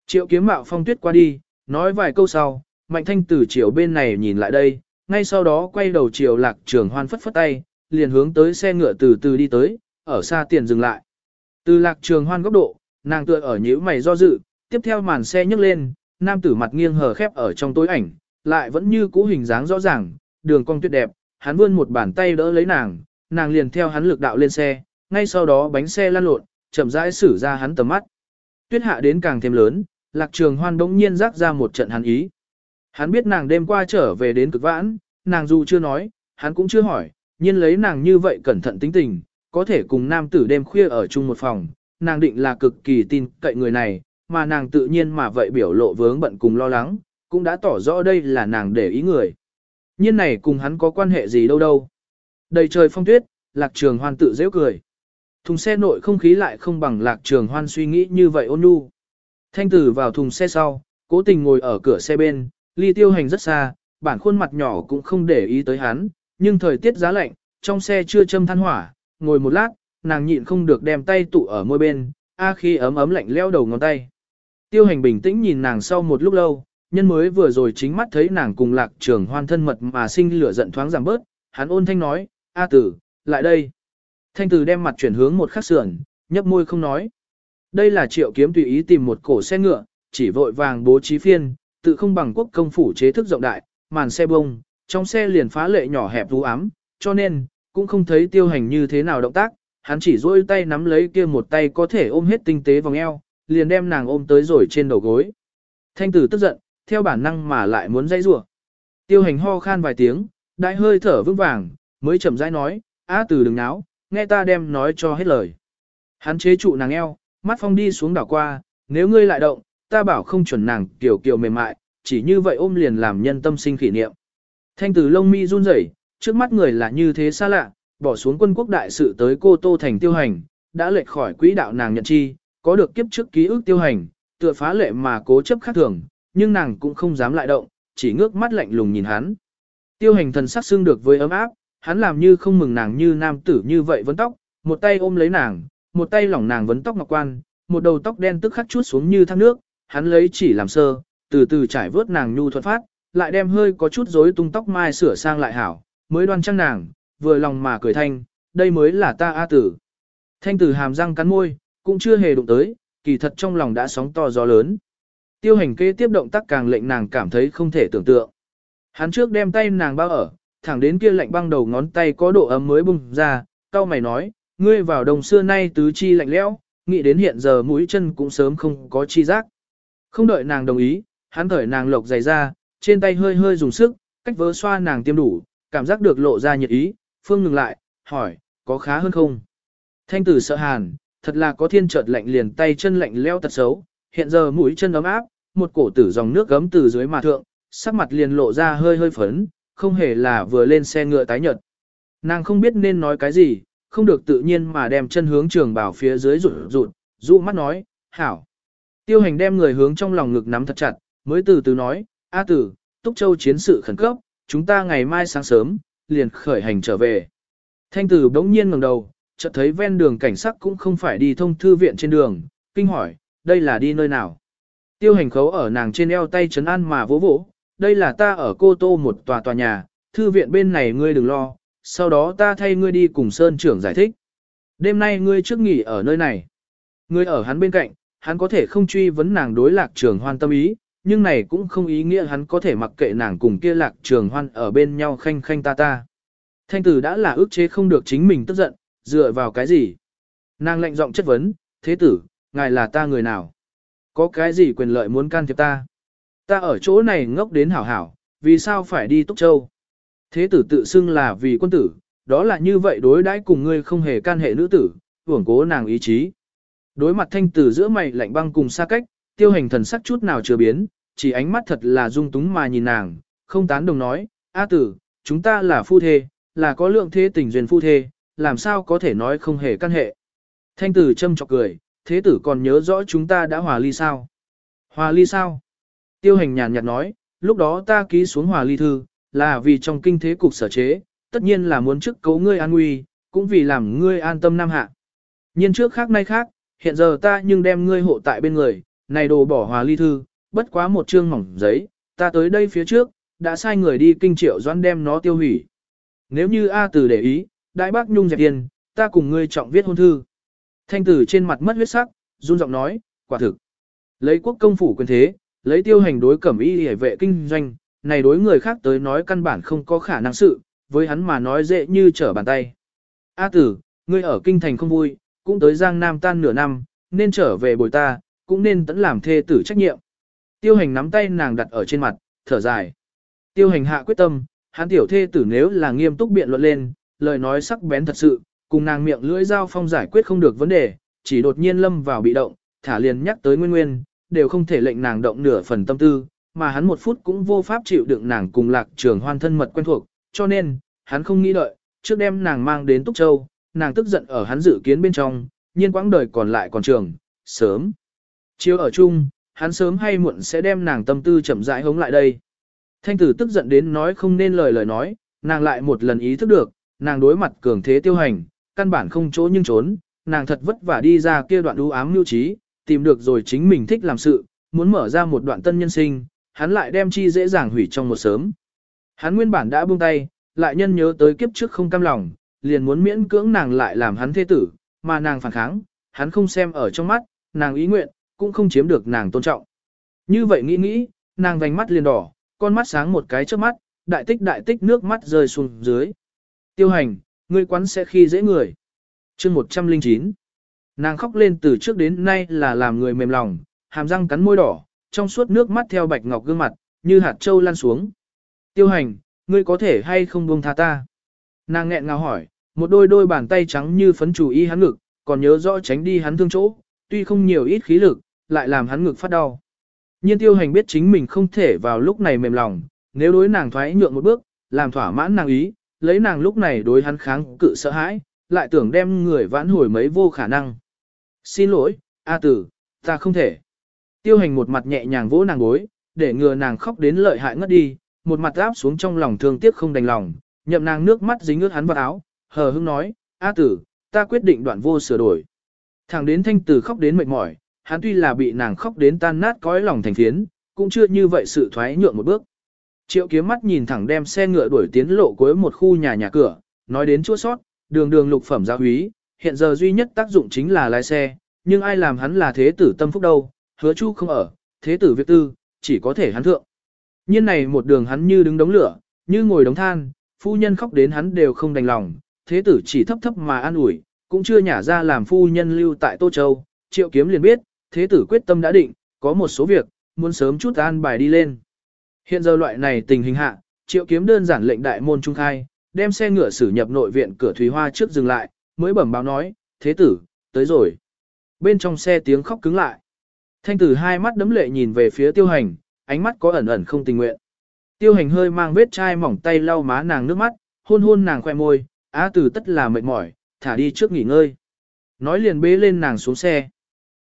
Triệu kiếm mạo phong tuyết qua đi, nói vài câu sau, mạnh thanh tử chiều bên này nhìn lại đây, ngay sau đó quay đầu chiều lạc trường hoan phất phất tay, liền hướng tới xe ngựa từ từ đi tới, ở xa tiền dừng lại. Từ lạc trường hoan góc độ, nàng tựa ở nhíu mày do dự, tiếp theo màn xe nhấc lên, nam tử mặt nghiêng hờ khép ở trong tối ảnh, lại vẫn như cũ hình dáng rõ ràng, đường cong tuyệt đẹp, hắn vươn một bàn tay đỡ lấy nàng, nàng liền theo hắn lực đạo lên xe, ngay sau đó bánh xe lăn lộn, chậm rãi xử ra hắn tầm mắt. Tuyết hạ đến càng thêm lớn, lạc trường hoan bỗng nhiên rắc ra một trận hắn ý. Hắn biết nàng đêm qua trở về đến cực vãn, nàng dù chưa nói, hắn cũng chưa hỏi, nhiên lấy nàng như vậy cẩn thận tính tình, có thể cùng nam tử đêm khuya ở chung một phòng, nàng định là cực kỳ tin cậy người này, mà nàng tự nhiên mà vậy biểu lộ vướng bận cùng lo lắng, cũng đã tỏ rõ đây là nàng để ý người. Nhiên này cùng hắn có quan hệ gì đâu đâu. Đầy trời phong tuyết, lạc trường hoan tự dễ cười. Thùng xe nội không khí lại không bằng lạc trường hoan suy nghĩ như vậy ôn nhu. Thanh tử vào thùng xe sau, cố tình ngồi ở cửa xe bên, ly tiêu hành rất xa, bản khuôn mặt nhỏ cũng không để ý tới hắn, nhưng thời tiết giá lạnh, trong xe chưa châm than hỏa, ngồi một lát, nàng nhịn không được đem tay tụ ở môi bên, a khi ấm ấm lạnh leo đầu ngón tay. Tiêu hành bình tĩnh nhìn nàng sau một lúc lâu, nhân mới vừa rồi chính mắt thấy nàng cùng lạc trường hoan thân mật mà sinh lửa giận thoáng giảm bớt, hắn ôn thanh nói, A tử, lại đây. Thanh tử đem mặt chuyển hướng một khắc sườn, nhấp môi không nói. Đây là triệu kiếm tùy ý tìm một cổ xe ngựa, chỉ vội vàng bố trí phiên, tự không bằng quốc công phủ chế thức rộng đại, màn xe bông, trong xe liền phá lệ nhỏ hẹp vũ ám, cho nên, cũng không thấy tiêu hành như thế nào động tác, hắn chỉ dôi tay nắm lấy kia một tay có thể ôm hết tinh tế vòng eo, liền đem nàng ôm tới rồi trên đầu gối. Thanh tử tức giận, theo bản năng mà lại muốn dây rủa. Tiêu hành ho khan vài tiếng, đại hơi thở vững vàng, mới chậm rãi nói, á từ đừng náo, nghe ta đem nói cho hết lời. Hắn chế trụ nàng eo, mắt phong đi xuống đảo qua, nếu ngươi lại động, ta bảo không chuẩn nàng kiểu kiểu mềm mại, chỉ như vậy ôm liền làm nhân tâm sinh kỷ niệm. Thanh tử lông mi run rẩy, trước mắt người là như thế xa lạ, bỏ xuống quân quốc đại sự tới cô Tô Thành tiêu hành, đã lệch khỏi quỹ đạo nàng nhận chi, có được kiếp trước ký ức tiêu hành, tựa phá lệ mà cố chấp khác thường, nhưng nàng cũng không dám lại động, chỉ ngước mắt lạnh lùng nhìn hắn. Tiêu hành thần sắc xương được với ấm áp, hắn làm như không mừng nàng như nam tử như vậy vấn tóc, một tay ôm lấy nàng, một tay lỏng nàng vấn tóc ngọc quan, một đầu tóc đen tức khắc chút xuống như thác nước, hắn lấy chỉ làm sơ, từ từ trải vớt nàng nhu thuận phát, lại đem hơi có chút rối tung tóc mai sửa sang lại hảo, mới đoan trang nàng, vừa lòng mà cười thanh, đây mới là ta A tử. Thanh tử hàm răng cắn môi, cũng chưa hề đụng tới, kỳ thật trong lòng đã sóng to gió lớn. Tiêu hành kế tiếp động tác càng lệnh nàng cảm thấy không thể tưởng tượng. Hắn trước đem tay nàng bao ở, thẳng đến kia lạnh băng đầu ngón tay có độ ấm mới bung ra, cao mày nói, ngươi vào đồng xưa nay tứ chi lạnh lẽo, nghĩ đến hiện giờ mũi chân cũng sớm không có chi giác. Không đợi nàng đồng ý, hắn thởi nàng lộc giày ra, trên tay hơi hơi dùng sức, cách vớ xoa nàng tiêm đủ, cảm giác được lộ ra nhiệt ý, phương ngừng lại, hỏi, có khá hơn không? Thanh tử sợ hàn, thật là có thiên chợt lạnh liền tay chân lạnh leo tật xấu, hiện giờ mũi chân ấm áp, một cổ tử dòng nước gấm từ dưới mà thượng, sắc mặt liền lộ ra hơi hơi phấn, không hề là vừa lên xe ngựa tái nhợt. Nàng không biết nên nói cái gì, không được tự nhiên mà đem chân hướng trường bảo phía dưới rụt rụt, dụ mắt nói, hảo. Tiêu hành đem người hướng trong lòng ngực nắm thật chặt, mới từ từ nói, A tử, Túc Châu chiến sự khẩn cấp, chúng ta ngày mai sáng sớm, liền khởi hành trở về. Thanh tử bỗng nhiên ngẩng đầu, chợt thấy ven đường cảnh sắc cũng không phải đi thông thư viện trên đường, kinh hỏi, đây là đi nơi nào? Tiêu hành khấu ở nàng trên eo tay chấn an mà vỗ vỗ, đây là ta ở Cô Tô một tòa tòa nhà, thư viện bên này ngươi đừng lo, sau đó ta thay ngươi đi cùng Sơn trưởng giải thích. Đêm nay ngươi trước nghỉ ở nơi này. Ngươi ở hắn bên cạnh, hắn có thể không truy vấn nàng đối lạc trường hoan tâm ý, nhưng này cũng không ý nghĩa hắn có thể mặc kệ nàng cùng kia lạc trường hoan ở bên nhau khanh khanh ta ta. Thanh tử đã là ước chế không được chính mình tức giận, dựa vào cái gì? Nàng lệnh giọng chất vấn, thế tử, ngài là ta người nào? Có cái gì quyền lợi muốn can thiệp ta? Ta ở chỗ này ngốc đến hảo hảo, vì sao phải đi Túc Châu? Thế tử tự xưng là vì quân tử, đó là như vậy đối đãi cùng ngươi không hề can hệ nữ tử, hưởng cố nàng ý chí. Đối mặt thanh tử giữa mày lạnh băng cùng xa cách, tiêu hành thần sắc chút nào chưa biến, chỉ ánh mắt thật là dung túng mà nhìn nàng, không tán đồng nói, A tử, chúng ta là phu thê, là có lượng thế tình duyên phu thê, làm sao có thể nói không hề căn hệ. Thanh tử châm chọc cười, thế tử còn nhớ rõ chúng ta đã hòa ly sao? Hòa ly sao? Tiêu hành nhàn nhạt nói, lúc đó ta ký xuống hòa ly thư, là vì trong kinh thế cục sở chế, tất nhiên là muốn trước cấu ngươi an nguy, cũng vì làm ngươi an tâm nam hạ. Nhiên trước khác nay khác, hiện giờ ta nhưng đem ngươi hộ tại bên người, này đồ bỏ hòa ly thư, bất quá một chương mỏng giấy, ta tới đây phía trước, đã sai người đi kinh triệu doãn đem nó tiêu hủy. Nếu như A Tử để ý, đại bác nhung dẹp tiền, ta cùng ngươi trọng viết hôn thư. Thanh tử trên mặt mất huyết sắc, run giọng nói, quả thực. Lấy quốc công phủ quyền thế, lấy tiêu hành đối cẩm y hề vệ kinh doanh, này đối người khác tới nói căn bản không có khả năng sự, với hắn mà nói dễ như trở bàn tay. A tử, ngươi ở kinh thành không vui, cũng tới Giang Nam tan nửa năm, nên trở về bồi ta, cũng nên tẫn làm thê tử trách nhiệm. Tiêu hành nắm tay nàng đặt ở trên mặt, thở dài. Tiêu hành hạ quyết tâm, hắn tiểu thê tử nếu là nghiêm túc biện luận lên, lời nói sắc bén thật sự, cùng nàng miệng lưỡi dao phong giải quyết không được vấn đề, chỉ đột nhiên lâm vào bị động, thả liền nhắc tới nguyên nguyên, đều không thể lệnh nàng động nửa phần tâm tư, mà hắn một phút cũng vô pháp chịu đựng nàng cùng lạc trường hoan thân mật quen thuộc, cho nên, hắn không nghĩ đợi, trước đem nàng mang đến Túc Châu, nàng tức giận ở hắn dự kiến bên trong, nhiên quãng đời còn lại còn trường, sớm. Chiếu ở chung, hắn sớm hay muộn sẽ đem nàng tâm tư chậm rãi hống lại đây. Thanh tử tức giận đến nói không nên lời lời nói, nàng lại một lần ý thức được, nàng đối mặt cường thế tiêu hành, căn bản không chỗ nhưng trốn, nàng thật vất vả đi ra kia đoạn u ám lưu trí, tìm được rồi chính mình thích làm sự, muốn mở ra một đoạn tân nhân sinh, hắn lại đem chi dễ dàng hủy trong một sớm. Hắn nguyên bản đã buông tay, lại nhân nhớ tới kiếp trước không cam lòng, liền muốn miễn cưỡng nàng lại làm hắn thế tử, mà nàng phản kháng, hắn không xem ở trong mắt, nàng ý nguyện, cũng không chiếm được nàng tôn trọng. Như vậy nghĩ nghĩ, nàng vành mắt liền đỏ, con mắt sáng một cái trước mắt, đại tích đại tích nước mắt rơi xuống dưới. Tiêu hành, ngươi quán sẽ khi dễ người. chương 109. Nàng khóc lên từ trước đến nay là làm người mềm lòng, hàm răng cắn môi đỏ, trong suốt nước mắt theo bạch ngọc gương mặt, như hạt trâu lan xuống. Tiêu hành, ngươi có thể hay không buông tha ta? Nàng nghẹn ngào hỏi, một đôi đôi bàn tay trắng như phấn chủ y hắn ngực, còn nhớ rõ tránh đi hắn thương chỗ, tuy không nhiều ít khí lực, lại làm hắn ngực phát đau. Nhiên tiêu hành biết chính mình không thể vào lúc này mềm lòng, nếu đối nàng thoái nhượng một bước, làm thỏa mãn nàng ý, lấy nàng lúc này đối hắn kháng cự sợ hãi, lại tưởng đem người vãn hồi mấy vô khả năng. Xin lỗi, A tử, ta không thể. Tiêu hành một mặt nhẹ nhàng vỗ nàng gối, để ngừa nàng khóc đến lợi hại ngất đi, một mặt áp xuống trong lòng thương tiếc không đành lòng, nhậm nàng nước mắt dính ướt hắn vào áo, hờ hững nói, A tử, ta quyết định đoạn vô sửa đổi. Thẳng đến thanh tử khóc đến mệt mỏi, hắn tuy là bị nàng khóc đến tan nát cõi lòng thành phiến, cũng chưa như vậy sự thoái nhượng một bước. Triệu kiếm mắt nhìn thẳng đem xe ngựa đuổi tiến lộ cuối một khu nhà nhà cửa, nói đến chua sót, đường đường lục phẩm gia húy, hiện giờ duy nhất tác dụng chính là lái xe, nhưng ai làm hắn là thế tử tâm phúc đâu, hứa chu không ở, thế tử việc tư, chỉ có thể hắn thượng. Nhiên này một đường hắn như đứng đống lửa, như ngồi đống than, phu nhân khóc đến hắn đều không đành lòng, thế tử chỉ thấp thấp mà an ủi, cũng chưa nhả ra làm phu nhân lưu tại Tô Châu, triệu kiếm liền biết, thế tử quyết tâm đã định, có một số việc, muốn sớm chút an bài đi lên. Hiện giờ loại này tình hình hạ, triệu kiếm đơn giản lệnh đại môn trung khai, đem xe ngựa xử nhập nội viện cửa Thúy Hoa trước dừng lại, mới bẩm báo nói, thế tử, tới rồi. Bên trong xe tiếng khóc cứng lại. Thanh tử hai mắt đấm lệ nhìn về phía tiêu hành, ánh mắt có ẩn ẩn không tình nguyện. Tiêu hành hơi mang vết chai mỏng tay lau má nàng nước mắt, hôn hôn nàng khoe môi, á tử tất là mệt mỏi, thả đi trước nghỉ ngơi. Nói liền bế lên nàng xuống xe.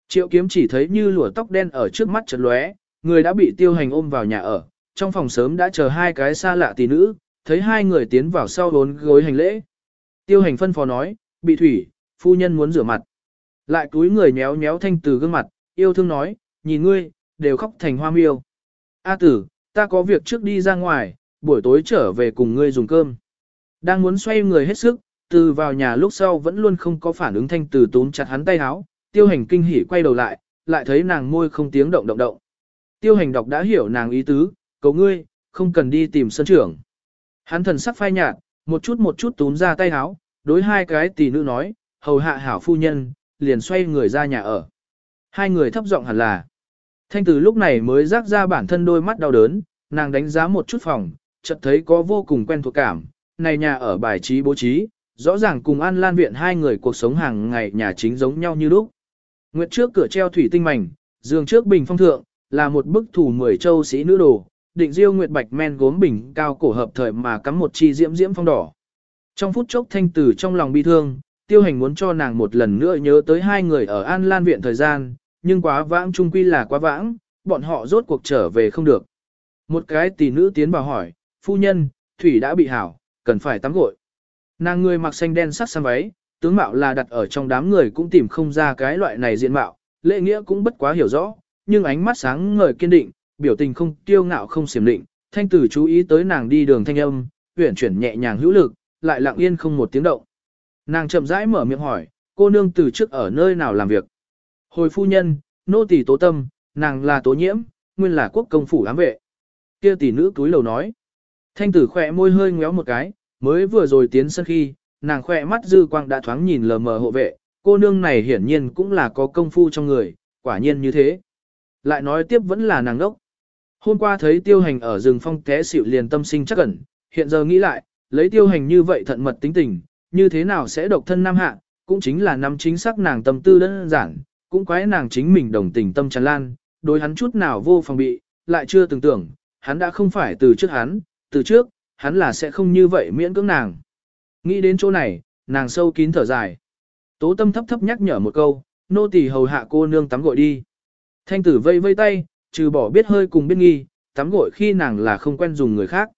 Triệu kiếm chỉ thấy như lụa tóc đen ở trước mắt chật lóe, người đã bị tiêu hành ôm vào nhà ở, trong phòng sớm đã chờ hai cái xa lạ tỷ nữ, thấy hai người tiến vào sau bốn gối hành lễ. Tiêu hành phân phó nói, bị thủy, phu nhân muốn rửa mặt. Lại túi người nhéo nhéo thanh từ gương mặt, yêu thương nói, nhìn ngươi, đều khóc thành hoa miêu. A tử, ta có việc trước đi ra ngoài, buổi tối trở về cùng ngươi dùng cơm. Đang muốn xoay người hết sức, từ vào nhà lúc sau vẫn luôn không có phản ứng thanh từ túm chặt hắn tay háo, tiêu hành kinh hỉ quay đầu lại, lại thấy nàng môi không tiếng động động động. Tiêu hành đọc đã hiểu nàng ý tứ, cầu ngươi, không cần đi tìm sân trưởng. Hắn thần sắc phai nhạt, một chút một chút túm ra tay háo, đối hai cái tỷ nữ nói, hầu hạ hảo phu nhân, liền xoay người ra nhà ở. Hai người thấp giọng hẳn là. Thanh tử lúc này mới rác ra bản thân đôi mắt đau đớn, nàng đánh giá một chút phòng, chợt thấy có vô cùng quen thuộc cảm. Này nhà ở bài trí bố trí, rõ ràng cùng An Lan Viện hai người cuộc sống hàng ngày nhà chính giống nhau như lúc. Nguyệt trước cửa treo thủy tinh mảnh, giường trước bình phong thượng, là một bức thủ mười châu sĩ nữ đồ, định diêu nguyệt bạch men gốm bình cao cổ hợp thời mà cắm một chi diễm diễm phong đỏ. Trong phút chốc thanh tử trong lòng bi thương, tiêu hành muốn cho nàng một lần nữa nhớ tới hai người ở An Lan Viện thời gian, nhưng quá vãng trung quy là quá vãng, bọn họ rốt cuộc trở về không được. Một cái tỷ nữ tiến vào hỏi, phu nhân, thủy đã bị hảo, cần phải tắm gội. Nàng người mặc xanh đen sắc xăm váy, tướng mạo là đặt ở trong đám người cũng tìm không ra cái loại này diện mạo, lễ nghĩa cũng bất quá hiểu rõ, nhưng ánh mắt sáng ngời kiên định, biểu tình không tiêu ngạo không xiểm định, thanh tử chú ý tới nàng đi đường thanh âm, uyển chuyển nhẹ nhàng hữu lực, lại lặng yên không một tiếng động. Nàng chậm rãi mở miệng hỏi, cô nương từ trước ở nơi nào làm việc? Hồi phu nhân, nô tỳ tố tâm, nàng là tố nhiễm, nguyên là quốc công phủ ám vệ. Kia tỷ nữ túi lầu nói. Thanh tử khỏe môi hơi ngéo một cái, mới vừa rồi tiến sân khi, nàng khỏe mắt dư quang đã thoáng nhìn lờ mờ hộ vệ, cô nương này hiển nhiên cũng là có công phu trong người, quả nhiên như thế. Lại nói tiếp vẫn là nàng đốc. Hôm qua thấy tiêu hành ở rừng phong té xịu liền tâm sinh chắc ẩn, hiện giờ nghĩ lại, lấy tiêu hành như vậy thận mật tính tình, như thế nào sẽ độc thân nam hạ, cũng chính là nắm chính xác nàng tâm tư đơn giản, cũng quái nàng chính mình đồng tình tâm tràn lan, đối hắn chút nào vô phòng bị, lại chưa từng tưởng, hắn đã không phải từ trước hắn, từ trước, hắn là sẽ không như vậy miễn cưỡng nàng. Nghĩ đến chỗ này, nàng sâu kín thở dài. Tố tâm thấp thấp nhắc nhở một câu, nô tỳ hầu hạ cô nương tắm gội đi. Thanh tử vây vây tay, trừ bỏ biết hơi cùng biết nghi, tắm gội khi nàng là không quen dùng người khác.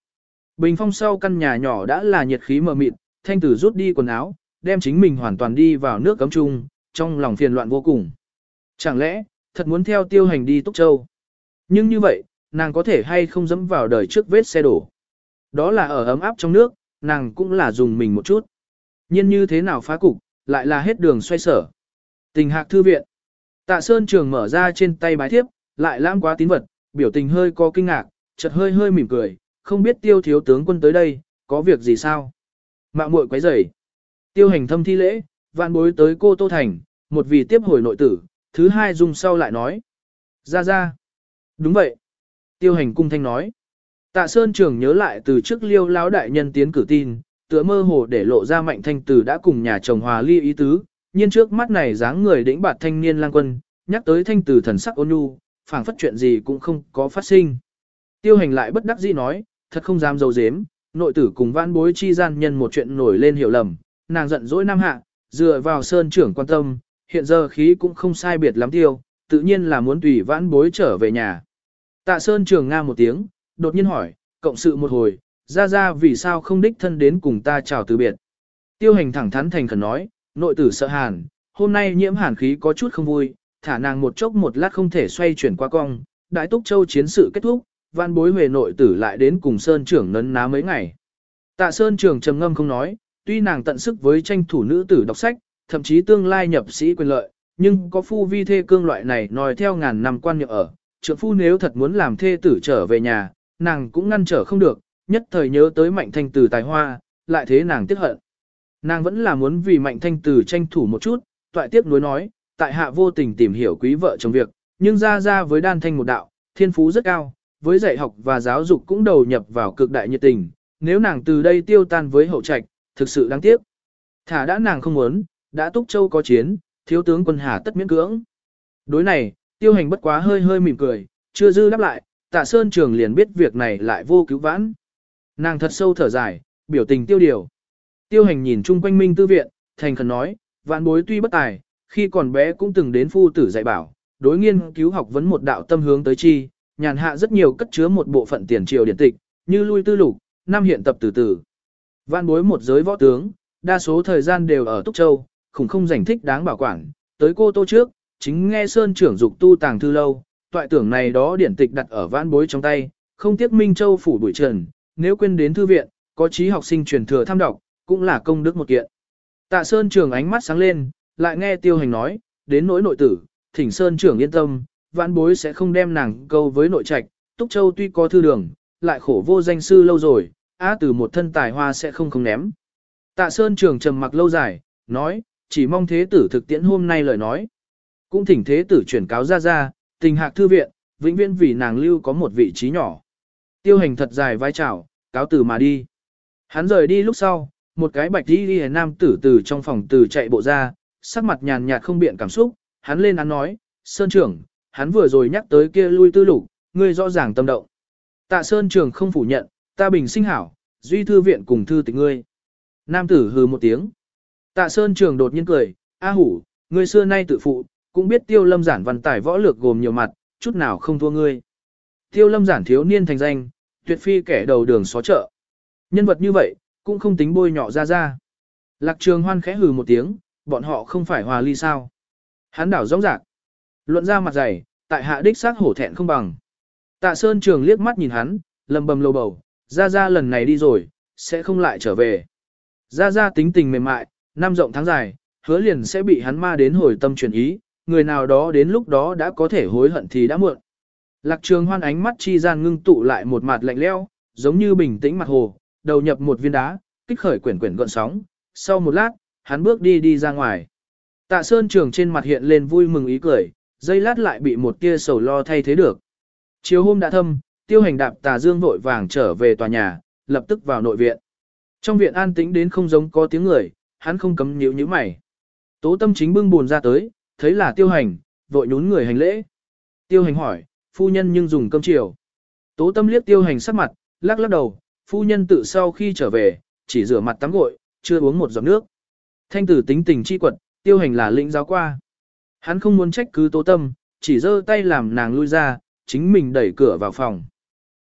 Bình phong sau căn nhà nhỏ đã là nhiệt khí mờ mịt, thanh tử rút đi quần áo, đem chính mình hoàn toàn đi vào nước cấm chung, trong lòng phiền loạn vô cùng. Chẳng lẽ, thật muốn theo tiêu hành đi Túc Châu? Nhưng như vậy, nàng có thể hay không dẫm vào đời trước vết xe đổ. Đó là ở ấm áp trong nước, nàng cũng là dùng mình một chút. Nhiên như thế nào phá cục, lại là hết đường xoay sở. Tình hạc thư viện. Tạ Sơn Trường mở ra trên tay bái thiếp, lại lãng quá tín vật, biểu tình hơi có kinh ngạc, chợt hơi hơi mỉm cười, không biết tiêu thiếu tướng quân tới đây, có việc gì sao? Mạng muội quấy rầy. Tiêu hành thâm thi lễ, vạn bối tới cô Tô Thành, một vì tiếp hồi nội tử, thứ hai dùng sau lại nói. Ra ra. Đúng vậy. Tiêu hành cung thanh nói. Tạ Sơn Trường nhớ lại từ trước liêu lão đại nhân tiến cử tin, tựa mơ hồ để lộ ra mạnh thanh tử đã cùng nhà chồng hòa ly ý tứ, nhiên trước mắt này dáng người đĩnh bạt thanh niên lang quân, nhắc tới thanh tử thần sắc ôn nhu, phảng phất chuyện gì cũng không có phát sinh. Tiêu hành lại bất đắc dĩ nói, thật không dám dầu dếm, nội tử cùng vãn bối chi gian nhân một chuyện nổi lên hiểu lầm, nàng giận dỗi nam hạ, dựa vào sơn trưởng quan tâm, hiện giờ khí cũng không sai biệt lắm tiêu, tự nhiên là muốn tùy vãn bối trở về nhà. Tạ sơn trường nga một tiếng, đột nhiên hỏi, cộng sự một hồi, ra ra vì sao không đích thân đến cùng ta chào từ biệt. Tiêu hành thẳng thắn thành khẩn nói, nội tử sợ hàn, hôm nay nhiễm hàn khí có chút không vui, thả nàng một chốc một lát không thể xoay chuyển qua cong, đại túc châu chiến sự kết thúc, văn bối huệ nội tử lại đến cùng Sơn trưởng nấn ná mấy ngày. Tạ Sơn trưởng trầm ngâm không nói, tuy nàng tận sức với tranh thủ nữ tử đọc sách, thậm chí tương lai nhập sĩ quyền lợi, nhưng có phu vi thê cương loại này nói theo ngàn năm quan nhượng ở, trượng phu nếu thật muốn làm thê tử trở về nhà, nàng cũng ngăn trở không được, nhất thời nhớ tới mạnh thanh tử tài hoa, lại thế nàng tiếc hận. Nàng vẫn là muốn vì mạnh thanh tử tranh thủ một chút, toại tiếc nuối nói, tại hạ vô tình tìm hiểu quý vợ chồng việc, nhưng ra ra với đan thanh một đạo, thiên phú rất cao, với dạy học và giáo dục cũng đầu nhập vào cực đại nhiệt tình, nếu nàng từ đây tiêu tan với hậu trạch, thực sự đáng tiếc. Thả đã nàng không muốn, đã túc châu có chiến, thiếu tướng quân hà tất miễn cưỡng. Đối này, tiêu hành bất quá hơi hơi mỉm cười, chưa dư đáp lại, tạ sơn trường liền biết việc này lại vô cứu vãn. Nàng thật sâu thở dài, biểu tình tiêu điều. Tiêu hành nhìn chung quanh minh tư viện, thành khẩn nói, vạn bối tuy bất tài, khi còn bé cũng từng đến phu tử dạy bảo, đối nghiên cứu học vấn một đạo tâm hướng tới chi, nhàn hạ rất nhiều cất chứa một bộ phận tiền triều điển tịch, như lui tư lục, năm hiện tập từ từ. Vạn bối một giới võ tướng, đa số thời gian đều ở Túc Châu, khủng không rảnh thích đáng bảo quản, tới cô tô trước, chính nghe Sơn trưởng dục tu tàng thư lâu, toại tưởng này đó điển tịch đặt ở vạn bối trong tay, không tiếc Minh Châu phủ bụi trần, nếu quên đến thư viện, có trí học sinh truyền thừa tham đọc, cũng là công đức một kiện. Tạ Sơn trưởng ánh mắt sáng lên, lại nghe tiêu hành nói, đến nỗi nội tử, thỉnh Sơn trưởng yên tâm, vãn bối sẽ không đem nàng câu với nội trạch, Túc Châu tuy có thư đường, lại khổ vô danh sư lâu rồi, á từ một thân tài hoa sẽ không không ném. Tạ Sơn trưởng trầm mặc lâu dài, nói, chỉ mong thế tử thực tiễn hôm nay lời nói. Cũng thỉnh thế tử chuyển cáo ra ra, tình hạc thư viện, vĩnh viễn vì nàng lưu có một vị trí nhỏ. Tiêu hành thật dài vai trào, cáo tử mà đi. Hắn rời đi lúc sau, một cái bạch đi đi nam tử từ trong phòng từ chạy bộ ra, sắc mặt nhàn nhạt không biện cảm xúc, hắn lên án nói, Sơn trưởng, hắn vừa rồi nhắc tới kia lui tư lục, ngươi rõ ràng tâm động. Tạ Sơn trưởng không phủ nhận, ta bình sinh hảo, duy thư viện cùng thư tịch ngươi. Nam tử hừ một tiếng. Tạ Sơn trưởng đột nhiên cười, A hủ, ngươi xưa nay tự phụ, cũng biết tiêu lâm giản văn tài võ lược gồm nhiều mặt, chút nào không thua ngươi. Tiêu lâm giản thiếu niên thành danh, tuyệt phi kẻ đầu đường xó chợ. Nhân vật như vậy, cũng không tính bôi nhọ ra ra. Lạc trường hoan khẽ hừ một tiếng, bọn họ không phải hòa ly sao. Hắn đảo rõng rạc. Luận ra mặt dày, tại hạ đích xác hổ thẹn không bằng. Tạ Sơn Trường liếc mắt nhìn hắn, lầm bầm lầu bầu, ra ra lần này đi rồi, sẽ không lại trở về. Ra ra tính tình mềm mại, năm rộng tháng dài, hứa liền sẽ bị hắn ma đến hồi tâm chuyển ý, người nào đó đến lúc đó đã có thể hối hận thì đã muộn. Lạc trường hoan ánh mắt chi gian ngưng tụ lại một mặt lạnh leo, giống như bình tĩnh mặt hồ, đầu nhập một viên đá, kích khởi quyển quyển gợn sóng. Sau một lát, hắn bước đi đi ra ngoài. Tạ Sơn Trường trên mặt hiện lên vui mừng ý cười, dây lát lại bị một tia sầu lo thay thế được. Chiều hôm đã thâm, tiêu hành đạp tà dương vội vàng trở về tòa nhà, lập tức vào nội viện. Trong viện an tĩnh đến không giống có tiếng người, hắn không cấm nhíu nhíu mày. Tố tâm chính bưng buồn ra tới, thấy là tiêu hành, vội nhún người hành lễ. Tiêu hành hỏi, phu nhân nhưng dùng cơm chiều. Tố tâm liếc tiêu hành sắc mặt, lắc lắc đầu, phu nhân tự sau khi trở về, chỉ rửa mặt tắm gội, chưa uống một giọt nước. Thanh tử tính tình chi quật, tiêu hành là lĩnh giáo qua. Hắn không muốn trách cứ tố tâm, chỉ giơ tay làm nàng lui ra, chính mình đẩy cửa vào phòng.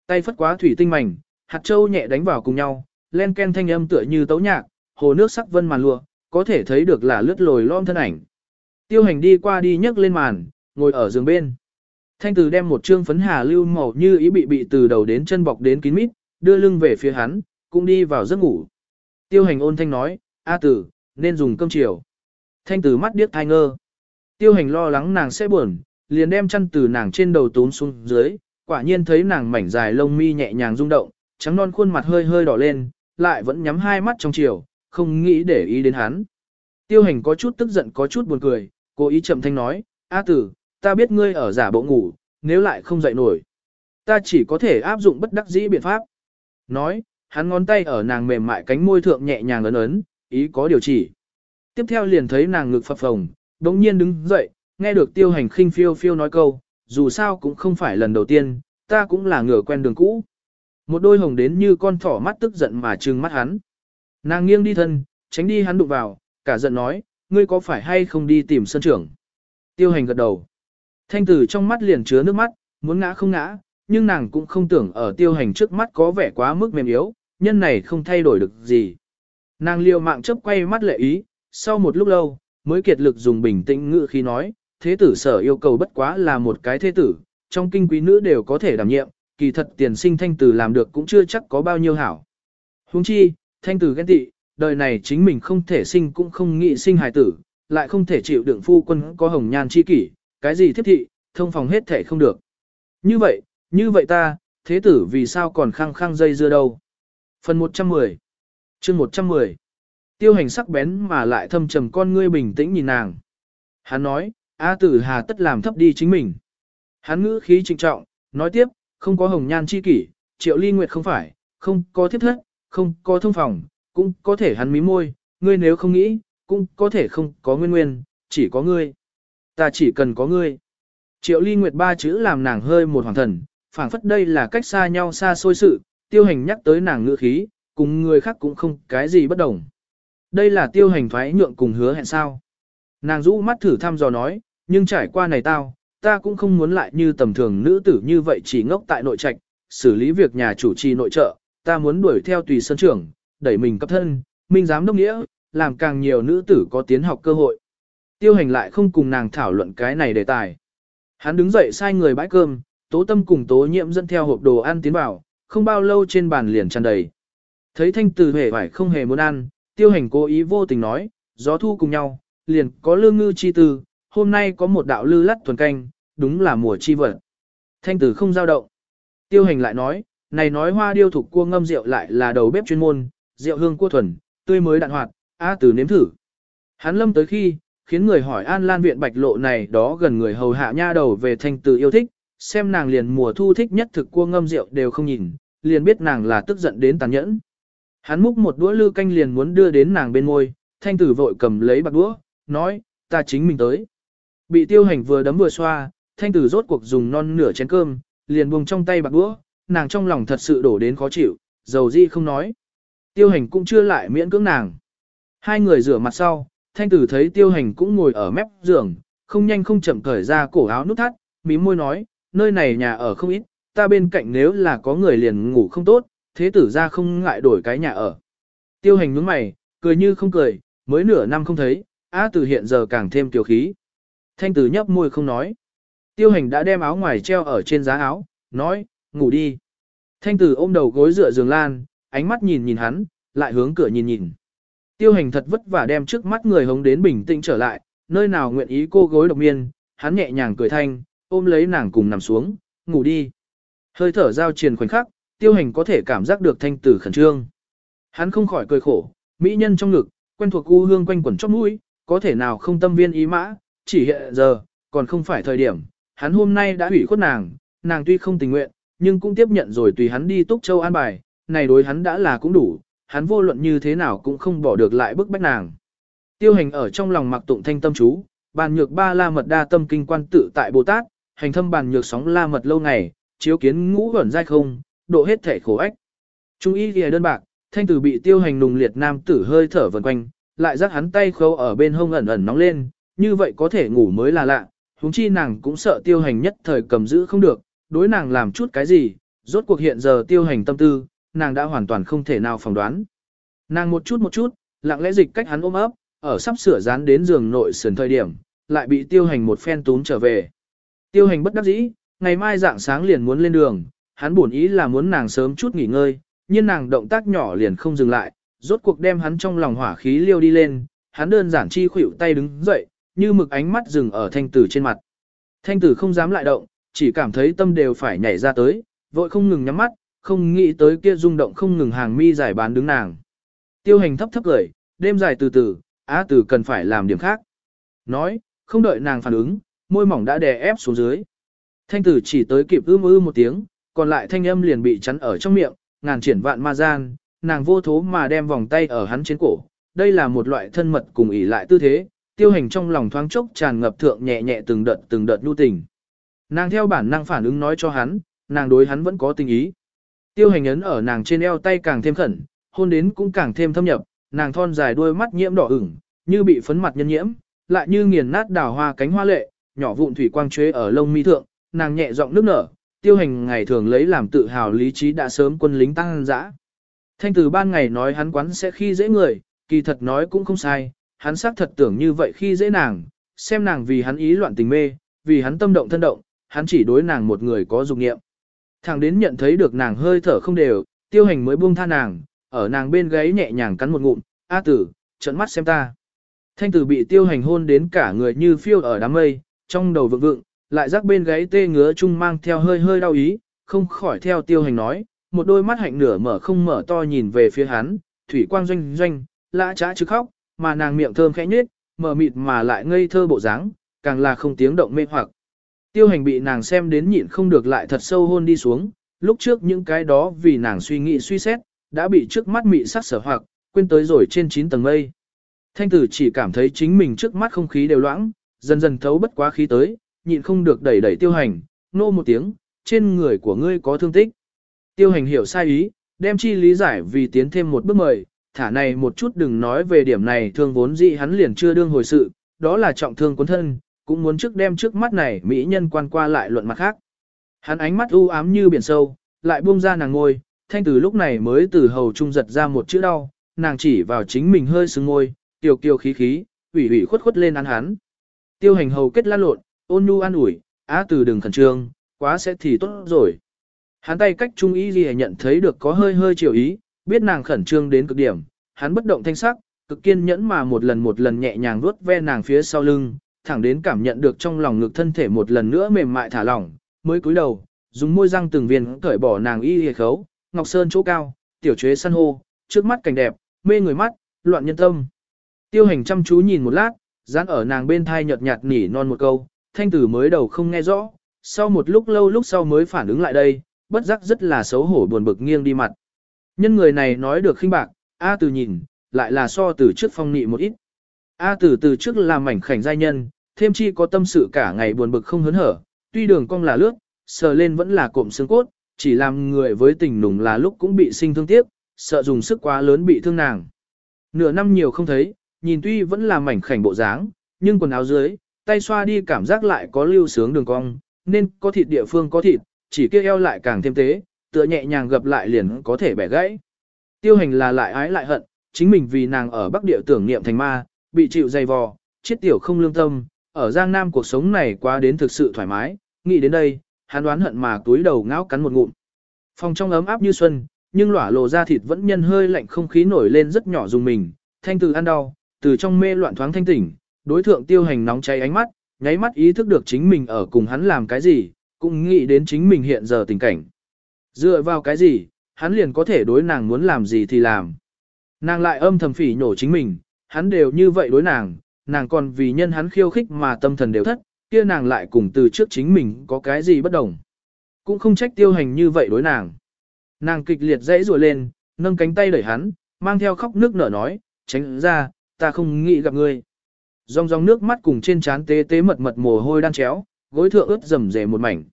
Tay phất quá thủy tinh mảnh, hạt châu nhẹ đánh vào cùng nhau, len ken thanh âm tựa như tấu nhạc, hồ nước sắc vân màn lụa, có thể thấy được là lướt lồi lom thân ảnh. Tiêu hành đi qua đi nhấc lên màn, ngồi ở giường bên. Thanh tử đem một trương phấn hà lưu màu như ý bị bị từ đầu đến chân bọc đến kín mít, đưa lưng về phía hắn, cũng đi vào giấc ngủ. Tiêu hành ôn thanh nói, A tử, nên dùng cơm chiều. Thanh tử mắt điếc thai ngơ. Tiêu hành lo lắng nàng sẽ buồn, liền đem chăn từ nàng trên đầu tốn xuống dưới, quả nhiên thấy nàng mảnh dài lông mi nhẹ nhàng rung động, trắng non khuôn mặt hơi hơi đỏ lên, lại vẫn nhắm hai mắt trong chiều, không nghĩ để ý đến hắn. Tiêu hành có chút tức giận có chút buồn cười, cố ý chậm thanh nói, A tử, ta biết ngươi ở giả bộ ngủ, nếu lại không dậy nổi. Ta chỉ có thể áp dụng bất đắc dĩ biện pháp. Nói, hắn ngón tay ở nàng mềm mại cánh môi thượng nhẹ nhàng ấn ấn, ý có điều chỉ. Tiếp theo liền thấy nàng ngực phập phồng, đống nhiên đứng dậy, nghe được tiêu hành khinh phiêu phiêu nói câu, dù sao cũng không phải lần đầu tiên, ta cũng là ngựa quen đường cũ. Một đôi hồng đến như con thỏ mắt tức giận mà trừng mắt hắn. Nàng nghiêng đi thân, tránh đi hắn đụng vào, cả giận nói, ngươi có phải hay không đi tìm sân trưởng. Tiêu hành gật đầu. Thanh tử trong mắt liền chứa nước mắt, muốn ngã không ngã, nhưng nàng cũng không tưởng ở tiêu hành trước mắt có vẻ quá mức mềm yếu, nhân này không thay đổi được gì. Nàng liều mạng chấp quay mắt lệ ý, sau một lúc lâu, mới kiệt lực dùng bình tĩnh ngữ khi nói, thế tử sở yêu cầu bất quá là một cái thế tử, trong kinh quý nữ đều có thể đảm nhiệm, kỳ thật tiền sinh thanh tử làm được cũng chưa chắc có bao nhiêu hảo. Huống chi, thanh tử ghen tị, đời này chính mình không thể sinh cũng không nghĩ sinh hài tử, lại không thể chịu đựng phu quân có hồng nhan chi kỷ, cái gì thiết thị, thông phòng hết thể không được. Như vậy, như vậy ta, thế tử vì sao còn khăng khăng dây dưa đâu? Phần 110 chương 110 Tiêu hành sắc bén mà lại thâm trầm con ngươi bình tĩnh nhìn nàng. Hắn nói, A tử hà tất làm thấp đi chính mình. Hắn ngữ khí trịnh trọng, nói tiếp, không có hồng nhan chi kỷ, triệu ly nguyệt không phải, không có thiết thất, không có thông phòng, cũng có thể hắn mí môi, ngươi nếu không nghĩ, cũng có thể không có nguyên nguyên, chỉ có ngươi. Ta chỉ cần có ngươi. Triệu ly nguyệt ba chữ làm nàng hơi một hoàng thần, phảng phất đây là cách xa nhau xa xôi sự, tiêu hành nhắc tới nàng ngữ khí, cùng người khác cũng không cái gì bất đồng. Đây là tiêu hành thoái nhượng cùng hứa hẹn sao. Nàng rũ mắt thử thăm dò nói, nhưng trải qua này tao, ta cũng không muốn lại như tầm thường nữ tử như vậy chỉ ngốc tại nội trạch, xử lý việc nhà chủ trì nội trợ, ta muốn đuổi theo tùy sân trưởng, đẩy mình cấp thân, minh giám đốc nghĩa, làm càng nhiều nữ tử có tiến học cơ hội. Tiêu hành lại không cùng nàng thảo luận cái này đề tài. Hắn đứng dậy sai người bãi cơm, tố tâm cùng tố nhiễm dẫn theo hộp đồ ăn tiến vào, không bao lâu trên bàn liền tràn đầy. Thấy thanh tử hề phải không hề muốn ăn, tiêu hành cố ý vô tình nói, gió thu cùng nhau, liền có lương ngư chi tư, hôm nay có một đạo lư lắt thuần canh, đúng là mùa chi vật. Thanh tử không giao động. Tiêu hành lại nói, này nói hoa điêu thục cua ngâm rượu lại là đầu bếp chuyên môn, rượu hương cua thuần, tươi mới đạn hoạt, a tử nếm thử. Hắn lâm tới khi, khiến người hỏi An Lan viện bạch lộ này đó gần người hầu hạ nha đầu về thanh tử yêu thích, xem nàng liền mùa thu thích nhất thực cua ngâm rượu đều không nhìn, liền biết nàng là tức giận đến tàn nhẫn. Hắn múc một đũa lư canh liền muốn đưa đến nàng bên môi, thanh tử vội cầm lấy bạc đũa, nói, ta chính mình tới. Bị tiêu hành vừa đấm vừa xoa, thanh tử rốt cuộc dùng non nửa chén cơm, liền buông trong tay bạc đũa, nàng trong lòng thật sự đổ đến khó chịu, dầu di không nói. Tiêu hành cũng chưa lại miễn cưỡng nàng. Hai người rửa mặt sau, thanh tử thấy tiêu hành cũng ngồi ở mép giường, không nhanh không chậm cởi ra cổ áo nút thắt, mí môi nói, nơi này nhà ở không ít, ta bên cạnh nếu là có người liền ngủ không tốt, thế tử ra không ngại đổi cái nhà ở. Tiêu hành nhướng mày, cười như không cười, mới nửa năm không thấy, á từ hiện giờ càng thêm tiểu khí. Thanh tử nhấp môi không nói. Tiêu hành đã đem áo ngoài treo ở trên giá áo, nói, ngủ đi. Thanh tử ôm đầu gối dựa giường lan, ánh mắt nhìn nhìn hắn, lại hướng cửa nhìn nhìn. Tiêu hành thật vất vả đem trước mắt người hống đến bình tĩnh trở lại, nơi nào nguyện ý cô gối độc miên, hắn nhẹ nhàng cười thanh, ôm lấy nàng cùng nằm xuống, ngủ đi. Hơi thở giao triền khoảnh khắc, tiêu hành có thể cảm giác được thanh tử khẩn trương. Hắn không khỏi cười khổ, mỹ nhân trong ngực, quen thuộc u hương quanh quẩn chóp mũi, có thể nào không tâm viên ý mã, chỉ hiện giờ, còn không phải thời điểm, hắn hôm nay đã hủy khuất nàng, nàng tuy không tình nguyện, nhưng cũng tiếp nhận rồi tùy hắn đi túc châu an bài, này đối hắn đã là cũng đủ, hắn vô luận như thế nào cũng không bỏ được lại bức bách nàng. Tiêu hành ở trong lòng mặc tụng thanh tâm chú, bàn nhược ba la mật đa tâm kinh quan tự tại Bồ Tát, hành thâm bàn nhược sóng la mật lâu ngày, chiếu kiến ngũ vẩn dai không, độ hết thể khổ ách. Trung y ghi đơn bạc, thanh tử bị tiêu hành nùng liệt nam tử hơi thở vần quanh, lại dắt hắn tay khâu ở bên hông ẩn ẩn nóng lên, như vậy có thể ngủ mới là lạ, huống chi nàng cũng sợ tiêu hành nhất thời cầm giữ không được, đối nàng làm chút cái gì, rốt cuộc hiện giờ tiêu hành tâm tư, nàng đã hoàn toàn không thể nào phỏng đoán. Nàng một chút một chút, lặng lẽ dịch cách hắn ôm ấp, ở sắp sửa dán đến giường nội sườn thời điểm, lại bị tiêu hành một phen túm trở về. Tiêu hành bất đắc dĩ, ngày mai dạng sáng liền muốn lên đường, hắn buồn ý là muốn nàng sớm chút nghỉ ngơi, nhưng nàng động tác nhỏ liền không dừng lại, rốt cuộc đem hắn trong lòng hỏa khí liêu đi lên, hắn đơn giản chi khuỷu tay đứng dậy, như mực ánh mắt dừng ở thanh tử trên mặt. Thanh tử không dám lại động, chỉ cảm thấy tâm đều phải nhảy ra tới, vội không ngừng nhắm mắt, không nghĩ tới kia rung động không ngừng hàng mi giải bán đứng nàng. Tiêu hành thấp thấp cười, đêm dài từ từ, á tử cần phải làm điểm khác. Nói, không đợi nàng phản ứng, môi mỏng đã đè ép xuống dưới. Thanh tử chỉ tới kịp ưm ư một tiếng, còn lại thanh âm liền bị chắn ở trong miệng, ngàn triển vạn ma gian, nàng vô thố mà đem vòng tay ở hắn trên cổ. Đây là một loại thân mật cùng ỷ lại tư thế, tiêu hành trong lòng thoáng chốc tràn ngập thượng nhẹ nhẹ từng đợt từng đợt nhu tình. Nàng theo bản năng phản ứng nói cho hắn, nàng đối hắn vẫn có tình ý. Tiêu hành ấn ở nàng trên eo tay càng thêm khẩn, hôn đến cũng càng thêm thâm nhập, nàng thon dài đuôi mắt nhiễm đỏ ửng, như bị phấn mặt nhân nhiễm, lại như nghiền nát đào hoa cánh hoa lệ, nhỏ vụn thủy quang chế ở lông mi thượng, nàng nhẹ giọng nước nở, tiêu hành ngày thường lấy làm tự hào lý trí đã sớm quân lính tăng dã. Thanh từ ban ngày nói hắn quán sẽ khi dễ người, kỳ thật nói cũng không sai, hắn xác thật tưởng như vậy khi dễ nàng, xem nàng vì hắn ý loạn tình mê, vì hắn tâm động thân động, hắn chỉ đối nàng một người có dục nghiệm. Thằng đến nhận thấy được nàng hơi thở không đều, tiêu hành mới buông tha nàng, ở nàng bên gáy nhẹ nhàng cắn một ngụm, A tử, trận mắt xem ta. Thanh tử bị tiêu hành hôn đến cả người như phiêu ở đám mây, trong đầu vượng vượng, lại rắc bên gáy tê ngứa chung mang theo hơi hơi đau ý, không khỏi theo tiêu hành nói, một đôi mắt hạnh nửa mở không mở to nhìn về phía hắn, thủy quang doanh doanh, lã trá chứ khóc, mà nàng miệng thơm khẽ nhếch, mở mịt mà lại ngây thơ bộ dáng, càng là không tiếng động mê hoặc. Tiêu hành bị nàng xem đến nhịn không được lại thật sâu hôn đi xuống, lúc trước những cái đó vì nàng suy nghĩ suy xét, đã bị trước mắt mị sắc sở hoặc, quên tới rồi trên 9 tầng mây. Thanh tử chỉ cảm thấy chính mình trước mắt không khí đều loãng, dần dần thấu bất quá khí tới, nhịn không được đẩy đẩy tiêu hành, nô một tiếng, trên người của ngươi có thương tích. Tiêu hành hiểu sai ý, đem chi lý giải vì tiến thêm một bước mời, thả này một chút đừng nói về điểm này thương vốn dị hắn liền chưa đương hồi sự, đó là trọng thương cuốn thân, cũng muốn trước đem trước mắt này mỹ nhân quan qua lại luận mặt khác. Hắn ánh mắt u ám như biển sâu, lại buông ra nàng ngôi, thanh từ lúc này mới từ hầu trung giật ra một chữ đau, nàng chỉ vào chính mình hơi sưng ngôi, tiểu kiều khí khí, ủy ủy khuất khuất lên ăn hắn. Tiêu hành hầu kết lan lộn, ôn nhu an ủi, á từ đừng khẩn trương, quá sẽ thì tốt rồi. Hắn tay cách trung ý gì nhận thấy được có hơi hơi chiều ý, biết nàng khẩn trương đến cực điểm, hắn bất động thanh sắc, cực kiên nhẫn mà một lần một lần nhẹ nhàng vuốt ve nàng phía sau lưng, thẳng đến cảm nhận được trong lòng ngực thân thể một lần nữa mềm mại thả lỏng, mới cúi đầu, dùng môi răng từng viên cởi bỏ nàng y hề khấu, ngọc sơn chỗ cao, tiểu chế săn hô, trước mắt cảnh đẹp, mê người mắt, loạn nhân tâm. Tiêu hành chăm chú nhìn một lát, dán ở nàng bên thai nhợt nhạt nỉ non một câu, thanh tử mới đầu không nghe rõ, sau một lúc lâu lúc sau mới phản ứng lại đây, bất giác rất là xấu hổ buồn bực nghiêng đi mặt. Nhân người này nói được khinh bạc, A từ nhìn, lại là so từ trước phong nị một ít. A từ từ trước là mảnh khảnh giai nhân, thêm chi có tâm sự cả ngày buồn bực không hớn hở, tuy đường cong là lướt, sờ lên vẫn là cộm xương cốt, chỉ làm người với tình nùng là lúc cũng bị sinh thương tiếc, sợ dùng sức quá lớn bị thương nàng. Nửa năm nhiều không thấy, nhìn tuy vẫn là mảnh khảnh bộ dáng, nhưng quần áo dưới, tay xoa đi cảm giác lại có lưu sướng đường cong, nên có thịt địa phương có thịt, chỉ kia eo lại càng thêm tế, tựa nhẹ nhàng gập lại liền có thể bẻ gãy. Tiêu hành là lại ái lại hận, chính mình vì nàng ở Bắc Địa tưởng niệm thành ma, bị chịu dày vò, chết tiểu không lương tâm, ở Giang Nam cuộc sống này quá đến thực sự thoải mái, nghĩ đến đây, hắn đoán hận mà túi đầu ngáo cắn một ngụm. Phòng trong ấm áp như xuân, nhưng lỏa lộ ra thịt vẫn nhân hơi lạnh không khí nổi lên rất nhỏ dùng mình, thanh từ ăn đau, từ trong mê loạn thoáng thanh tỉnh, đối thượng tiêu hành nóng cháy ánh mắt, nháy mắt ý thức được chính mình ở cùng hắn làm cái gì, cũng nghĩ đến chính mình hiện giờ tình cảnh. Dựa vào cái gì, hắn liền có thể đối nàng muốn làm gì thì làm. Nàng lại âm thầm phỉ nhổ chính mình, hắn đều như vậy đối nàng, nàng còn vì nhân hắn khiêu khích mà tâm thần đều thất, kia nàng lại cùng từ trước chính mình có cái gì bất đồng. Cũng không trách tiêu hành như vậy đối nàng. Nàng kịch liệt dãy rùa lên, nâng cánh tay đẩy hắn, mang theo khóc nước nở nói, tránh ra, ta không nghĩ gặp ngươi. Rong rong nước mắt cùng trên trán tế tế mật mật mồ hôi đan chéo, gối thượng ướt rầm rề một mảnh.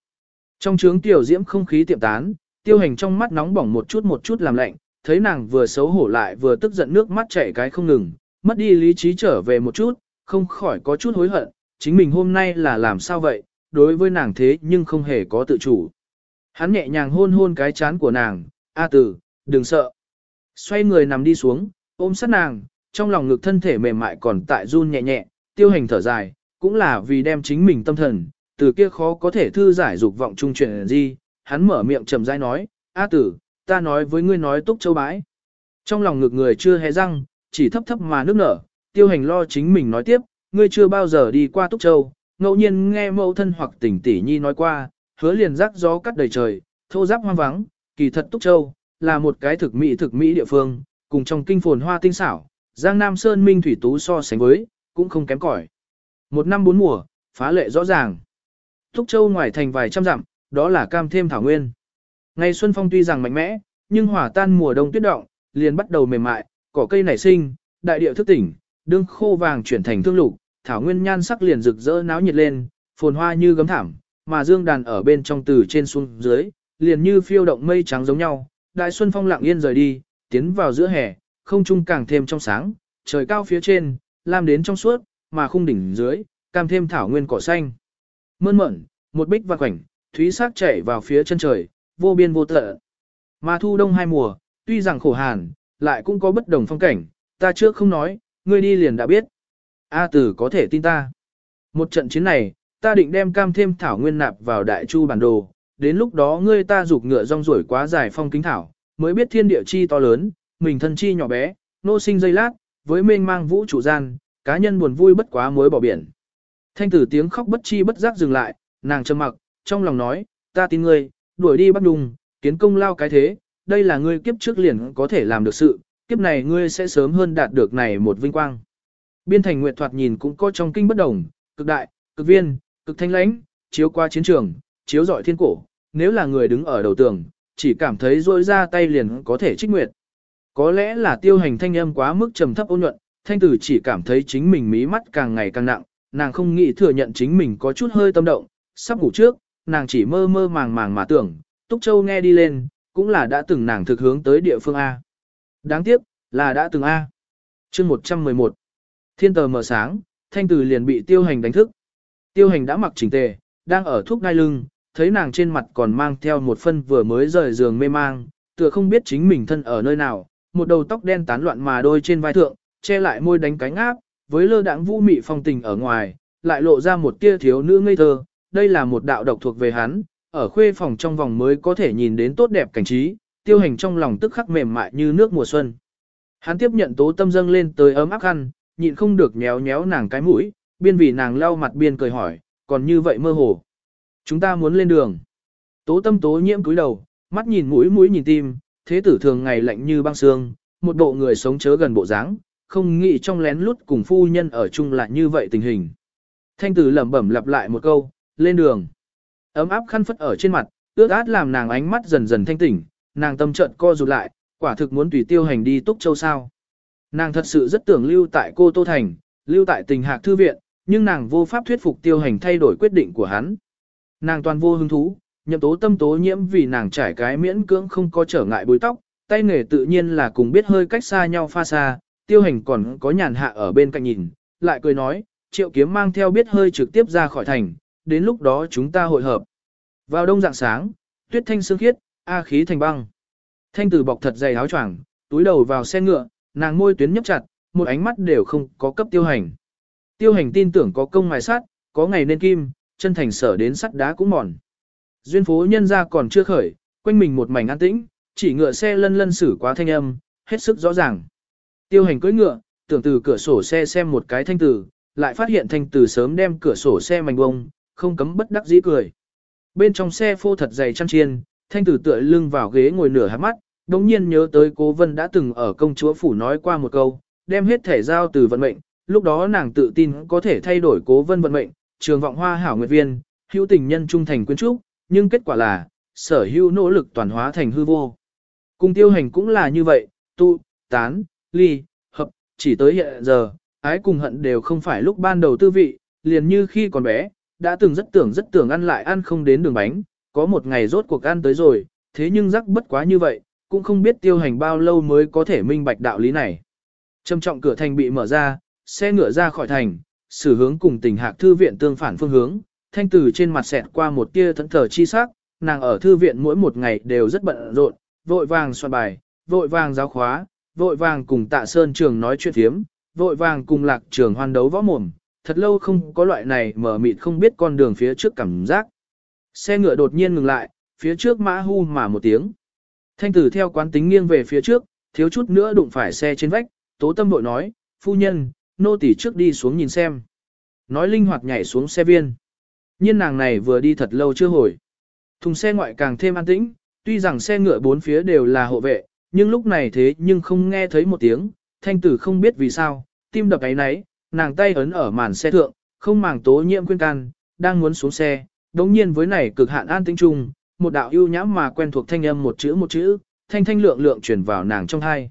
Trong trướng tiểu diễm không khí tiệm tán, tiêu hành trong mắt nóng bỏng một chút một chút làm lạnh, thấy nàng vừa xấu hổ lại vừa tức giận nước mắt chảy cái không ngừng, mất đi lý trí trở về một chút, không khỏi có chút hối hận, chính mình hôm nay là làm sao vậy, đối với nàng thế nhưng không hề có tự chủ. Hắn nhẹ nhàng hôn hôn cái chán của nàng, A tử, đừng sợ. Xoay người nằm đi xuống, ôm sát nàng, trong lòng ngực thân thể mềm mại còn tại run nhẹ nhẹ, tiêu hành thở dài, cũng là vì đem chính mình tâm thần, từ kia khó có thể thư giải dục vọng trung chuyện gì, hắn mở miệng trầm rãi nói, A tử, ta nói với ngươi nói túc châu bãi. Trong lòng ngực người chưa hé răng, chỉ thấp thấp mà nước nở, tiêu hành lo chính mình nói tiếp, ngươi chưa bao giờ đi qua túc châu, ngẫu nhiên nghe mẫu thân hoặc tỉnh tỷ nhi nói qua, hứa liền rắc gió cắt đầy trời, thô giáp hoang vắng, kỳ thật túc châu, là một cái thực mỹ thực mỹ địa phương, cùng trong kinh phồn hoa tinh xảo, Giang Nam Sơn Minh Thủy Tú so sánh với, cũng không kém cỏi. Một năm bốn mùa, phá lệ rõ ràng. Thúc Châu ngoài thành vài trăm dặm, đó là cam thêm thảo nguyên. Ngày xuân phong tuy rằng mạnh mẽ, nhưng hỏa tan mùa đông tuyết động, liền bắt đầu mềm mại, cỏ cây nảy sinh, đại địa thức tỉnh, đương khô vàng chuyển thành thương lục, thảo nguyên nhan sắc liền rực rỡ náo nhiệt lên, phồn hoa như gấm thảm, mà dương đàn ở bên trong từ trên xuống dưới, liền như phiêu động mây trắng giống nhau. Đại xuân phong lặng yên rời đi, tiến vào giữa hè, không trung càng thêm trong sáng, trời cao phía trên, lam đến trong suốt, mà khung đỉnh dưới, cam thêm thảo nguyên cỏ xanh. Mơn mởn, một bích và khoảnh, thúy sắc chảy vào phía chân trời, vô biên vô tận. Mà thu đông hai mùa, tuy rằng khổ hàn, lại cũng có bất đồng phong cảnh, ta trước không nói, ngươi đi liền đã biết. A tử có thể tin ta. Một trận chiến này, ta định đem cam thêm thảo nguyên nạp vào đại chu bản đồ, đến lúc đó ngươi ta rục ngựa rong ruổi quá dài phong kính thảo, mới biết thiên địa chi to lớn, mình thân chi nhỏ bé, nô sinh dây lát, với mênh mang vũ trụ gian, cá nhân buồn vui bất quá muối bỏ biển. Thanh tử tiếng khóc bất chi bất giác dừng lại, nàng trầm mặc, trong lòng nói, ta tin ngươi, đuổi đi bắt đùng, kiến công lao cái thế, đây là ngươi kiếp trước liền có thể làm được sự, kiếp này ngươi sẽ sớm hơn đạt được này một vinh quang. Biên thành nguyệt thoạt nhìn cũng có trong kinh bất đồng, cực đại, cực viên, cực thanh lãnh, chiếu qua chiến trường, chiếu dọi thiên cổ, nếu là người đứng ở đầu tường, chỉ cảm thấy rôi ra tay liền có thể trích nguyệt. Có lẽ là tiêu hành thanh âm quá mức trầm thấp ôn nhuận, thanh tử chỉ cảm thấy chính mình mí mắt càng ngày càng nặng, nàng không nghĩ thừa nhận chính mình có chút hơi tâm động, sắp ngủ trước, nàng chỉ mơ mơ màng màng mà tưởng, Túc Châu nghe đi lên, cũng là đã từng nàng thực hướng tới địa phương A. Đáng tiếc, là đã từng A. chương 111. Thiên tờ mở sáng, thanh tử liền bị tiêu hành đánh thức. Tiêu hành đã mặc chỉnh tề, đang ở thuốc ngai lưng, thấy nàng trên mặt còn mang theo một phân vừa mới rời giường mê mang, tựa không biết chính mình thân ở nơi nào, một đầu tóc đen tán loạn mà đôi trên vai thượng, che lại môi đánh cánh áp, với lơ đãng vũ mị phong tình ở ngoài, lại lộ ra một tia thiếu nữ ngây thơ, đây là một đạo độc thuộc về hắn, ở khuê phòng trong vòng mới có thể nhìn đến tốt đẹp cảnh trí, tiêu hành trong lòng tức khắc mềm mại như nước mùa xuân. Hắn tiếp nhận tố tâm dâng lên tới ấm áp khăn, nhịn không được nhéo nhéo nàng cái mũi, biên vì nàng lau mặt biên cười hỏi, còn như vậy mơ hồ. Chúng ta muốn lên đường. Tố tâm tố nhiễm cúi đầu, mắt nhìn mũi mũi nhìn tim, thế tử thường ngày lạnh như băng xương, một bộ người sống chớ gần bộ dáng, không nghĩ trong lén lút cùng phu nhân ở chung lại như vậy tình hình. Thanh tử lẩm bẩm lặp lại một câu, lên đường. Ấm áp khăn phất ở trên mặt, ước át làm nàng ánh mắt dần dần thanh tỉnh, nàng tâm trận co rụt lại, quả thực muốn tùy tiêu hành đi túc châu sao. Nàng thật sự rất tưởng lưu tại cô Tô Thành, lưu tại tình hạc thư viện, nhưng nàng vô pháp thuyết phục tiêu hành thay đổi quyết định của hắn. Nàng toàn vô hứng thú, nhậm tố tâm tố nhiễm vì nàng trải cái miễn cưỡng không có trở ngại bùi tóc, tay nghề tự nhiên là cùng biết hơi cách xa nhau pha xa, tiêu hành còn có nhàn hạ ở bên cạnh nhìn, lại cười nói, triệu kiếm mang theo biết hơi trực tiếp ra khỏi thành, đến lúc đó chúng ta hội hợp. Vào đông dạng sáng, tuyết thanh sương khiết, a khí thành băng. Thanh tử bọc thật dày áo choàng, túi đầu vào xe ngựa, nàng môi tuyến nhấp chặt, một ánh mắt đều không có cấp tiêu hành. Tiêu hành tin tưởng có công mài sát, có ngày nên kim, chân thành sở đến sắt đá cũng mòn. Duyên phố nhân ra còn chưa khởi, quanh mình một mảnh an tĩnh, chỉ ngựa xe lân lân xử quá thanh âm, hết sức rõ ràng. Tiêu hành cưỡi ngựa, tưởng từ cửa sổ xe xem một cái thanh tử, lại phát hiện thanh tử sớm đem cửa sổ xe mảnh bông, không cấm bất đắc dĩ cười. Bên trong xe phô thật dày chăn chiên, thanh tử tựa lưng vào ghế ngồi nửa hát mắt, đồng nhiên nhớ tới cố vân đã từng ở công chúa phủ nói qua một câu, đem hết thể giao từ vận mệnh, lúc đó nàng tự tin có thể thay đổi cố vân vận mệnh, trường vọng hoa hảo nguyệt viên, hữu tình nhân trung thành quyến trúc, nhưng kết quả là, sở hữu nỗ lực toàn hóa thành hư vô. Cùng tiêu hành cũng là như vậy, tu, tán, ly, hợp, chỉ tới hiện giờ, ái cùng hận đều không phải lúc ban đầu tư vị, liền như khi còn bé, đã từng rất tưởng rất tưởng ăn lại ăn không đến đường bánh, có một ngày rốt cuộc ăn tới rồi, thế nhưng rắc bất quá như vậy, cũng không biết tiêu hành bao lâu mới có thể minh bạch đạo lý này. Trầm trọng cửa thành bị mở ra, xe ngựa ra khỏi thành, xử hướng cùng tình hạc thư viện tương phản phương hướng, thanh tử trên mặt xẹt qua một tia thẫn thờ chi sắc, nàng ở thư viện mỗi một ngày đều rất bận rộn, vội vàng soạn bài, vội vàng giáo khóa, vội vàng cùng tạ sơn trường nói chuyện thiếm, vội vàng cùng lạc trường hoan đấu võ mồm, thật lâu không có loại này mở mịt không biết con đường phía trước cảm giác. Xe ngựa đột nhiên ngừng lại, phía trước mã hu mà một tiếng. Thanh tử theo quán tính nghiêng về phía trước, thiếu chút nữa đụng phải xe trên vách, tố tâm bội nói, phu nhân, nô tỳ trước đi xuống nhìn xem. Nói linh hoạt nhảy xuống xe viên nhiên nàng này vừa đi thật lâu chưa hồi. Thùng xe ngoại càng thêm an tĩnh, tuy rằng xe ngựa bốn phía đều là hộ vệ, nhưng lúc này thế nhưng không nghe thấy một tiếng, thanh tử không biết vì sao, tim đập ấy nấy, nàng tay ấn ở màn xe thượng, không màng tố nhiễm khuyên can, đang muốn xuống xe, đống nhiên với này cực hạn an tĩnh chung, một đạo ưu nhãm mà quen thuộc thanh âm một chữ một chữ, thanh thanh lượng lượng chuyển vào nàng trong hai.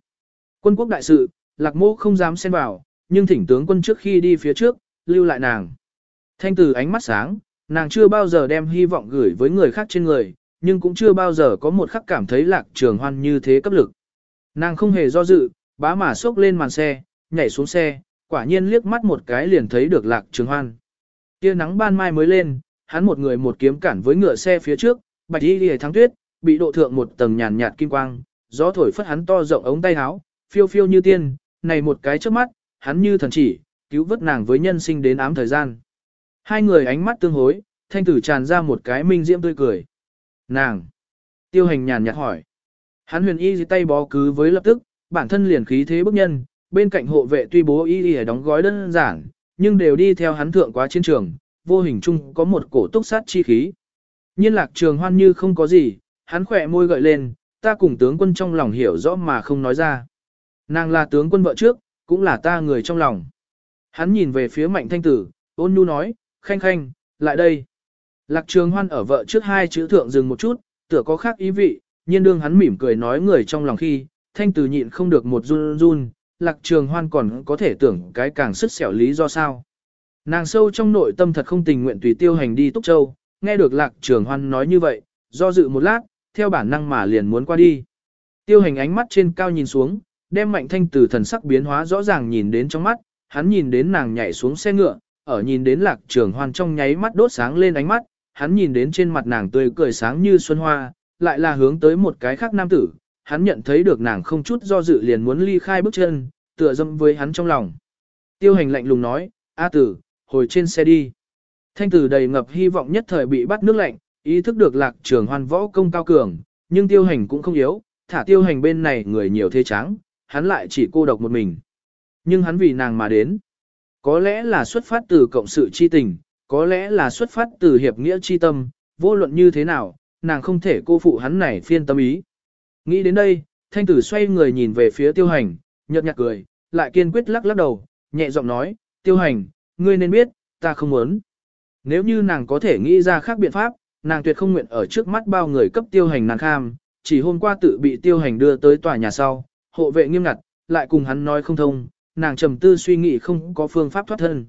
Quân quốc đại sự, lạc mô không dám xen vào, nhưng thỉnh tướng quân trước khi đi phía trước, lưu lại nàng. Thanh tử ánh mắt sáng, nàng chưa bao giờ đem hy vọng gửi với người khác trên người, nhưng cũng chưa bao giờ có một khắc cảm thấy lạc trường hoan như thế cấp lực. Nàng không hề do dự, bá mà xốc lên màn xe, nhảy xuống xe, quả nhiên liếc mắt một cái liền thấy được lạc trường hoan. Tia nắng ban mai mới lên, hắn một người một kiếm cản với ngựa xe phía trước, bạch y lìa thắng tuyết, bị độ thượng một tầng nhàn nhạt kim quang, gió thổi phất hắn to rộng ống tay áo, phiêu phiêu như tiên, này một cái trước mắt, hắn như thần chỉ, cứu vớt nàng với nhân sinh đến ám thời gian. Hai người ánh mắt tương hối, thanh tử tràn ra một cái minh diễm tươi cười. Nàng. Tiêu hành nhàn nhạt hỏi. Hắn huyền y tay bó cứ với lập tức, bản thân liền khí thế bức nhân, bên cạnh hộ vệ tuy bố y y đóng gói đơn giản, nhưng đều đi theo hắn thượng quá chiến trường, vô hình chung có một cổ túc sát chi khí. Nhiên lạc trường hoan như không có gì, hắn khỏe môi gợi lên, ta cùng tướng quân trong lòng hiểu rõ mà không nói ra. Nàng là tướng quân vợ trước, cũng là ta người trong lòng. Hắn nhìn về phía mạnh thanh tử, ôn nhu nói, khanh khanh, lại đây. Lạc trường hoan ở vợ trước hai chữ thượng dừng một chút, tựa có khác ý vị, nhiên đương hắn mỉm cười nói người trong lòng khi, thanh từ nhịn không được một run run, lạc trường hoan còn có thể tưởng cái càng sức xẻo lý do sao. Nàng sâu trong nội tâm thật không tình nguyện tùy tiêu hành đi Túc Châu, nghe được lạc trường hoan nói như vậy, do dự một lát, theo bản năng mà liền muốn qua đi. Tiêu hành ánh mắt trên cao nhìn xuống, đem mạnh thanh từ thần sắc biến hóa rõ ràng nhìn đến trong mắt, hắn nhìn đến nàng nhảy xuống xe ngựa, ở nhìn đến lạc trường hoan trong nháy mắt đốt sáng lên ánh mắt, hắn nhìn đến trên mặt nàng tươi cười sáng như xuân hoa, lại là hướng tới một cái khác nam tử, hắn nhận thấy được nàng không chút do dự liền muốn ly khai bước chân, tựa dâm với hắn trong lòng. Tiêu hành lạnh lùng nói, A tử, hồi trên xe đi. Thanh tử đầy ngập hy vọng nhất thời bị bắt nước lạnh, ý thức được lạc trường hoan võ công cao cường, nhưng tiêu hành cũng không yếu, thả tiêu hành bên này người nhiều thế trắng, hắn lại chỉ cô độc một mình. Nhưng hắn vì nàng mà đến. Có lẽ là xuất phát từ cộng sự chi tình, có lẽ là xuất phát từ hiệp nghĩa chi tâm, vô luận như thế nào, nàng không thể cô phụ hắn này phiên tâm ý. Nghĩ đến đây, thanh tử xoay người nhìn về phía tiêu hành, nhợt nhạt cười, lại kiên quyết lắc lắc đầu, nhẹ giọng nói, tiêu hành, ngươi nên biết, ta không muốn. Nếu như nàng có thể nghĩ ra khác biện pháp, nàng tuyệt không nguyện ở trước mắt bao người cấp tiêu hành nàng kham, chỉ hôm qua tự bị tiêu hành đưa tới tòa nhà sau, hộ vệ nghiêm ngặt, lại cùng hắn nói không thông, nàng trầm tư suy nghĩ không có phương pháp thoát thân.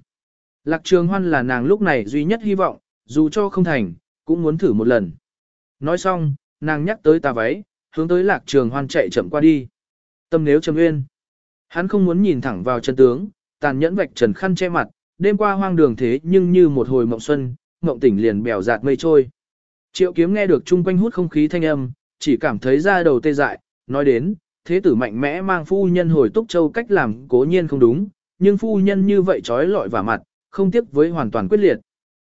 Lạc trường hoan là nàng lúc này duy nhất hy vọng, dù cho không thành, cũng muốn thử một lần. Nói xong, nàng nhắc tới tà váy, hướng tới lạc trường hoan chạy chậm qua đi. Tâm nếu trầm uyên. Hắn không muốn nhìn thẳng vào chân tướng, tàn nhẫn vạch trần khăn che mặt, đêm qua hoang đường thế nhưng như một hồi mộng xuân, mộng tỉnh liền bèo dạt mây trôi. Triệu kiếm nghe được chung quanh hút không khí thanh âm, chỉ cảm thấy da đầu tê dại, nói đến, thế tử mạnh mẽ mang phu nhân hồi túc châu cách làm cố nhiên không đúng, nhưng phu nhân như vậy trói lọi và mặt, không tiếc với hoàn toàn quyết liệt.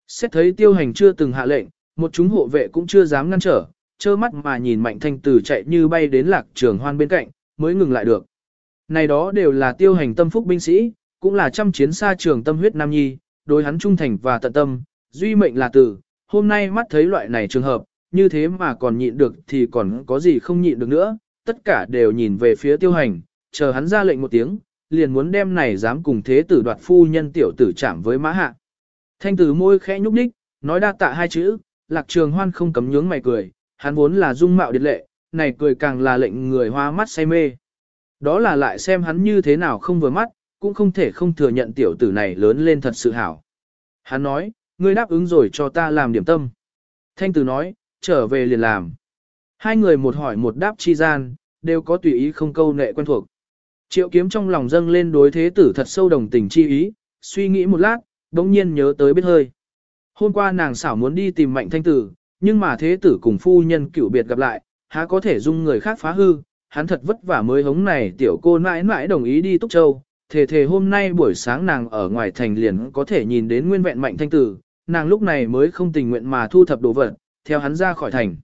Xét thấy tiêu hành chưa từng hạ lệnh, một chúng hộ vệ cũng chưa dám ngăn trở, trơ mắt mà nhìn mạnh thanh tử chạy như bay đến lạc trường hoan bên cạnh, mới ngừng lại được. Này đó đều là tiêu hành tâm phúc binh sĩ, cũng là trăm chiến xa trường tâm huyết nam nhi, đối hắn trung thành và tận tâm, duy mệnh là tử, hôm nay mắt thấy loại này trường hợp, như thế mà còn nhịn được thì còn có gì không nhịn được nữa, tất cả đều nhìn về phía tiêu hành, chờ hắn ra lệnh một tiếng, liền muốn đem này dám cùng thế tử đoạt phu nhân tiểu tử chạm với mã hạ. Thanh tử môi khẽ nhúc nhích, nói đa tạ hai chữ, lạc trường hoan không cấm nhướng mày cười, hắn vốn là dung mạo điệt lệ, này cười càng là lệnh người hoa mắt say mê. Đó là lại xem hắn như thế nào không vừa mắt, cũng không thể không thừa nhận tiểu tử này lớn lên thật sự hảo. Hắn nói, ngươi đáp ứng rồi cho ta làm điểm tâm. Thanh tử nói, trở về liền làm. Hai người một hỏi một đáp chi gian, đều có tùy ý không câu nệ quen thuộc. Triệu kiếm trong lòng dâng lên đối thế tử thật sâu đồng tình chi ý, suy nghĩ một lát, đống nhiên nhớ tới biết hơi. Hôm qua nàng xảo muốn đi tìm mạnh thanh tử, nhưng mà thế tử cùng phu nhân cựu biệt gặp lại, há có thể dung người khác phá hư, hắn thật vất vả mới hống này tiểu cô mãi mãi đồng ý đi Túc Châu, thề thề hôm nay buổi sáng nàng ở ngoài thành liền có thể nhìn đến nguyên vẹn mạnh thanh tử, nàng lúc này mới không tình nguyện mà thu thập đồ vật, theo hắn ra khỏi thành.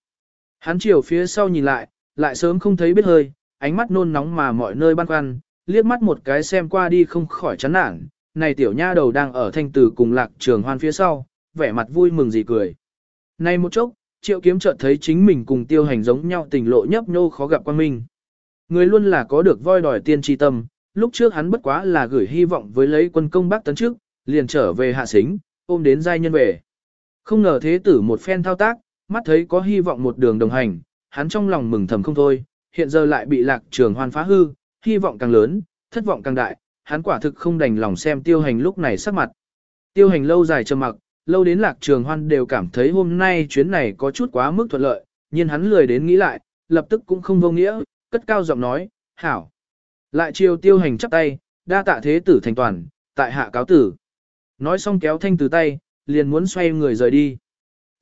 Hắn chiều phía sau nhìn lại, lại sớm không thấy biết hơi, ánh mắt nôn nóng mà mọi nơi băn khoăn, liếc mắt một cái xem qua đi không khỏi chán nản, này tiểu nha đầu đang ở thanh tử cùng lạc trường hoan phía sau, vẻ mặt vui mừng gì cười. Này một chốc, triệu kiếm chợt thấy chính mình cùng tiêu hành giống nhau tình lộ nhấp nhô khó gặp quan minh. Người luôn là có được voi đòi tiên tri tâm, lúc trước hắn bất quá là gửi hy vọng với lấy quân công bác tấn trước, liền trở về hạ xính, ôm đến giai nhân về. Không ngờ thế tử một phen thao tác, mắt thấy có hy vọng một đường đồng hành, hắn trong lòng mừng thầm không thôi, hiện giờ lại bị lạc trường hoan phá hư, hy vọng càng lớn, thất vọng càng đại, hắn quả thực không đành lòng xem tiêu hành lúc này sắc mặt. Tiêu hành lâu dài trầm mặc, lâu đến lạc trường hoan đều cảm thấy hôm nay chuyến này có chút quá mức thuận lợi, nhưng hắn lười đến nghĩ lại, lập tức cũng không vô nghĩa, cất cao giọng nói, hảo. Lại chiều tiêu hành chắp tay, đa tạ thế tử thành toàn, tại hạ cáo tử. Nói xong kéo thanh từ tay, liền muốn xoay người rời đi.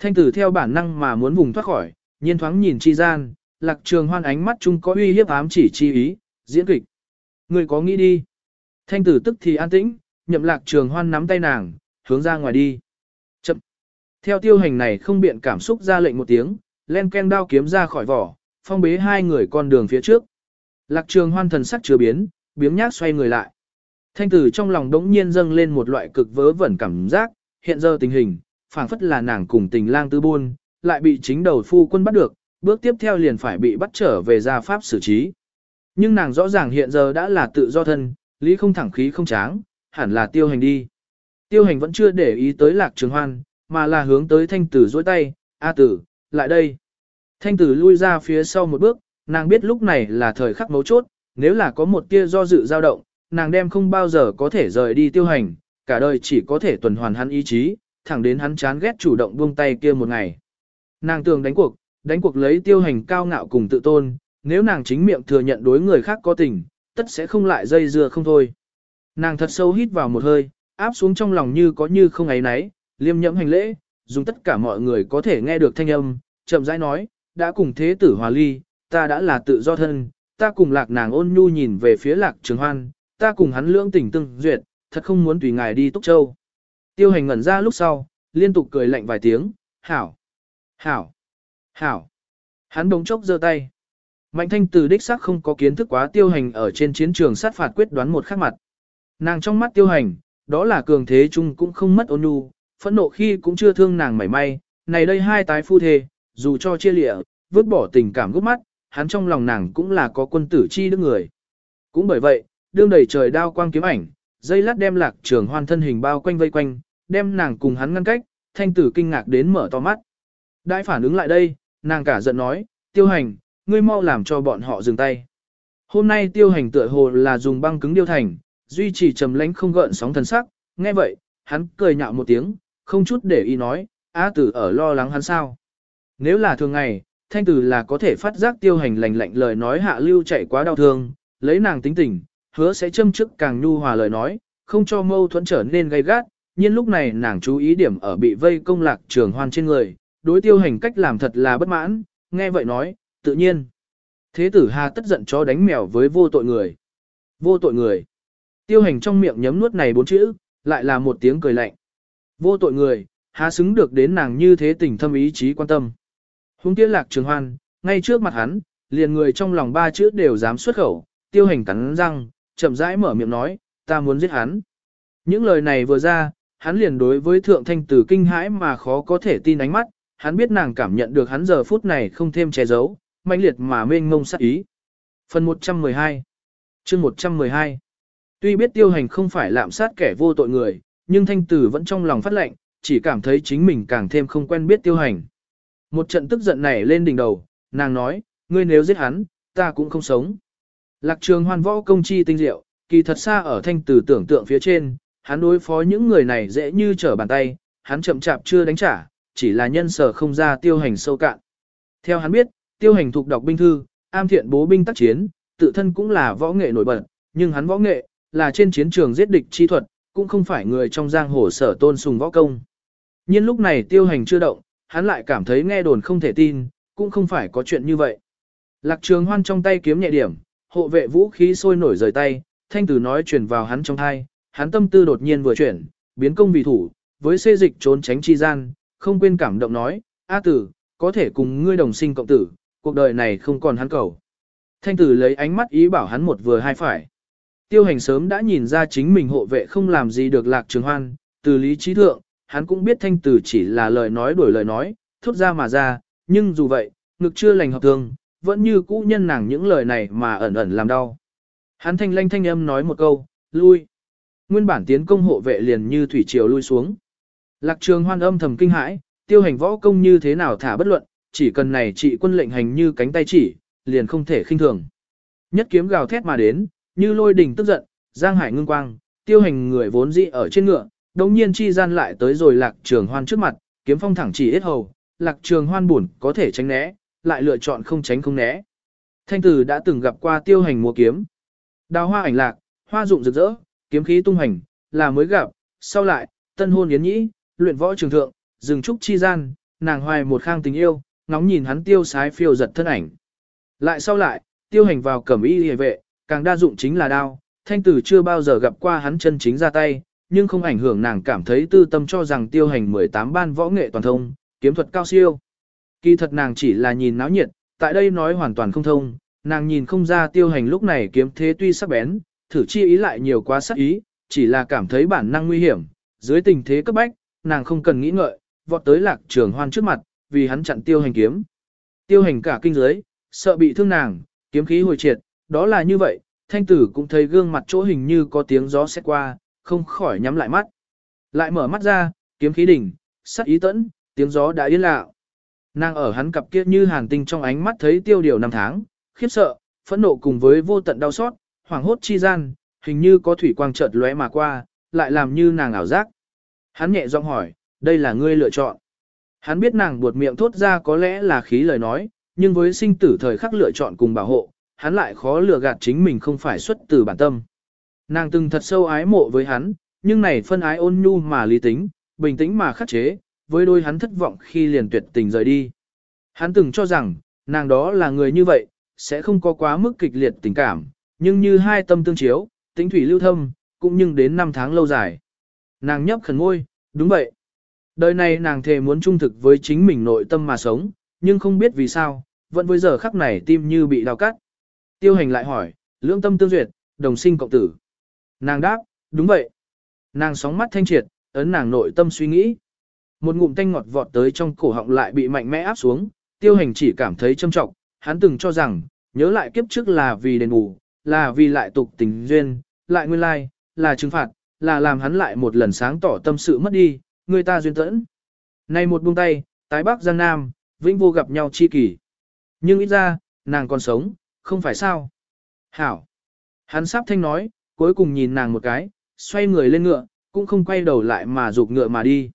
Thanh tử theo bản năng mà muốn vùng thoát khỏi, nhiên thoáng nhìn chi gian, lạc trường hoan ánh mắt chung có uy hiếp ám chỉ chi ý, diễn kịch. Người có nghĩ đi. Thanh tử tức thì an tĩnh, nhậm lạc trường hoan nắm tay nàng, hướng ra ngoài đi. Chậm. Theo tiêu hành này không biện cảm xúc ra lệnh một tiếng, len ken đao kiếm ra khỏi vỏ, phong bế hai người con đường phía trước. Lạc trường hoan thần sắc chưa biến, biếng nhác xoay người lại. Thanh tử trong lòng đống nhiên dâng lên một loại cực vớ vẩn cảm giác, hiện giờ tình hình, phảng phất là nàng cùng tình lang tư buôn, lại bị chính đầu phu quân bắt được, bước tiếp theo liền phải bị bắt trở về gia pháp xử trí. Nhưng nàng rõ ràng hiện giờ đã là tự do thân, lý không thẳng khí không tráng, hẳn là tiêu hành đi. Tiêu hành vẫn chưa để ý tới lạc trường hoan, mà là hướng tới thanh tử dối tay, A tử, lại đây. Thanh tử lui ra phía sau một bước, nàng biết lúc này là thời khắc mấu chốt, nếu là có một tia do dự dao động, nàng đem không bao giờ có thể rời đi tiêu hành, cả đời chỉ có thể tuần hoàn hắn ý chí, thẳng đến hắn chán ghét chủ động buông tay kia một ngày. Nàng tường đánh cuộc, đánh cuộc lấy tiêu hành cao ngạo cùng tự tôn, nếu nàng chính miệng thừa nhận đối người khác có tình, tất sẽ không lại dây dưa không thôi. Nàng thật sâu hít vào một hơi, áp xuống trong lòng như có như không ấy nấy, liêm nhẫm hành lễ, dùng tất cả mọi người có thể nghe được thanh âm, chậm rãi nói, đã cùng thế tử hòa ly, ta đã là tự do thân, ta cùng lạc nàng ôn nhu nhìn về phía lạc trường hoan, ta cùng hắn lưỡng tình tương duyệt, thật không muốn tùy ngài đi Túc Châu. Tiêu hành ngẩn ra lúc sau, liên tục cười lạnh vài tiếng, hảo, hảo, hảo. Hắn đống chốc giơ tay. Mạnh thanh từ đích xác không có kiến thức quá tiêu hành ở trên chiến trường sát phạt quyết đoán một khắc mặt. Nàng trong mắt tiêu hành, đó là cường thế chung cũng không mất ôn nhu, phẫn nộ khi cũng chưa thương nàng mảy may, này đây hai tái phu thề, dù cho chia lịa, vứt bỏ tình cảm gốc mắt, hắn trong lòng nàng cũng là có quân tử chi đức người. Cũng bởi vậy, đương đầy trời đao quang kiếm ảnh, dây lát đem lạc trường hoan thân hình bao quanh vây quanh, đem nàng cùng hắn ngăn cách, thanh tử kinh ngạc đến mở to mắt. Đại phản ứng lại đây, nàng cả giận nói, tiêu hành, ngươi mau làm cho bọn họ dừng tay. Hôm nay tiêu hành tựa hồ là dùng băng cứng điêu thành, duy trì trầm lánh không gợn sóng thần sắc, nghe vậy, hắn cười nhạo một tiếng, không chút để ý nói, á tử ở lo lắng hắn sao. Nếu là thường ngày, thanh tử là có thể phát giác tiêu hành lành lạnh lời nói hạ lưu chạy quá đau thương, lấy nàng tính tình, hứa sẽ châm chức càng nhu hòa lời nói, không cho mâu thuẫn trở nên gay gắt, nhưng lúc này nàng chú ý điểm ở bị vây công lạc trường hoan trên người, đối tiêu hành cách làm thật là bất mãn, nghe vậy nói, tự nhiên. Thế tử hà tất giận cho đánh mèo với vô tội người. Vô tội người. Tiêu hành trong miệng nhấm nuốt này bốn chữ, lại là một tiếng cười lạnh. Vô tội người, há xứng được đến nàng như thế tình thâm ý chí quan tâm. Hùng tiêu lạc trường hoan, ngay trước mặt hắn, liền người trong lòng ba chữ đều dám xuất khẩu, tiêu hành cắn răng, chậm rãi mở miệng nói, ta muốn giết hắn. Những lời này vừa ra, hắn liền đối với thượng thanh tử kinh hãi mà khó có thể tin ánh mắt, hắn biết nàng cảm nhận được hắn giờ phút này không thêm che giấu, mãnh liệt mà mênh mông sát ý. Phần 112 chương 112 Tuy biết tiêu hành không phải lạm sát kẻ vô tội người, nhưng thanh tử vẫn trong lòng phát lệnh, chỉ cảm thấy chính mình càng thêm không quen biết tiêu hành. Một trận tức giận này lên đỉnh đầu, nàng nói, ngươi nếu giết hắn, ta cũng không sống. Lạc trường hoan võ công chi tinh diệu, kỳ thật xa ở thanh tử tưởng tượng phía trên, hắn đối phó những người này dễ như trở bàn tay, hắn chậm chạp chưa đánh trả, chỉ là nhân sở không ra tiêu hành sâu cạn. Theo hắn biết, tiêu hành thuộc đọc binh thư, am thiện bố binh tác chiến, tự thân cũng là võ nghệ nổi bật, nhưng hắn võ nghệ, là trên chiến trường giết địch chi thuật, cũng không phải người trong giang hồ sở tôn sùng võ công. Nhưng lúc này tiêu hành chưa động, hắn lại cảm thấy nghe đồn không thể tin, cũng không phải có chuyện như vậy. Lạc trường hoan trong tay kiếm nhẹ điểm, hộ vệ vũ khí sôi nổi rời tay, thanh tử nói truyền vào hắn trong thai, hắn tâm tư đột nhiên vừa chuyển, biến công vì thủ, với xê dịch trốn tránh chi gian, không quên cảm động nói, A tử, có thể cùng ngươi đồng sinh cộng tử, cuộc đời này không còn hắn cầu. Thanh tử lấy ánh mắt ý bảo hắn một vừa hai phải. Tiêu hành sớm đã nhìn ra chính mình hộ vệ không làm gì được lạc trường hoan, từ lý trí thượng, hắn cũng biết thanh tử chỉ là lời nói đổi lời nói, thốt ra mà ra, nhưng dù vậy, ngực chưa lành hợp thương, vẫn như cũ nhân nàng những lời này mà ẩn ẩn làm đau. Hắn thanh lanh thanh âm nói một câu, lui. Nguyên bản tiến công hộ vệ liền như thủy triều lui xuống. Lạc trường hoan âm thầm kinh hãi, tiêu hành võ công như thế nào thả bất luận, chỉ cần này trị quân lệnh hành như cánh tay chỉ, liền không thể khinh thường. Nhất kiếm gào thét mà đến, như lôi đỉnh tức giận, giang hải ngưng quang, tiêu hành người vốn dĩ ở trên ngựa, đồng nhiên chi gian lại tới rồi lạc trường hoan trước mặt, kiếm phong thẳng chỉ hết hầu, lạc trường hoan buồn có thể tránh né, lại lựa chọn không tránh không né. Thanh tử đã từng gặp qua tiêu hành mua kiếm. Đào hoa ảnh lạc, hoa dụng rực rỡ, kiếm khí tung hành, là mới gặp, sau lại, tân hôn yến nhĩ, luyện võ trường thượng, dừng trúc chi gian, nàng hoài một khang tình yêu, ngóng nhìn hắn tiêu sái phiêu giật thân ảnh. Lại sau lại, tiêu hành vào cẩm y hề vệ, càng đa dụng chính là đao, thanh tử chưa bao giờ gặp qua hắn chân chính ra tay, nhưng không ảnh hưởng nàng cảm thấy tư tâm cho rằng tiêu hành 18 ban võ nghệ toàn thông, kiếm thuật cao siêu. Kỳ thật nàng chỉ là nhìn náo nhiệt, tại đây nói hoàn toàn không thông, nàng nhìn không ra tiêu hành lúc này kiếm thế tuy sắc bén, thử chi ý lại nhiều quá sắc ý, chỉ là cảm thấy bản năng nguy hiểm, dưới tình thế cấp bách, nàng không cần nghĩ ngợi, vọt tới lạc trường hoan trước mặt, vì hắn chặn tiêu hành kiếm. Tiêu hành cả kinh giới, sợ bị thương nàng, kiếm khí hồi triệt, đó là như vậy, thanh tử cũng thấy gương mặt chỗ hình như có tiếng gió xét qua, không khỏi nhắm lại mắt. Lại mở mắt ra, kiếm khí đỉnh, sắc ý tẫn, tiếng gió đã yên lặng. Nàng ở hắn cặp kia như hàn tinh trong ánh mắt thấy tiêu điều năm tháng, khiếp sợ, phẫn nộ cùng với vô tận đau xót, hoảng hốt chi gian, hình như có thủy quang chợt lóe mà qua, lại làm như nàng ảo giác. Hắn nhẹ giọng hỏi, đây là ngươi lựa chọn. Hắn biết nàng buột miệng thốt ra có lẽ là khí lời nói, nhưng với sinh tử thời khắc lựa chọn cùng bảo hộ, hắn lại khó lừa gạt chính mình không phải xuất từ bản tâm. Nàng từng thật sâu ái mộ với hắn, nhưng này phân ái ôn nhu mà lý tính, bình tĩnh mà khắc chế, với đôi hắn thất vọng khi liền tuyệt tình rời đi. Hắn từng cho rằng, nàng đó là người như vậy, sẽ không có quá mức kịch liệt tình cảm, nhưng như hai tâm tương chiếu, tính thủy lưu thâm, cũng nhưng đến năm tháng lâu dài. Nàng nhấp khẩn ngôi, đúng vậy. Đời này nàng thề muốn trung thực với chính mình nội tâm mà sống, nhưng không biết vì sao, vẫn với giờ khắc này tim như bị đào cắt. Tiêu hành lại hỏi, lưỡng tâm tương duyệt, đồng sinh cộng tử. Nàng đáp, đúng vậy. Nàng sóng mắt thanh triệt, ấn nàng nội tâm suy nghĩ. Một ngụm tanh ngọt vọt tới trong cổ họng lại bị mạnh mẽ áp xuống, tiêu hành chỉ cảm thấy châm trọng, hắn từng cho rằng, nhớ lại kiếp trước là vì đền bù, là vì lại tục tình duyên, lại nguyên lai, là trừng phạt, là làm hắn lại một lần sáng tỏ tâm sự mất đi, người ta duyên tẫn. nay một buông tay, tái bắc giang nam, vĩnh vô gặp nhau chi kỷ. Nhưng ít ra, nàng còn sống, không phải sao. Hảo. Hắn sắp thanh nói, cuối cùng nhìn nàng một cái, xoay người lên ngựa, cũng không quay đầu lại mà rụt ngựa mà đi.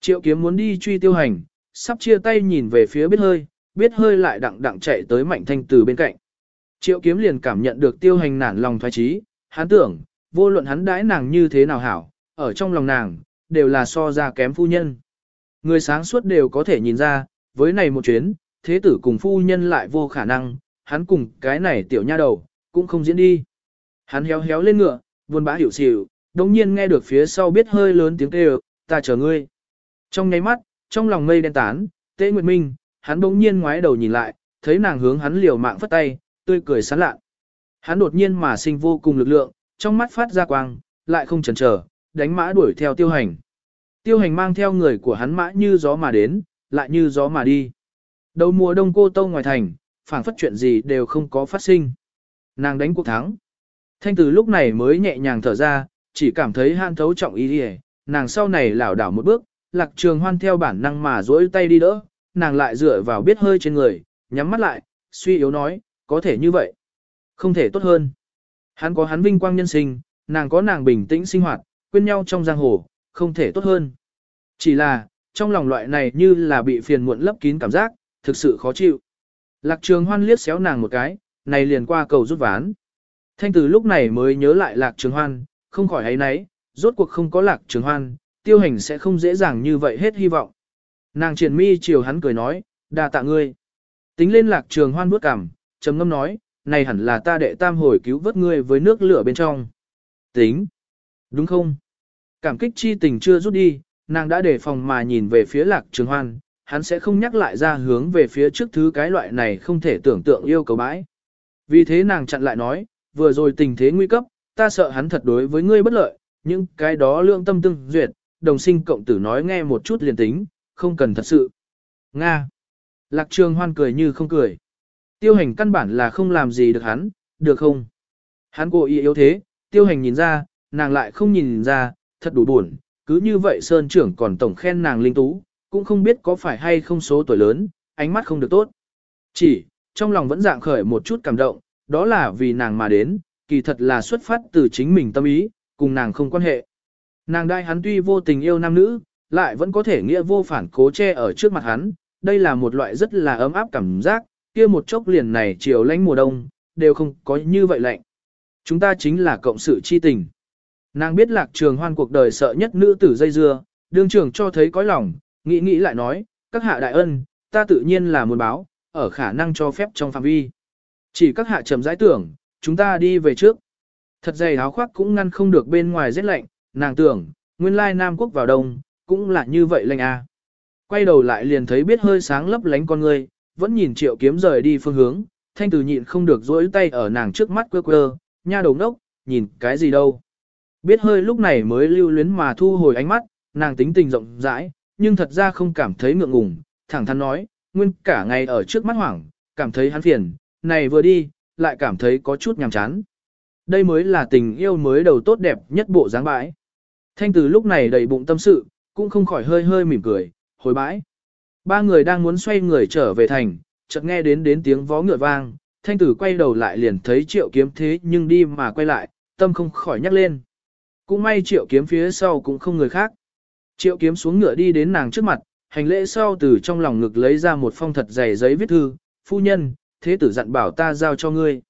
Triệu kiếm muốn đi truy tiêu hành, sắp chia tay nhìn về phía biết hơi, biết hơi lại đặng đặng chạy tới mạnh thanh từ bên cạnh. Triệu kiếm liền cảm nhận được tiêu hành nản lòng thoái trí, hắn tưởng, vô luận hắn đãi nàng như thế nào hảo, ở trong lòng nàng, đều là so ra kém phu nhân. Người sáng suốt đều có thể nhìn ra, với này một chuyến, thế tử cùng phu nhân lại vô khả năng, hắn cùng cái này tiểu nha đầu, cũng không diễn đi. Hắn héo héo lên ngựa, buồn bã hiểu xỉu, đồng nhiên nghe được phía sau biết hơi lớn tiếng kêu, ta chờ ngươi. Trong nháy mắt, trong lòng mây đen tán, tế nguyệt minh, hắn bỗng nhiên ngoái đầu nhìn lại, thấy nàng hướng hắn liều mạng phất tay, tươi cười sán lạ. Hắn đột nhiên mà sinh vô cùng lực lượng, trong mắt phát ra quang, lại không chần chờ, đánh mã đuổi theo tiêu hành. Tiêu hành mang theo người của hắn mã như gió mà đến, lại như gió mà đi. Đầu mùa đông cô tâu ngoài thành, phảng phất chuyện gì đều không có phát sinh. Nàng đánh cuộc thắng. Thanh từ lúc này mới nhẹ nhàng thở ra, chỉ cảm thấy han thấu trọng ý đi nàng sau này lảo đảo một bước, lạc trường hoan theo bản năng mà duỗi tay đi đỡ, nàng lại dựa vào biết hơi trên người, nhắm mắt lại, suy yếu nói, có thể như vậy. Không thể tốt hơn. Hắn có hắn vinh quang nhân sinh, nàng có nàng bình tĩnh sinh hoạt, quên nhau trong giang hồ, không thể tốt hơn. Chỉ là, trong lòng loại này như là bị phiền muộn lấp kín cảm giác, thực sự khó chịu. Lạc trường hoan liếc xéo nàng một cái, này liền qua cầu rút ván. Thanh tử lúc này mới nhớ lại lạc trường hoan, không khỏi ấy nấy, rốt cuộc không có lạc trường hoan, tiêu hành sẽ không dễ dàng như vậy hết hy vọng. Nàng triển mi chiều hắn cười nói, đa tạ ngươi. Tính lên lạc trường hoan bước cảm trầm ngâm nói, này hẳn là ta đệ tam hồi cứu vớt ngươi với nước lửa bên trong. Tính. Đúng không? Cảm kích chi tình chưa rút đi, nàng đã đề phòng mà nhìn về phía lạc trường hoan, hắn sẽ không nhắc lại ra hướng về phía trước thứ cái loại này không thể tưởng tượng yêu cầu bãi. Vì thế nàng chặn lại nói, vừa rồi tình thế nguy cấp, ta sợ hắn thật đối với ngươi bất lợi, nhưng cái đó lượng tâm tương duyệt, đồng sinh cộng tử nói nghe một chút liền tính, không cần thật sự. Nga. Lạc trường hoan cười như không cười. Tiêu hành căn bản là không làm gì được hắn, được không? Hắn cố ý yếu thế, tiêu hành nhìn ra, nàng lại không nhìn ra, thật đủ buồn, cứ như vậy Sơn trưởng còn tổng khen nàng linh tú, cũng không biết có phải hay không số tuổi lớn, ánh mắt không được tốt. Chỉ, trong lòng vẫn dạng khởi một chút cảm động, đó là vì nàng mà đến, kỳ thật là xuất phát từ chính mình tâm ý, cùng nàng không quan hệ. Nàng đai hắn tuy vô tình yêu nam nữ, lại vẫn có thể nghĩa vô phản cố che ở trước mặt hắn, đây là một loại rất là ấm áp cảm giác, kia một chốc liền này chiều lánh mùa đông, đều không có như vậy lạnh. Chúng ta chính là cộng sự chi tình. Nàng biết lạc trường hoan cuộc đời sợ nhất nữ tử dây dưa, đương trường cho thấy cõi lòng, nghĩ nghĩ lại nói, các hạ đại ân, ta tự nhiên là muốn báo, ở khả năng cho phép trong phạm vi. Chỉ các hạ trầm giải tưởng, chúng ta đi về trước. Thật dày áo khoác cũng ngăn không được bên ngoài rét lạnh, nàng tưởng, nguyên lai Nam Quốc vào đông, cũng là như vậy lạnh à. Quay đầu lại liền thấy biết hơi sáng lấp lánh con người, vẫn nhìn triệu kiếm rời đi phương hướng, thanh tử nhịn không được dỗi tay ở nàng trước mắt quơ quơ, nha đầu ngốc, nhìn cái gì đâu. Biết hơi lúc này mới lưu luyến mà thu hồi ánh mắt, nàng tính tình rộng rãi, nhưng thật ra không cảm thấy ngượng ngùng, thẳng thắn nói, nguyên cả ngày ở trước mắt hoảng, cảm thấy hắn phiền, này vừa đi, lại cảm thấy có chút nhàm chán. Đây mới là tình yêu mới đầu tốt đẹp nhất bộ dáng bãi. Thanh tử lúc này đầy bụng tâm sự, cũng không khỏi hơi hơi mỉm cười, hồi bãi. Ba người đang muốn xoay người trở về thành, chợt nghe đến đến tiếng vó ngựa vang, thanh tử quay đầu lại liền thấy triệu kiếm thế nhưng đi mà quay lại, tâm không khỏi nhắc lên. Cũng may triệu kiếm phía sau cũng không người khác. Triệu kiếm xuống ngựa đi đến nàng trước mặt, hành lễ sau từ trong lòng ngực lấy ra một phong thật dày giấy viết thư, phu nhân, thế tử dặn bảo ta giao cho ngươi.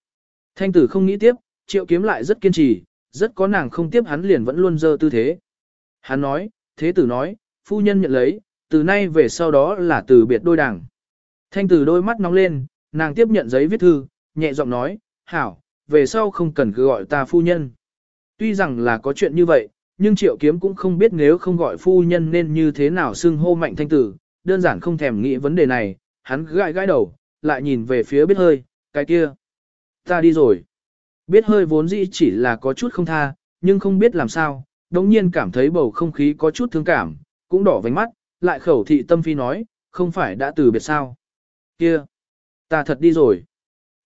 Thanh tử không nghĩ tiếp, triệu kiếm lại rất kiên trì, rất có nàng không tiếp hắn liền vẫn luôn dơ tư thế. Hắn nói, thế tử nói, phu nhân nhận lấy, từ nay về sau đó là từ biệt đôi đảng. Thanh tử đôi mắt nóng lên, nàng tiếp nhận giấy viết thư, nhẹ giọng nói, hảo, về sau không cần cứ gọi ta phu nhân. Tuy rằng là có chuyện như vậy, nhưng triệu kiếm cũng không biết nếu không gọi phu nhân nên như thế nào xưng hô mạnh thanh tử, đơn giản không thèm nghĩ vấn đề này, hắn gãi gãi đầu, lại nhìn về phía biết hơi, cái kia. Ta đi rồi. Biết hơi vốn dĩ chỉ là có chút không tha, nhưng không biết làm sao, đống nhiên cảm thấy bầu không khí có chút thương cảm, cũng đỏ vành mắt, lại khẩu thị tâm phi nói, không phải đã từ biệt sao. Kia, ta thật đi rồi.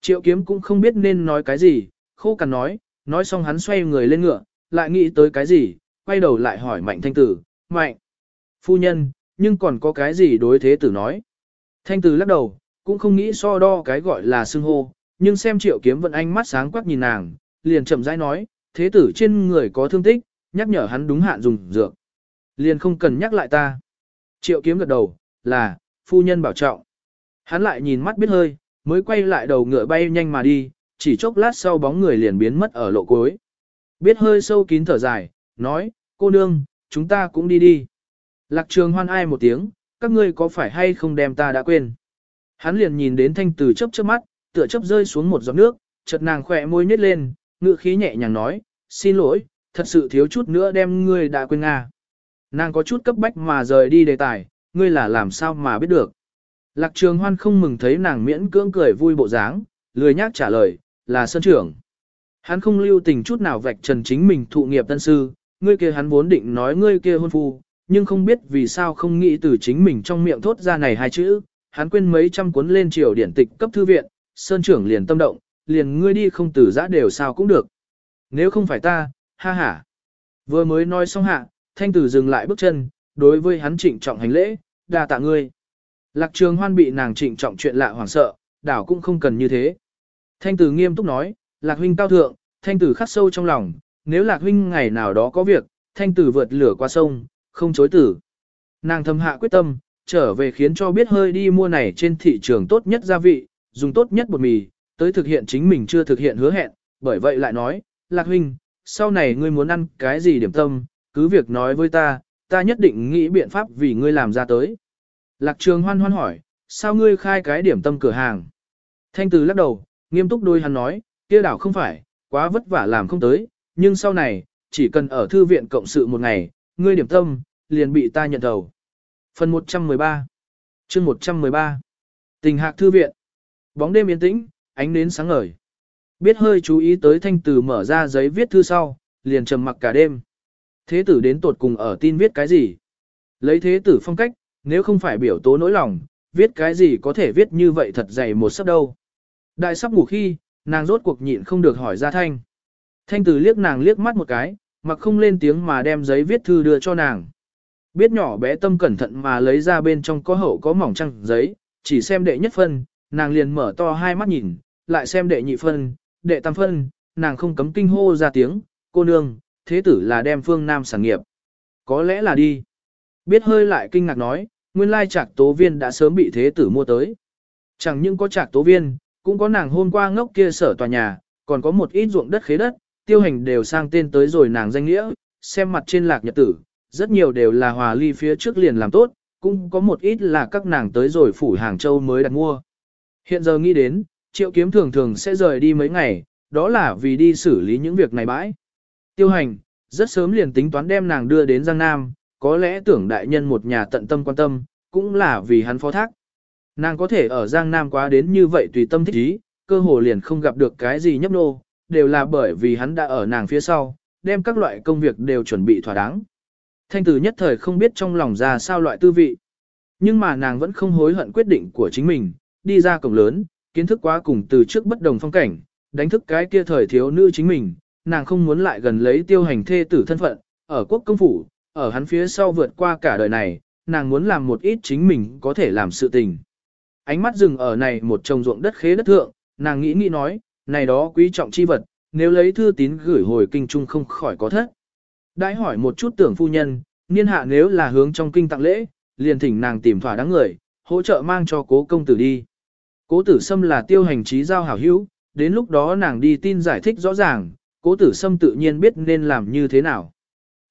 Triệu kiếm cũng không biết nên nói cái gì, khô cằn nói, nói xong hắn xoay người lên ngựa, lại nghĩ tới cái gì, quay đầu lại hỏi mạnh thanh tử, mạnh, phu nhân, nhưng còn có cái gì đối thế tử nói. Thanh tử lắc đầu, cũng không nghĩ so đo cái gọi là xưng hô, nhưng xem triệu kiếm vận ánh mắt sáng quắc nhìn nàng, liền chậm rãi nói, thế tử trên người có thương tích, nhắc nhở hắn đúng hạn dùng dược. Liền không cần nhắc lại ta. Triệu kiếm gật đầu, là, phu nhân bảo trọng. Hắn lại nhìn mắt biết hơi, mới quay lại đầu ngựa bay nhanh mà đi, chỉ chốc lát sau bóng người liền biến mất ở lộ cuối. Biết hơi sâu kín thở dài, nói, cô nương, chúng ta cũng đi đi. Lạc trường hoan ai một tiếng, các ngươi có phải hay không đem ta đã quên. Hắn liền nhìn đến thanh từ chớp chớp mắt, tựa chớp rơi xuống một giọt nước, chợt nàng khỏe môi nhếch lên, ngựa khí nhẹ nhàng nói, xin lỗi, thật sự thiếu chút nữa đem ngươi đã quên à? Nàng có chút cấp bách mà rời đi đề tài, ngươi là làm sao mà biết được. Lạc trường hoan không mừng thấy nàng miễn cưỡng cười vui bộ dáng, lười nhác trả lời, là sơn trưởng. Hắn không lưu tình chút nào vạch trần chính mình thụ nghiệp tân sư, ngươi kia hắn vốn định nói ngươi kia hôn phu, nhưng không biết vì sao không nghĩ từ chính mình trong miệng thốt ra này hai chữ, hắn quên mấy trăm cuốn lên triều điển tịch cấp thư viện, sơn trưởng liền tâm động, liền ngươi đi không từ giã đều sao cũng được. Nếu không phải ta, ha ha. Vừa mới nói xong hạ, thanh tử dừng lại bước chân, đối với hắn trịnh trọng hành lễ, đa tạ ngươi. Lạc trường hoan bị nàng trịnh trọng chuyện lạ hoảng sợ, đảo cũng không cần như thế. Thanh tử nghiêm túc nói, lạc huynh cao thượng, thanh tử khắc sâu trong lòng, nếu lạc huynh ngày nào đó có việc, thanh tử vượt lửa qua sông, không chối tử. Nàng thầm hạ quyết tâm, trở về khiến cho biết hơi đi mua này trên thị trường tốt nhất gia vị, dùng tốt nhất bột mì, tới thực hiện chính mình chưa thực hiện hứa hẹn, bởi vậy lại nói, lạc huynh, sau này ngươi muốn ăn cái gì điểm tâm, cứ việc nói với ta, ta nhất định nghĩ biện pháp vì ngươi làm ra tới. Lạc trường hoan hoan hỏi, sao ngươi khai cái điểm tâm cửa hàng? Thanh từ lắc đầu, nghiêm túc đôi hắn nói, kia đảo không phải, quá vất vả làm không tới, nhưng sau này, chỉ cần ở thư viện cộng sự một ngày, ngươi điểm tâm, liền bị ta nhận đầu. Phần 113 chương 113 Tình hạc thư viện Bóng đêm yên tĩnh, ánh nến sáng ngời. Biết hơi chú ý tới thanh từ mở ra giấy viết thư sau, liền trầm mặc cả đêm. Thế tử đến tột cùng ở tin viết cái gì? Lấy thế tử phong cách, nếu không phải biểu tố nỗi lòng, viết cái gì có thể viết như vậy thật dày một sắp đâu. Đại sắp ngủ khi, nàng rốt cuộc nhịn không được hỏi ra thanh. Thanh tử liếc nàng liếc mắt một cái, mặc không lên tiếng mà đem giấy viết thư đưa cho nàng. Biết nhỏ bé tâm cẩn thận mà lấy ra bên trong có hậu có mỏng trăng giấy, chỉ xem đệ nhất phân, nàng liền mở to hai mắt nhìn, lại xem đệ nhị phân, đệ tam phân, nàng không cấm kinh hô ra tiếng, cô nương, thế tử là đem phương Nam sản nghiệp. Có lẽ là đi. Biết hơi lại kinh ngạc nói, nguyên lai trạc tố viên đã sớm bị thế tử mua tới. Chẳng những có trạc tố viên, cũng có nàng hôm qua ngốc kia sở tòa nhà, còn có một ít ruộng đất khế đất, tiêu hành đều sang tên tới rồi nàng danh nghĩa, xem mặt trên lạc nhật tử, rất nhiều đều là hòa ly phía trước liền làm tốt, cũng có một ít là các nàng tới rồi phủ Hàng Châu mới đặt mua. Hiện giờ nghĩ đến, triệu kiếm thường thường sẽ rời đi mấy ngày, đó là vì đi xử lý những việc này bãi. Tiêu hành, rất sớm liền tính toán đem nàng đưa đến Giang Nam, có lẽ tưởng đại nhân một nhà tận tâm quan tâm, cũng là vì hắn phó thác. Nàng có thể ở Giang Nam quá đến như vậy tùy tâm thích ý, cơ hồ liền không gặp được cái gì nhấp nô, đều là bởi vì hắn đã ở nàng phía sau, đem các loại công việc đều chuẩn bị thỏa đáng. Thanh tử nhất thời không biết trong lòng ra sao loại tư vị. Nhưng mà nàng vẫn không hối hận quyết định của chính mình, đi ra cổng lớn, kiến thức quá cùng từ trước bất đồng phong cảnh, đánh thức cái kia thời thiếu nữ chính mình, nàng không muốn lại gần lấy tiêu hành thê tử thân phận, ở quốc công phủ, ở hắn phía sau vượt qua cả đời này, nàng muốn làm một ít chính mình có thể làm sự tình. Ánh mắt dừng ở này một trồng ruộng đất khế đất thượng, nàng nghĩ nghĩ nói, này đó quý trọng chi vật, nếu lấy thư tín gửi hồi kinh trung không khỏi có thất. Đãi hỏi một chút tưởng phu nhân, niên hạ nếu là hướng trong kinh tặng lễ, liền thỉnh nàng tìm thỏa đáng người, hỗ trợ mang cho cố công tử đi. Cố tử xâm là tiêu hành trí giao hảo hữu, đến lúc đó nàng đi tin giải thích rõ ràng, cố tử sâm tự nhiên biết nên làm như thế nào.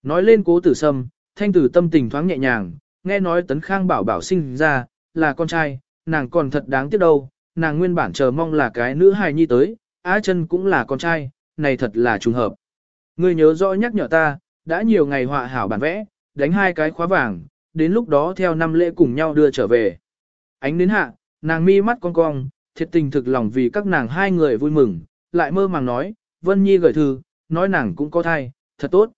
Nói lên cố tử sâm, thanh tử tâm tình thoáng nhẹ nhàng, nghe nói tấn khang bảo bảo sinh ra, là con trai, nàng còn thật đáng tiếc đâu, nàng nguyên bản chờ mong là cái nữ hài nhi tới, á chân cũng là con trai, này thật là trùng hợp. Ngươi nhớ rõ nhắc nhở ta, đã nhiều ngày họa hảo bản vẽ, đánh hai cái khóa vàng, đến lúc đó theo năm lễ cùng nhau đưa trở về. Ánh đến hạ, nàng mi mắt cong cong, thiệt tình thực lòng vì các nàng hai người vui mừng, lại mơ màng nói, Vân Nhi gửi thư, nói nàng cũng có thai, thật tốt.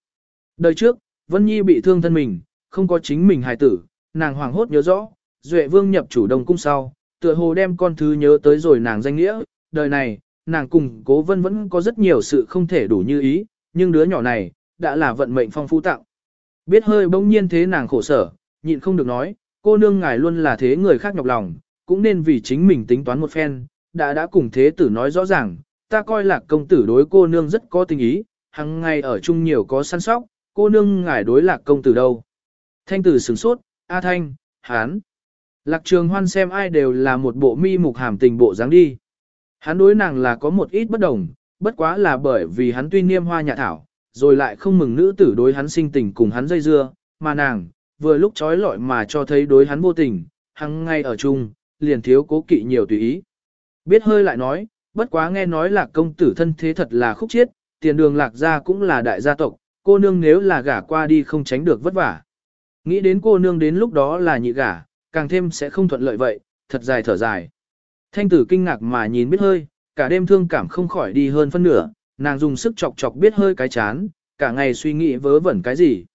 Đời trước, Vân Nhi bị thương thân mình, không có chính mình hài tử, nàng hoàng hốt nhớ rõ, Duệ Vương nhập chủ đông cung sau, tựa hồ đem con thứ nhớ tới rồi nàng danh nghĩa, đời này, nàng cùng cố vân vẫn có rất nhiều sự không thể đủ như ý, nhưng đứa nhỏ này, đã là vận mệnh phong phú tặng. Biết hơi bỗng nhiên thế nàng khổ sở, nhịn không được nói, cô nương ngài luôn là thế người khác nhọc lòng, cũng nên vì chính mình tính toán một phen, đã đã cùng thế tử nói rõ ràng, ta coi lạc công tử đối cô nương rất có tình ý, hằng ngày ở chung nhiều có săn sóc, cô nương ngài đối lạc công tử đâu. Thanh tử sửng sốt, A Thanh, hán. Lạc trường hoan xem ai đều là một bộ mi mục hàm tình bộ dáng đi. Hắn đối nàng là có một ít bất đồng, bất quá là bởi vì hắn tuy niêm hoa nhà thảo, rồi lại không mừng nữ tử đối hắn sinh tình cùng hắn dây dưa, mà nàng, vừa lúc trói lọi mà cho thấy đối hắn vô tình, hằng ngay ở chung, liền thiếu cố kỵ nhiều tùy ý. Biết hơi lại nói, bất quá nghe nói là công tử thân thế thật là khúc chiết, tiền đường lạc gia cũng là đại gia tộc, cô nương nếu là gả qua đi không tránh được vất vả. Nghĩ đến cô nương đến lúc đó là nhị gả, càng thêm sẽ không thuận lợi vậy, thật dài thở dài. Thanh tử kinh ngạc mà nhìn biết hơi, cả đêm thương cảm không khỏi đi hơn phân nửa, nàng dùng sức chọc chọc biết hơi cái chán, cả ngày suy nghĩ vớ vẩn cái gì.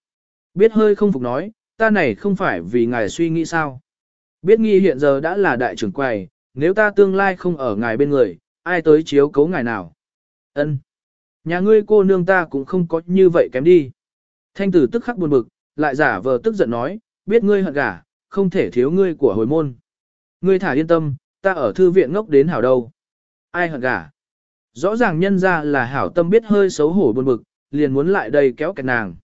Biết hơi không phục nói, ta này không phải vì ngài suy nghĩ sao. Biết nghi hiện giờ đã là đại trưởng quầy, nếu ta tương lai không ở ngài bên người, ai tới chiếu cấu ngài nào. Ân, Nhà ngươi cô nương ta cũng không có như vậy kém đi. Thanh tử tức khắc buồn bực, lại giả vờ tức giận nói, biết ngươi hận gả, không thể thiếu ngươi của hồi môn. Ngươi thả yên tâm, ta ở thư viện ngốc đến hảo đâu. Ai hận gả? Rõ ràng nhân ra là hảo tâm biết hơi xấu hổ buồn bực, liền muốn lại đây kéo kẹt nàng.